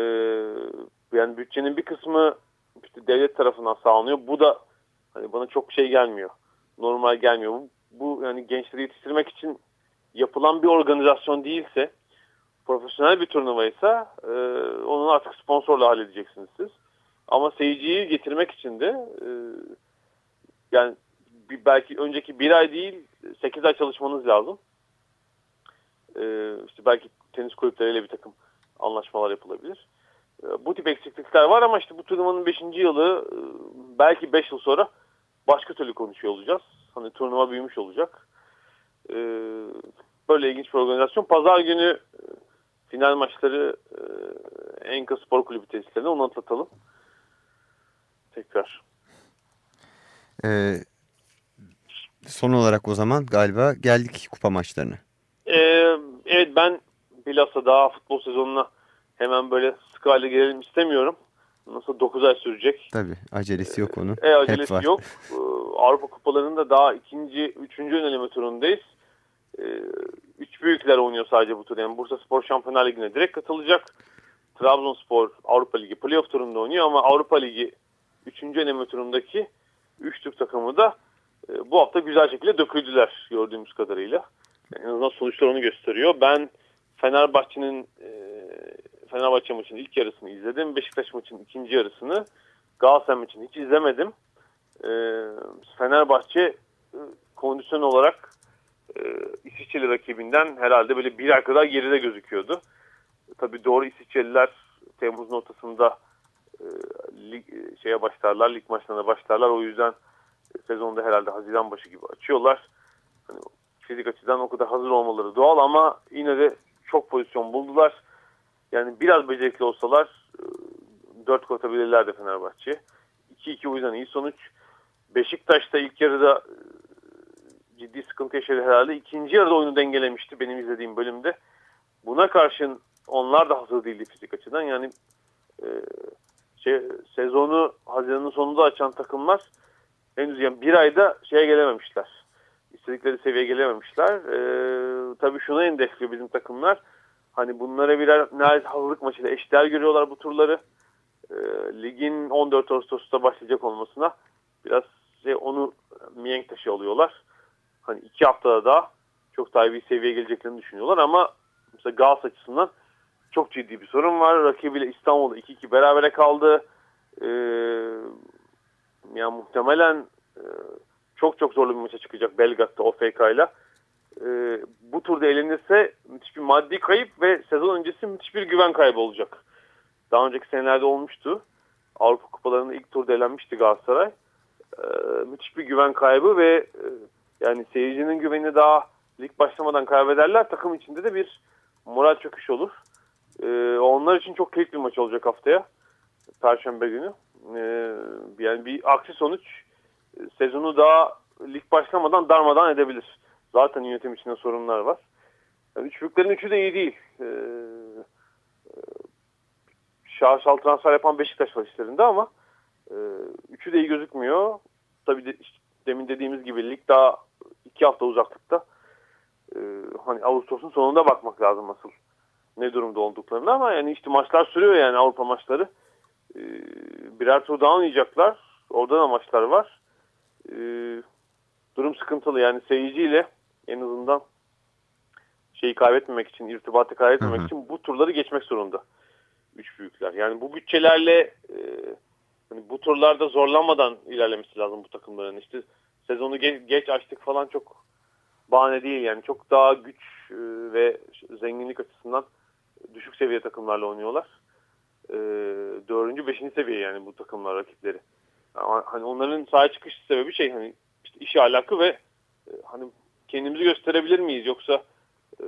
yani bütçenin bir kısmı işte devlet tarafından sağlanıyor. Bu da hani bana çok şey gelmiyor. Normal gelmiyor. Bu, bu yani gençleri yetiştirmek için yapılan bir organizasyon değilse profesyonel bir turnuvaysa e, onu artık sponsorla halledeceksiniz siz. Ama seyirciyi getirmek için de e, yani bir, belki önceki bir ay değil 8 ay çalışmanız lazım. E, işte belki tenis kulüpleriyle bir takım anlaşmalar yapılabilir. E, bu tip eksiklikler var ama işte bu turnuvanın 5. yılı e, belki 5 yıl sonra başka türlü konuşuyor olacağız. Hani turnuva büyümüş olacak. E, böyle ilginç bir organizasyon. Pazar günü final maçları e, Enka Spor Kulübü tesislerinde onu atlatalım. Tekrar. Ee, son olarak o zaman galiba geldik kupa maçlarına. Ee, evet ben bilhassa daha futbol sezonuna hemen böyle sıkı hale gelelim istemiyorum. Nasıl 9 ay sürecek. Tabii acelesi yok onun. E, acelesi Hep var. yok. Ee, Avrupa kupalarında daha ikinci, üçüncü öneleme turundayız. Ee, üç büyükler oynuyor sadece bu tur. Yani Bursa Spor Şampiyonlar Ligi'ne direkt katılacak. Trabzonspor Avrupa Ligi playoff turunda oynuyor ama Avrupa Ligi 3. eleme turundaki 3 Türk takımı da e, bu hafta güzel şekilde döküldüler gördüğümüz kadarıyla. En azından sonuçlar onu gösteriyor. Ben Fenerbahçe'nin e, Fenerbahçe maçının ilk yarısını izledim. Beşiktaş maçının ikinci yarısını Galatasaray maçını hiç izlemedim. E, Fenerbahçe e, kondisyon olarak e, İsviçreli rakibinden herhalde böyle bir ay kadar geride gözüküyordu. Tabii doğru İsviçreliler Temmuz'un ortasında e, lig, şeye başlarlar, lig maçlarına başlarlar. O yüzden sezonda herhalde Haziran başı gibi açıyorlar. Hani fizik açıdan o kadar hazır olmaları doğal ama yine de çok pozisyon buldular. Yani biraz becerikli olsalar 4 gol atabilirlerdi Fenerbahçe. 2-2 o yüzden iyi sonuç. Beşiktaş'ta ilk yarıda ciddi sıkıntı yaşadı herhalde. İkinci yarıda oyunu dengelemişti benim izlediğim bölümde. Buna karşın onlar da hazır değildi fizik açıdan. Yani e, şey, sezonu Haziran'ın sonunda açan takımlar henüz yani bir ayda şeye gelememişler. İstedikleri seviyeye gelememişler. E, tabii şuna endekliyor bizim takımlar. Hani bunlara birer neredeyse hazırlık maçıyla eşdeğer görüyorlar bu turları. E, ligin 14 Ağustos'ta başlayacak olmasına biraz şey, onu mihenk taşı alıyorlar. Hani iki haftada daha çok daha iyi bir seviyeye geleceklerini düşünüyorlar ama mesela Galatasaray açısından çok ciddi bir sorun var. Rakibiyle İstanbul'da 2-2 berabere kaldı. Ee, yani muhtemelen e, çok çok zorlu bir maça çıkacak Belgrad'da OFK ile. Ee, bu turda elenirse müthiş bir maddi kayıp ve sezon öncesi müthiş bir güven kaybı olacak. Daha önceki senelerde olmuştu. Avrupa Kupalarında ilk turda elenmişti Galatasaray. Ee, müthiş bir güven kaybı ve e, yani seyircinin güvenini daha lig başlamadan kaybederler. Takım içinde de bir moral çöküş olur. Ee, onlar için çok keyifli bir maç olacak haftaya. Perşembe günü. Ee, yani bir aksi sonuç e, sezonu daha lig başlamadan darmadan edebilir. Zaten yönetim içinde sorunlar var. Yani üç büyüklerin üçü de iyi değil. Ee, e, şahsal transfer yapan Beşiktaş var işlerinde ama e, üçü de iyi gözükmüyor. Tabii de, işte demin dediğimiz gibi lig daha iki hafta uzaklıkta. Ee, hani Ağustos'un sonunda bakmak lazım asıl ne durumda olduklarını ama yani işte maçlar sürüyor yani Avrupa maçları. Ee, birer tur daha oynayacaklar. Orada da maçlar var. Ee, durum sıkıntılı yani seyirciyle en azından şeyi kaybetmemek için, irtibatı kaybetmemek Hı hı. için bu turları geçmek zorunda. Üç büyükler. Yani bu bütçelerle e, hani bu turlarda zorlanmadan ilerlemesi lazım bu takımların. İşte sezonu geç, geç açtık falan çok bahane değil yani. Çok daha güç e, ve zenginlik açısından düşük seviye takımlarla oynuyorlar. E, dördüncü, beşinci seviye yani bu takımlar rakipleri. Ama hani onların sahaya çıkış sebebi şey hani işte işi alakı ve e, hani kendimizi gösterebilir miyiz yoksa e,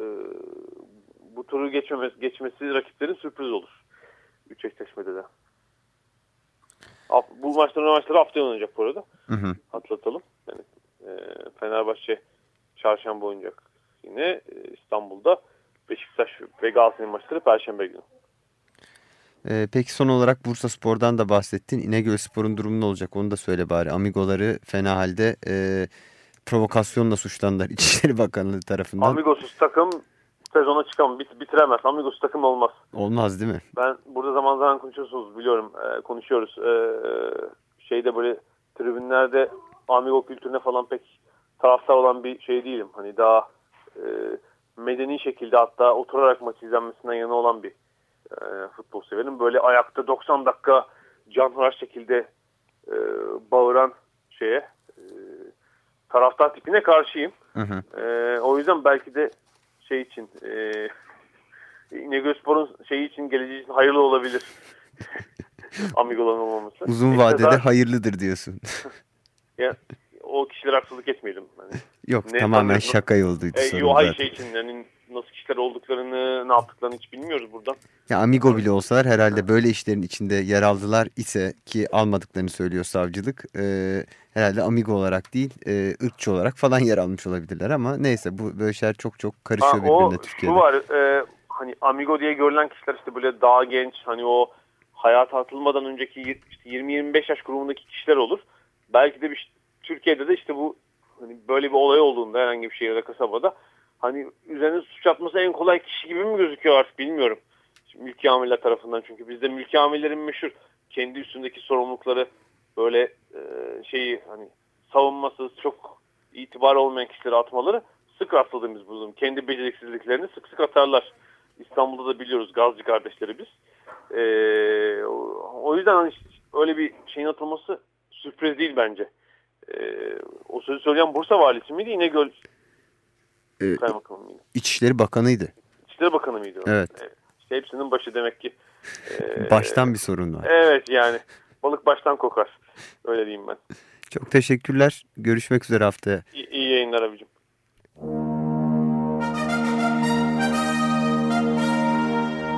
bu turu geçmemesi, geçmesi rakiplerin sürpriz olur. Üç de. Bu maçların maçları haftaya oynanacak bu arada. Hı hı. Hatırlatalım. Yani, e, Fenerbahçe çarşamba oynayacak yine e, İstanbul'da. Beşiktaş ve Galatasaray maçları Perşembe günü. Ee, peki son olarak Bursa Spor'dan da bahsettin. İnegöl Spor'un durumu ne olacak onu da söyle bari. Amigoları fena halde e, provokasyonla suçlandılar İçişleri Bakanlığı tarafından. Amigosuz takım sezona çıkamaz, bit bitiremez. Amigosuz takım olmaz. Olmaz değil mi? Ben burada zaman zaman konuşuyorsunuz biliyorum. e, konuşuyoruz. E, şeyde böyle tribünlerde amigo kültürüne falan pek taraftar olan bir şey değilim. Hani daha e, medeni şekilde hatta oturarak maç izlenmesinden yana olan bir e, futbol severim. Böyle ayakta 90 dakika canhıraş şekilde e, bağıran şeye e, taraftar tipine karşıyım. Hı hı. E, o yüzden belki de şey için e, İnegölspor'un şeyi için geleceği için hayırlı olabilir. Amigo'ların olmaması. Uzun vadede zaten- hayırlıdır diyorsun. ya, o kişilere haksızlık etmeyelim. Hani, Yok Ne tamamen sanıyorsun? şaka yolduydu e, yo, hayır şey için yani nasıl kişiler olduklarını ne yaptıklarını hiç bilmiyoruz buradan. Ya Amigo bile olsalar herhalde böyle işlerin içinde yer aldılar ise ki almadıklarını söylüyor savcılık. e, herhalde Amigo olarak değil e, ırkçı olarak falan yer almış olabilirler ama neyse bu böyle şeyler çok çok karışıyor Ha, o birbirine Türkiye'de. şu var e, hani amigo diye görülen kişiler işte böyle daha genç hani o hayata atılmadan önceki işte 20-25 yaş grubundaki kişiler olur. Belki de bir, Türkiye'de de işte bu hani böyle bir olay olduğunda herhangi bir şehirde kasabada hani üzerine suç atması en kolay kişi gibi mi gözüküyor artık bilmiyorum. Şimdi mülki amirler tarafından çünkü bizde mülki amirlerin meşhur kendi üstündeki sorumlulukları böyle e, şeyi hani savunmasız çok itibar olmayan kişileri atmaları sık rastladığımız durum. Kendi beceriksizliklerini sık sık atarlar. İstanbul'da da biliyoruz Gazcı kardeşleri biz. Ee, o- yüzden hani öyle bir şeyin atılması sürpriz değil bence. Ee, o sözü söyleyen Bursa valisi miydi? İnegöl Ee, kaymakamı mıydı? İçişleri Bakanı'ydı. İçişleri Bakanı mıydı? o? Evet. İşte hepsinin başı demek ki. ee, Baştan bir sorun var. Evet yani. Balık baştan kokar. Öyle diyeyim ben. Çok teşekkürler. Görüşmek üzere haftaya. İyi, iyi yayınlar abicim.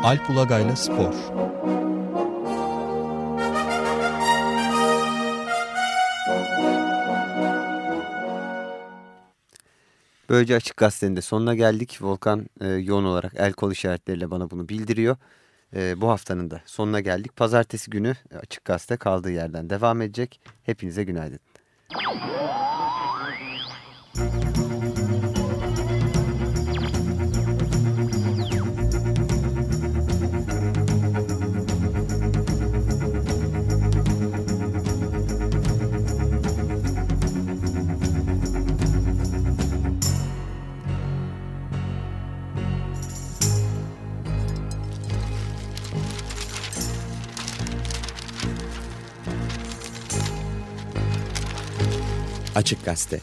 Alp Ulagay'la Spor. Böylece Açık Gazete'nin de sonuna geldik. Volkan e, yoğun olarak el kol işaretleriyle bana bunu bildiriyor. E, bu haftanın da sonuna geldik. Pazartesi günü Açık Gazete kaldığı yerden devam edecek. Hepinize günaydın. Açık Gazete.